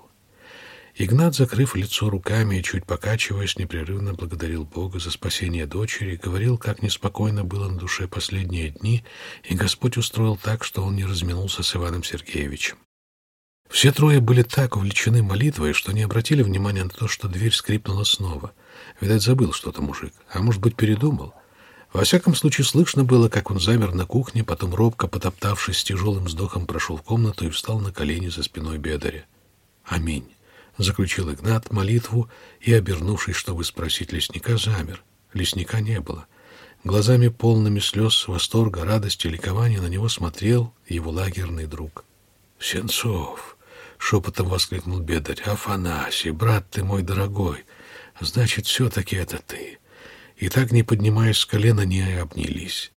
Игнат, закрыв лицо руками и чуть покачиваясь, непрерывно благодарил Бога за спасение дочери, говорил, как неспокойно было на душе последние дни, и Господь устроил так, что он не разминулся с Иваном Сергеевичем. Все трое были так увлечены молитвой, что не обратили внимания на то, что дверь скрипнула снова. Видать, забыл что-то мужик, а может быть, передумал. Во всяком случае, слышно было, как он замер на кухне, потом робко, потоптавшись с тяжелым вздохом, прошел в комнату и встал на колени за спиной Бедаря. «Аминь», — заключил Игнат молитву и, обернувшись, чтобы спросить лесника, замер. Лесника не было. Глазами полными слез, восторга, радости, ликования на него смотрел его лагерный друг. «Сенцов!» — шепотом воскликнул Бедарь. «Афанасий, брат ты мой дорогой! Значит, все-таки это ты!» И так, не поднимаясь с колена, не обнялись.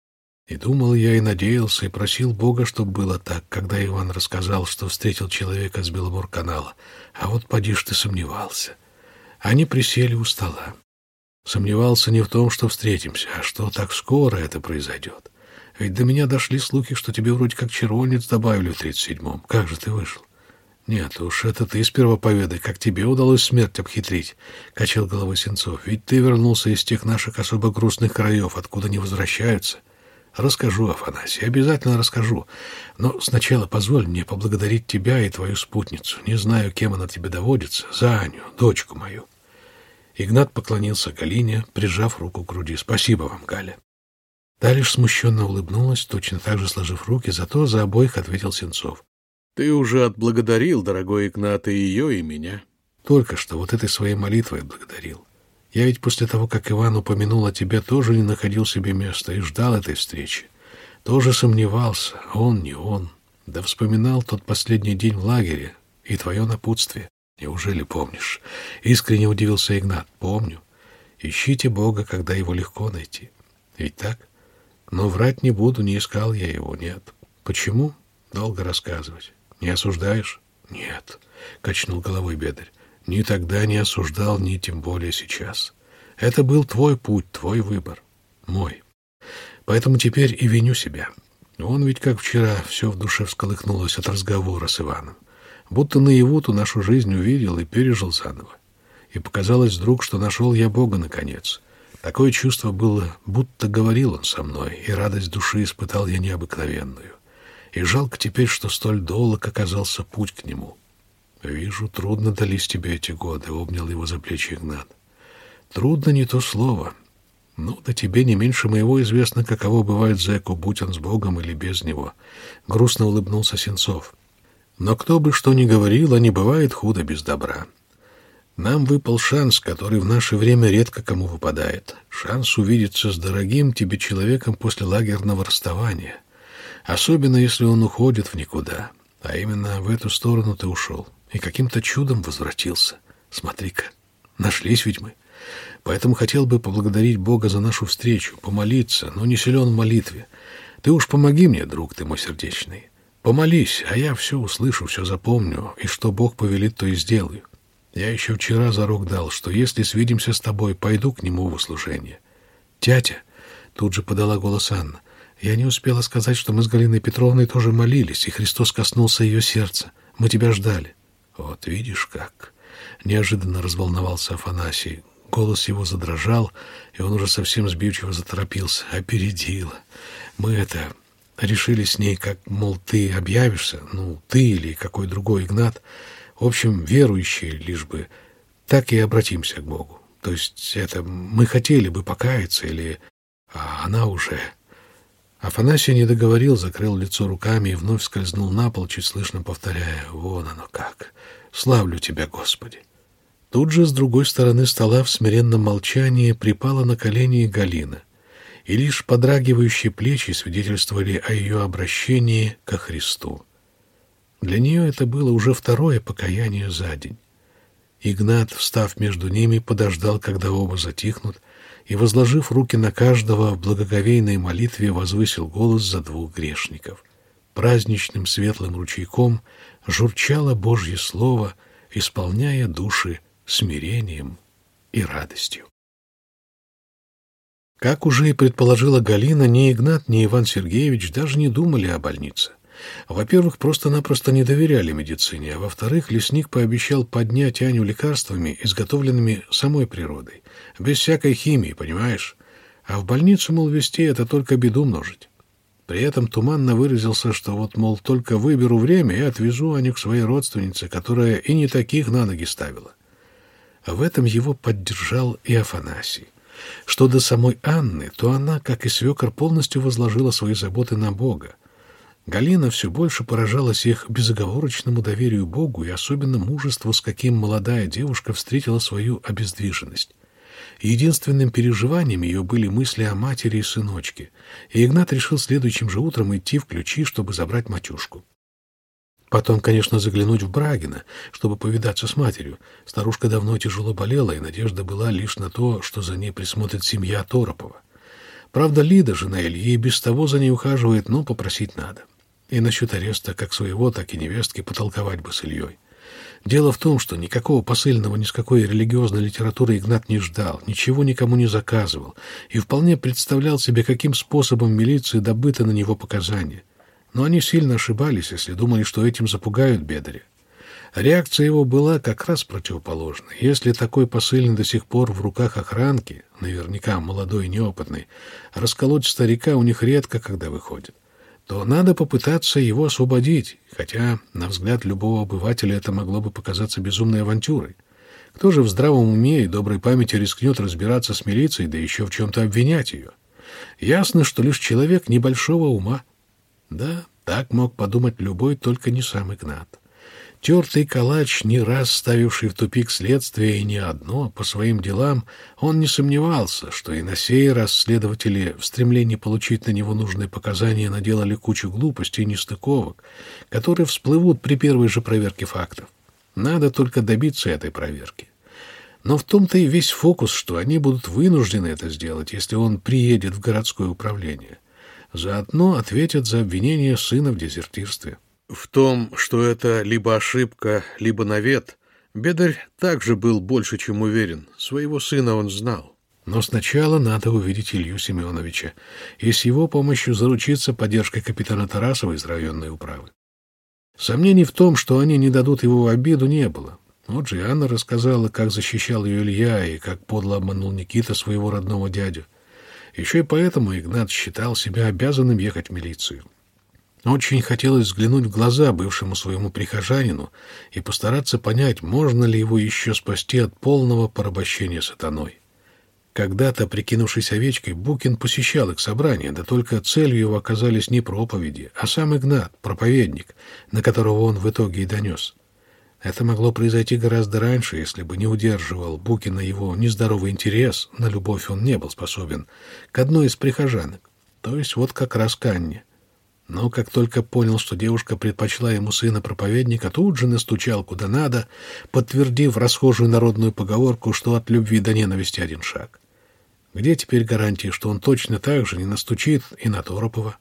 И думал я, и надеялся, и просил Бога, чтобы было так, когда Иван рассказал, что встретил человека с Беломор-канала. А вот поди ж ты сомневался. Они присели у стола. Сомневался не в том, что встретимся, а что так скоро это произойдет. Ведь до меня дошли слухи, что тебе вроде как червонец добавили в тридцать седьмом. Как же ты вышел? Нет, уж это ты сперва поведай, как тебе удалось смерть обхитрить, — качал головой Сенцов. Ведь ты вернулся из тех наших особо грустных краев, откуда не возвращаются. Расскажу, Афанасий, обязательно расскажу. Но сначала позволь мне поблагодарить тебя и твою спутницу. Не знаю, кем она тебе доводится. За Аню, дочку мою. Игнат поклонился Галине, прижав руку к груди. Спасибо вам, Галя. Та лишь смущенно улыбнулась, точно так же сложив руки, зато за обоих ответил Сенцов. — Ты уже отблагодарил, дорогой Игнат, и ее, и меня. — Только что вот этой своей молитвой отблагодарил. Я ведь после того, как Иван упомянул о тебе, тоже не находил себе места и ждал этой встречи. Тоже сомневался, он, не он. Да вспоминал тот последний день в лагере и твое напутствие. Неужели помнишь? Искренне удивился Игнат. Помню. Ищите Бога, когда его легко найти. Ведь так? Но врать не буду, не искал я его, нет. Почему? Долго рассказывать. Не осуждаешь? Нет, качнул головой Бедарь. Ни тогда не осуждал, ни тем более сейчас. Это был твой путь, твой выбор. Мой. Поэтому теперь и виню себя. Он ведь, как вчера, все в душе всколыхнулось от разговора с Иваном. Будто наяву ту нашу жизнь увидел и пережил заново. И показалось вдруг, что нашел я Бога наконец — Такое чувство было, будто говорил он со мной, и радость души испытал я необыкновенную. И жалко теперь, что столь долг оказался путь к нему. «Вижу, трудно дались тебе эти годы», — обнял его за плечи Игнат. «Трудно не то слово. Ну, да тебе не меньше моего известно, каково бывает зэку, будь он с Богом или без него». Грустно улыбнулся Сенцов. «Но кто бы что ни говорил, а не бывает худо без добра. Нам выпал шанс, который в наше время редко кому выпадает. Шанс увидеться с дорогим тебе человеком после лагерного расставания. Особенно, если он уходит в никуда. А именно в эту сторону ты ушел. И каким-то чудом возвратился. Смотри-ка, нашлись ведь мы. Поэтому хотел бы поблагодарить Бога за нашу встречу, помолиться, но не силен в молитве. Ты уж помоги мне, друг ты мой сердечный. Помолись, а я все услышу, все запомню, и что Бог повелит, то и сделаю. Я еще вчера зарок дал, что если свидимся с тобой, пойду к нему в услужение. Тятя, тут же подала голос Анна, я не успела сказать, что мы с Галиной Петровной тоже молились, и Христос коснулся ее сердца. Мы тебя ждали. Вот видишь как. Неожиданно разволновался Афанасий. Голос его задрожал, и он уже совсем сбивчиво заторопился. Опередила. Мы это... Решили с ней, как, мол, ты объявишься, ну, ты или какой другой Игнат, в общем, верующие лишь бы так и обратимся к Богу. То есть это мы хотели бы покаяться или... А она уже... Афанасий не договорил, закрыл лицо руками и вновь скользнул на пол, чуть слышно повторяя «Вон оно как! Славлю Тебя, Господи!» Тут же с другой стороны стола в смиренном молчании припала на колени Галина, и лишь подрагивающие плечи свидетельствовали о ее обращении ко Христу. Для нее это было уже второе покаяние за день. Игнат, встав между ними, подождал, когда оба затихнут, и, возложив руки на каждого, в благоговейной молитве возвысил голос за двух грешников. Праздничным светлым ручейком журчало Божье Слово, исполняя души смирением и радостью. Как уже и предположила Галина, ни Игнат, ни Иван Сергеевич даже не думали о больнице. Во-первых, просто-напросто не доверяли медицине, а во-вторых, лесник пообещал поднять Аню лекарствами, изготовленными самой природой, без всякой химии, понимаешь? А в больницу, мол, вести это только беду множить. При этом туманно выразился, что вот, мол, только выберу время и отвезу Аню к своей родственнице, которая и не таких на ноги ставила. В этом его поддержал и Афанасий. Что до самой Анны, то она, как и свекор, полностью возложила свои заботы на Бога. Галина все больше поражалась их безоговорочному доверию Богу и особенно мужеству, с каким молодая девушка встретила свою обездвиженность. Единственным переживанием ее были мысли о матери и сыночке, и Игнат решил следующим же утром идти в ключи, чтобы забрать матюшку. Потом, конечно, заглянуть в Брагина, чтобы повидаться с матерью. Старушка давно тяжело болела, и надежда была лишь на то, что за ней присмотрит семья Торопова. Правда, Лида, жена Ильи, без того за ней ухаживает, но попросить надо. И насчет ареста как своего, так и невестки потолковать бы с Ильей. Дело в том, что никакого посыльного ни с какой религиозной литературы Игнат не ждал, ничего никому не заказывал и вполне представлял себе, каким способом милиции добыты на него показания. Но они сильно ошибались, если думали, что этим запугают бедаря. Реакция его была как раз противоположной. Если такой посыльный до сих пор в руках охранки, наверняка молодой и неопытный, расколоть старика у них редко когда выходит то надо попытаться его освободить, хотя, на взгляд любого обывателя, это могло бы показаться безумной авантюрой. Кто же в здравом уме и доброй памяти рискнет разбираться с милицией, да еще в чем-то обвинять ее? Ясно, что лишь человек небольшого ума. Да, так мог подумать любой, только не сам Игнат. Тертый калач, не раз ставивший в тупик следствие и не одно по своим делам, он не сомневался, что и на сей раз следователи в стремлении получить на него нужные показания наделали кучу глупостей и нестыковок, которые всплывут при первой же проверке фактов. Надо только добиться этой проверки. Но в том-то и весь фокус, что они будут вынуждены это сделать, если он приедет в городское управление. Заодно ответят за обвинение сына в дезертирстве. В том, что это либо ошибка, либо навет, Бедарь также был больше, чем уверен. Своего сына он знал. Но сначала надо увидеть Илью Семеновича и с его помощью заручиться поддержкой капитана Тарасова из районной управы. Сомнений в том, что они не дадут его в обиду, не было. Вот же Анна рассказала, как защищал ее Илья и как подло обманул Никита своего родного дядю. Еще и поэтому Игнат считал себя обязанным ехать в милицию. Очень хотелось взглянуть в глаза бывшему своему прихожанину и постараться понять, можно ли его еще спасти от полного порабощения сатаной. Когда-то, прикинувшись овечкой, Букин посещал их собрания, да только целью его оказались не проповеди, а сам Игнат, проповедник, на которого он в итоге и донес. Это могло произойти гораздо раньше, если бы не удерживал Букина его нездоровый интерес, на любовь он не был способен, к одной из прихожанок, то есть вот как раз к Анне. Но как только понял, что девушка предпочла ему сына проповедника, тут же настучал куда надо, подтвердив расхожую народную поговорку, что от любви до ненависти один шаг. Где теперь гарантии, что он точно так же не настучит и на Торопова?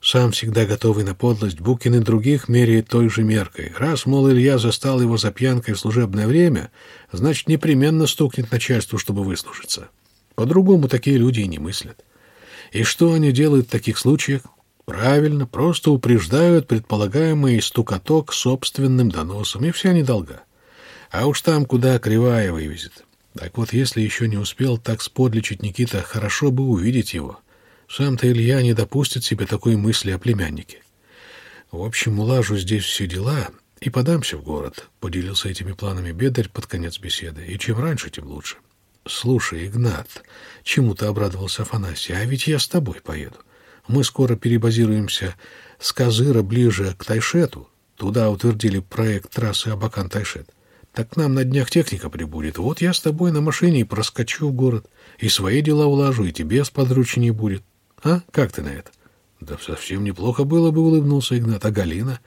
Сам всегда готовый на подлость, Букин и других меряет той же меркой. Раз, мол, Илья застал его за пьянкой в служебное время, значит, непременно стукнет начальству, чтобы выслужиться. По-другому такие люди и не мыслят. И что они делают в таких случаях? Правильно, просто упреждают предполагаемый стукоток собственным доносом, и вся недолга. А уж там, куда кривая вывезет. Так вот, если еще не успел так сподличить Никита, хорошо бы увидеть его. Сам-то Илья не допустит себе такой мысли о племяннике. В общем, улажу здесь все дела и подамся в город, — поделился этими планами Бедарь под конец беседы. И чем раньше, тем лучше. — Слушай, Игнат, — чему-то обрадовался Афанасий, — а ведь я с тобой поеду. Мы скоро перебазируемся с Казыра ближе к Тайшету. Туда утвердили проект трассы Абакан-Тайшет. Так нам на днях техника прибудет. Вот я с тобой на машине и проскочу в город. И свои дела улажу, и тебе сподручнее будет. А? Как ты на это? Да совсем неплохо было бы, улыбнулся Игнат. А Галина?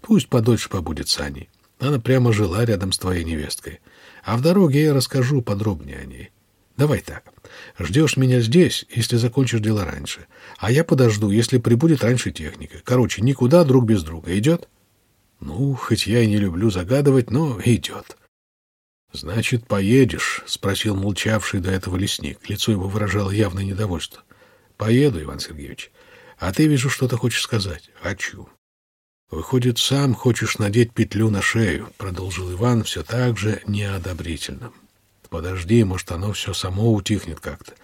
Пусть подольше побудет с Аней. Она прямо жила рядом с твоей невесткой. А в дороге я расскажу подробнее о ней. Давай так. Ждешь меня здесь, если закончишь дело раньше. А я подожду, если прибудет раньше техника. Короче, никуда друг без друга. Идет? Ну, хоть я и не люблю загадывать, но идет. «Значит, поедешь?» — спросил молчавший до этого лесник. Лицо его выражало явное недовольство. «Поеду, Иван Сергеевич. А ты, вижу, что-то хочешь сказать?» «Хочу». «Выходит, сам хочешь надеть петлю на шею», — продолжил Иван все так же неодобрительно. Подожди, может, оно все само утихнет как-то.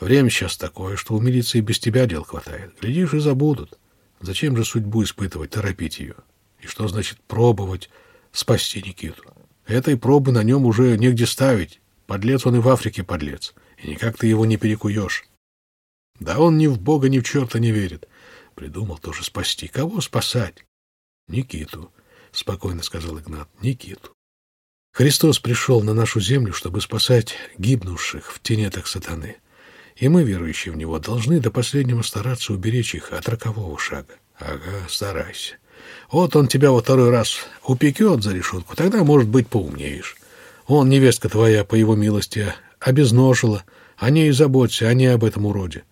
Время сейчас такое, что у милиции без тебя дел хватает. Глядишь, и забудут. Зачем же судьбу испытывать, торопить ее? И что значит пробовать спасти Никиту? Этой пробы на нем уже негде ставить. Подлец он и в Африке подлец. И никак ты его не перекуешь. Да он ни в Бога, ни в черта не верит. Придумал тоже спасти. Кого спасать? Никиту, — спокойно сказал Игнат. Никиту. Христос пришел на нашу землю, чтобы спасать гибнувших в тенетах сатаны. И мы, верующие в Него, должны до последнего стараться уберечь их от рокового шага. Ага, старайся. Вот он тебя во второй раз упекет за решетку, тогда, может быть, поумнеешь. Он, невестка твоя, по его милости, обезножила. О ней заботься, а не об этом уроде.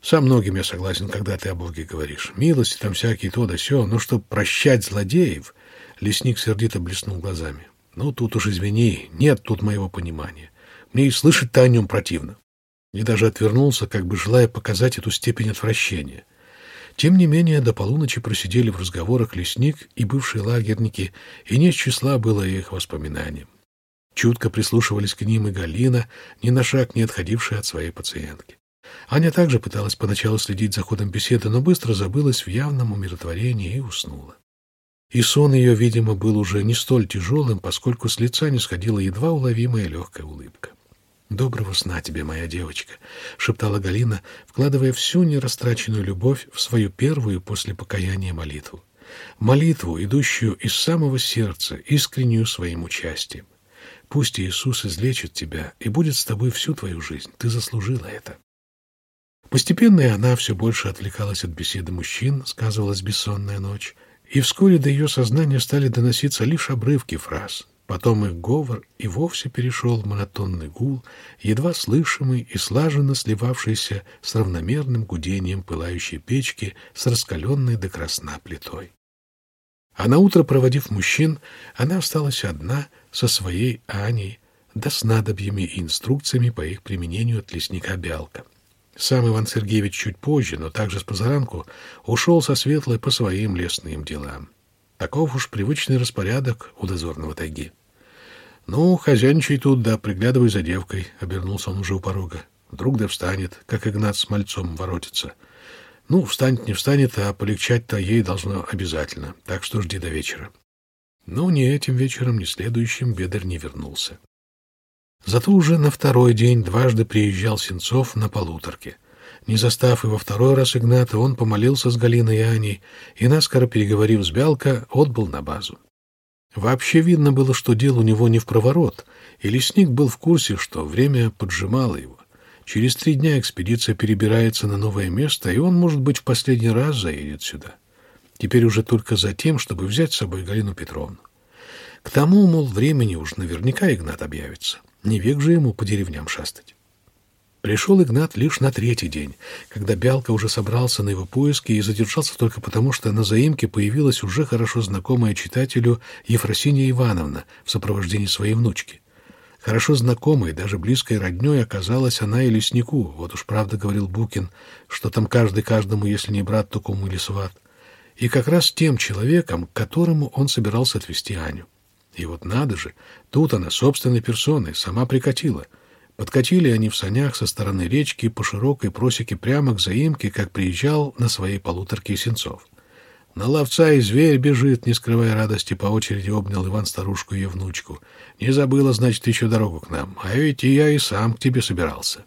Со многим я согласен, когда ты о Боге говоришь. Милости там всякие, то да сё. Но чтоб прощать злодеев, лесник сердито блеснул глазами. Ну, тут уж извини, нет тут моего понимания. Мне и слышать-то о нем противно. И даже отвернулся, как бы желая показать эту степень отвращения. Тем не менее, до полуночи просидели в разговорах лесник и бывшие лагерники, и не с числа было их воспоминаниям. Чутко прислушивались к ним и Галина, ни на шаг не отходившая от своей пациентки. Аня также пыталась поначалу следить за ходом беседы, но быстро забылась в явном умиротворении и уснула. И сон ее, видимо, был уже не столь тяжелым, поскольку с лица не сходила едва уловимая легкая улыбка. «Доброго сна тебе, моя девочка», — шептала Галина, вкладывая всю нерастраченную любовь в свою первую после покаяния молитву. Молитву, идущую из самого сердца, искреннюю своим участием. Пусть Иисус излечит тебя и будет с тобой всю твою жизнь. Ты заслужила это. Постепенно и она все больше отвлекалась от беседы мужчин, сказывалась бессонная ночь, и вскоре до ее сознания стали доноситься лишь обрывки фраз. Потом их говор и вовсе перешел в монотонный гул, едва слышимый и слаженно сливавшийся с равномерным гудением пылающей печки с раскаленной до красна плитой. А наутро, проводив мужчин, она осталась одна со своей Аней, да с надобьями и инструкциями по их применению от лесника Бялка. Сам Иван Сергеевич чуть позже, но также с позаранку, ушел со Светлой по своим лесным делам. Таков уж привычный распорядок у дозорного тайги. «Ну, хозяйничай тут, да приглядывай за девкой», — обернулся он уже у порога. «Вдруг да встанет, как Игнат с мальцом воротится. Ну, встанет, не встанет, а полегчать-то ей должно обязательно, так что жди до вечера». Но ни этим вечером, ни следующим Бедер не вернулся. Зато уже на второй день дважды приезжал Сенцов на полуторке. Не застав его второй раз Игната, он помолился с Галиной и Аней и, наскоро переговорив с Бялко, отбыл на базу. Вообще видно было, что дело у него не в проворот, и лесник был в курсе, что время поджимало его. Через три дня экспедиция перебирается на новое место, и он, может быть, в последний раз заедет сюда. Теперь уже только за тем, чтобы взять с собой Галину Петровну. К тому, мол, времени уж наверняка Игнат объявится. Не век же ему по деревням шастать. Пришел Игнат лишь на третий день, когда Бялка уже собрался на его поиски и задержался только потому, что на заимке появилась уже хорошо знакомая читателю Ефросинья Ивановна в сопровождении своей внучки. Хорошо знакомой, даже близкой родней оказалась она и леснику. Вот уж правда говорил Букин, что там каждый каждому, если не брат, то кому или сват. И как раз тем человеком, которому он собирался отвезти Аню. И вот надо же, тут она собственной персоной сама прикатила — Подкатили они в санях со стороны речки по широкой просеке прямо к заимке, как приезжал на своей полуторке Сенцов. На ловца и зверь бежит, не скрывая радости, по очереди обнял Иван старушку и внучку. Не забыла, значит, еще дорогу к нам, а ведь и я и сам к тебе собирался.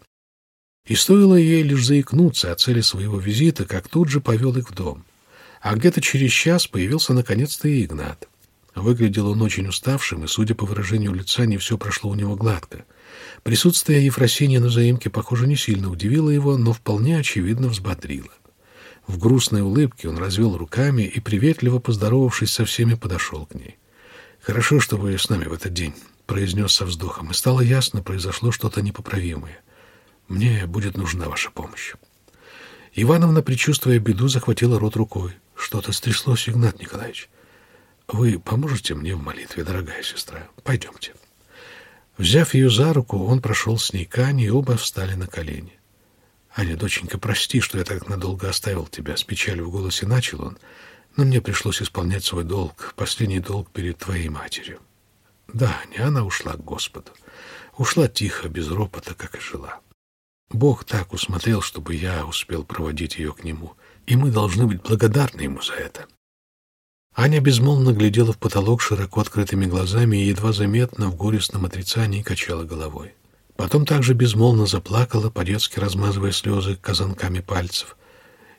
И стоило ей лишь заикнуться о цели своего визита, как тут же повел их в дом. А где-то через час появился наконец-то и Игнат. Выглядел он очень уставшим, и, судя по выражению лица, не все прошло у него гладко — Присутствие Ефросиньи на заимке, похоже, не сильно удивило его, но вполне очевидно взбодрило. В грустной улыбке он развел руками и, приветливо поздоровавшись со всеми, подошел к ней. «Хорошо, что вы с нами в этот день», — произнес со вздохом, и стало ясно, произошло что-то непоправимое. «Мне будет нужна ваша помощь». Ивановна, предчувствуя беду, захватила рот рукой. «Что-то стряслось, Игнат Николаевич. Вы поможете мне в молитве, дорогая сестра? Пойдемте». Взяв ее за руку, он прошел с ней к Ане, и оба встали на колени. «Аня, доченька, прости, что я так надолго оставил тебя», — с печалью в голосе начал он, «но мне пришлось исполнять свой долг, последний долг перед твоей матерью». Да, Аня, она ушла к Господу. Ушла тихо, без ропота, как и жила. Бог так усмотрел, чтобы я успел проводить ее к нему, и мы должны быть благодарны ему за это. Аня безмолвно глядела в потолок широко открытыми глазами и едва заметно в горестном отрицании качала головой. Потом также безмолвно заплакала, по-детски размазывая слезы казанками пальцев.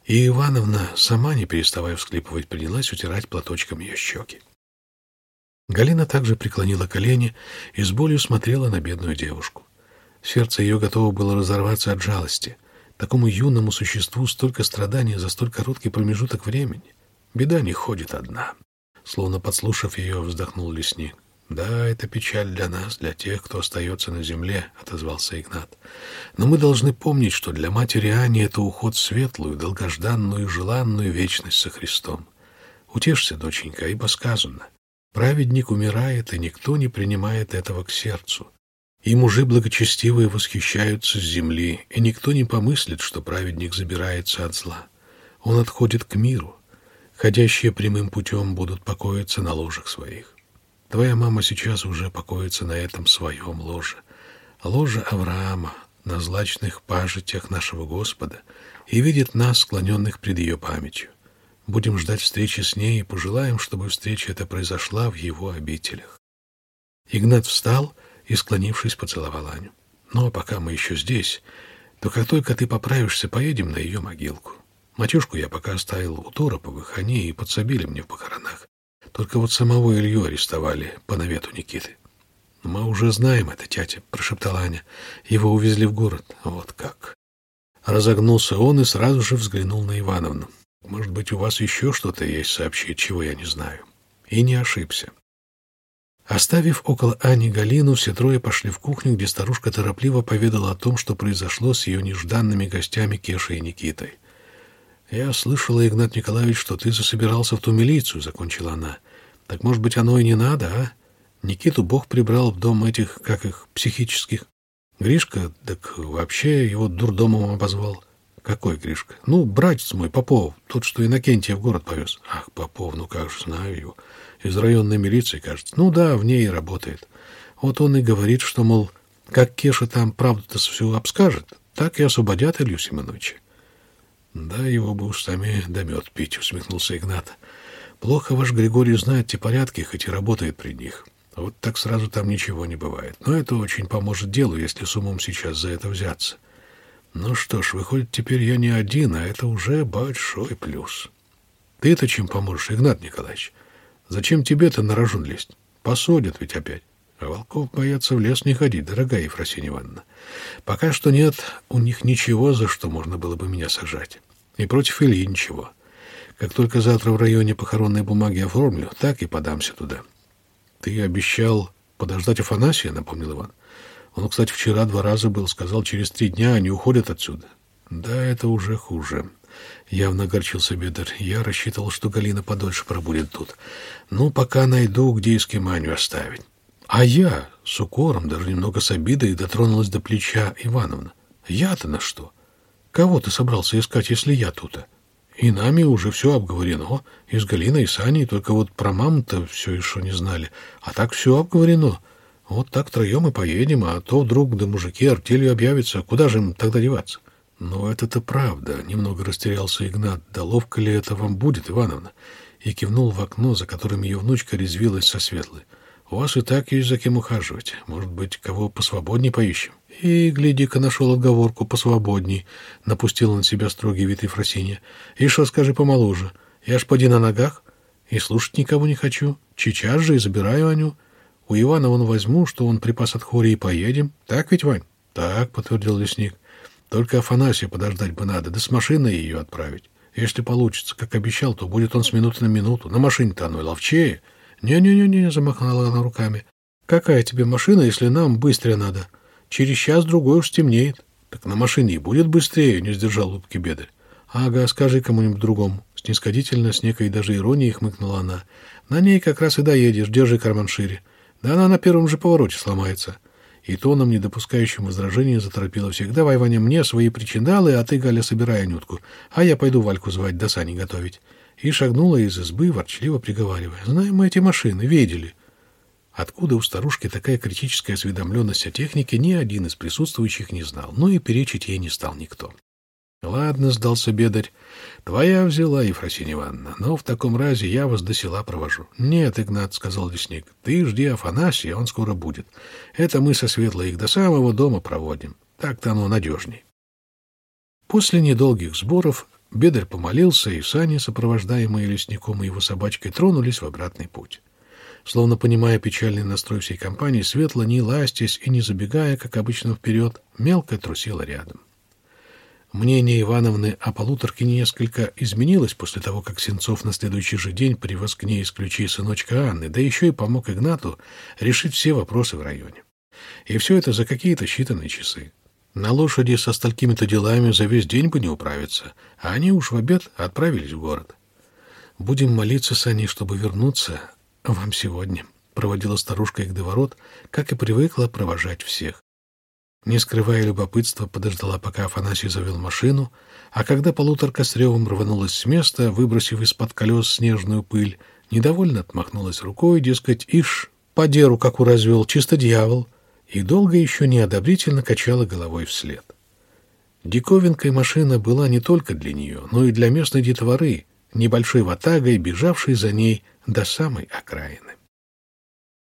И Ивановна, сама не переставая всклипывать, принялась утирать платочком ее щеки. Галина также преклонила колени и с болью смотрела на бедную девушку. Сердце ее готово было разорваться от жалости. Такому юному существу столько страданий за столь короткий промежуток времени. Беда не ходит одна. Словно подслушав ее, вздохнул лесник. «Да, это печаль для нас, для тех, кто остается на земле», — отозвался Игнат. «Но мы должны помнить, что для матери Ани это уход в светлую, долгожданную и желанную вечность со Христом. Утешься, доченька, ибо сказано, праведник умирает, и никто не принимает этого к сердцу. И мужи благочестивые восхищаются с земли, и никто не помыслит, что праведник забирается от зла. Он отходит к миру. Ходящие прямым путем будут покоиться на ложах своих. Твоя мама сейчас уже покоится на этом своем ложе. Ложе Авраама, на злачных пажитях нашего Господа, и видит нас, склоненных пред ее памятью. Будем ждать встречи с ней и пожелаем, чтобы встреча эта произошла в его обителях. Игнат встал и, склонившись, поцеловал Аню. «Ну, а пока мы еще здесь, то как только ты поправишься, поедем на ее могилку. Матюшку я пока оставил у Тороповых, они и подсобили мне в похоронах. Только вот самого Илью арестовали по навету Никиты. «Мы уже знаем это, тятя», — прошептала Аня. «Его увезли в город. Вот как». Разогнулся он и сразу же взглянул на Ивановну. «Может быть, у вас еще что-то есть сообщить, чего я не знаю?» И не ошибся. Оставив около Ани Галину, все трое пошли в кухню, где старушка торопливо поведала о том, что произошло с ее нежданными гостями Кешей и Никитой. «Я слышала, Игнат Николаевич, что ты засобирался в ту милицию», — закончила она. «Так, может быть, оно и не надо, а? Никиту Бог прибрал в дом этих, как их, психических. Гришка, так вообще его дурдомом обозвал». «Какой Гришка?» «Ну, братец мой, Попов, тот, что Иннокентия в город повез». «Ах, Попов, ну как же, знаю его. Из районной милиции, кажется. Ну да, в ней и работает. Вот он и говорит, что, мол, как Кеша там правду-то все обскажет, так и освободят Илью Семеновича. Да, его бы устами да мед пить, усмехнулся Игнат. Плохо ваш Григорий знает те порядки, хоть и работает при них. Вот так сразу там ничего не бывает. Но это очень поможет делу, если с умом сейчас за это взяться. Ну что ж, выходит, теперь я не один, а это уже большой плюс. Ты-то чем поможешь, Игнат Николаевич? Зачем тебе-то на рожон лезть? Посадят ведь опять. А волков боятся в лес не ходить, дорогая Ефросинья Ивановна. Пока что нет у них ничего, за что можно было бы меня сажать. И против Ильи ничего. Как только завтра в районе похоронной бумаги оформлю, так и подамся туда. Ты обещал подождать Афанасия, напомнил Иван. Он, кстати, вчера два раза был, сказал, через три дня они уходят отсюда. Да, это уже хуже. Явно огорчился Бедер. Я рассчитывал, что Галина подольше пробудет тут. Ну, пока найду, где и с кем оставить. А я, с укором, даже немного с обидой, дотронулась до плеча Ивановна. Я-то на что? Кого ты собрался искать, если я тут? И нами уже все обговорено, и с Галиной, и с Аней, только вот про маму-то все еще не знали. А так все обговорено. Вот так троем и поедем, а то вдруг да мужики артелью объявятся. Куда же им тогда деваться? Но это-то правда, немного растерялся Игнат. Да ловко ли это вам будет, Ивановна? И кивнул в окно, за которым ее внучка резвилась со светлой. У вас и так есть за кем ухаживать. Может быть, кого посвободнее поищем? И, гляди-ка, нашел отговорку посвободней, напустил на себя строгий вид Ефросинья. И что скажи помоложе? Я ж поди на ногах, и слушать никого не хочу. Сейчас же и забираю Аню. У Ивана вон возьму, что он припас от хори, и поедем. Так ведь, Вань? Так, подтвердил лесник. Только Афанасия подождать бы надо, да с машиной ее отправить. Если получится, как обещал, то будет он с минуты на минуту. На машине-то оно и ловчее. «Не-не-не», — замахнула она руками. «Какая тебе машина, если нам быстро надо? Через час-другой уж темнеет. Так на машине и будет быстрее, не сдержал улыбки беды. Ага, скажи кому-нибудь другому. Снисходительно, с некой даже иронией хмыкнула она. На ней как раз и доедешь, держи карман шире. Да она на первом же повороте сломается. И тоном, не допускающим возражения, заторопила всех. Давай, Ваня, мне свои причиндалы, а ты, Галя, собирай Анютку. А я пойду Вальку звать, да сани готовить. И шагнула из избы, ворчливо приговаривая. Знаем мы эти машины, видели. Откуда у старушки такая критическая осведомленность о технике, ни один из присутствующих не знал, но и перечить ей не стал никто. — Ладно, — сдался бедарь, — твоя взяла, Ефросинья Ивановна, но в таком разе я вас до села провожу. — Нет, Игнат, — сказал лесник, — ты жди Афанасия, он скоро будет. Это мы со Светлой их до самого дома проводим. Так-то оно надежней. После недолгих сборов бедарь помолился, и сани, сопровождаемые лесником и его собачкой, тронулись в обратный путь. Словно понимая печальный настрой всей компании, Светла, не ластясь и не забегая, как обычно, вперед, мелко трусила рядом. Мнение Ивановны о полуторке несколько изменилось после того, как Сенцов на следующий же день привез к ней из ключей сыночка Анны, да еще и помог Игнату решить все вопросы в районе. И все это за какие-то считанные часы. На лошади со столькими-то делами за весь день бы не управиться, а они уж в обед отправились в город. Будем молиться, Сани, чтобы вернуться, «Вам сегодня», — проводила старушка их до ворот, как и привыкла провожать всех. Не скрывая любопытства, подождала, пока Афанасий завел машину, а когда полуторка с ревом рванулась с места, выбросив из-под колес снежную пыль, недовольно отмахнулась рукой, дескать, «Ишь, по деру, как уразвел, чисто дьявол!» И долго еще неодобрительно качала головой вслед. Диковинкой машина была не только для нее, но и для местной детворы, небольшой ватагой, бежавшей за ней до самой окраины.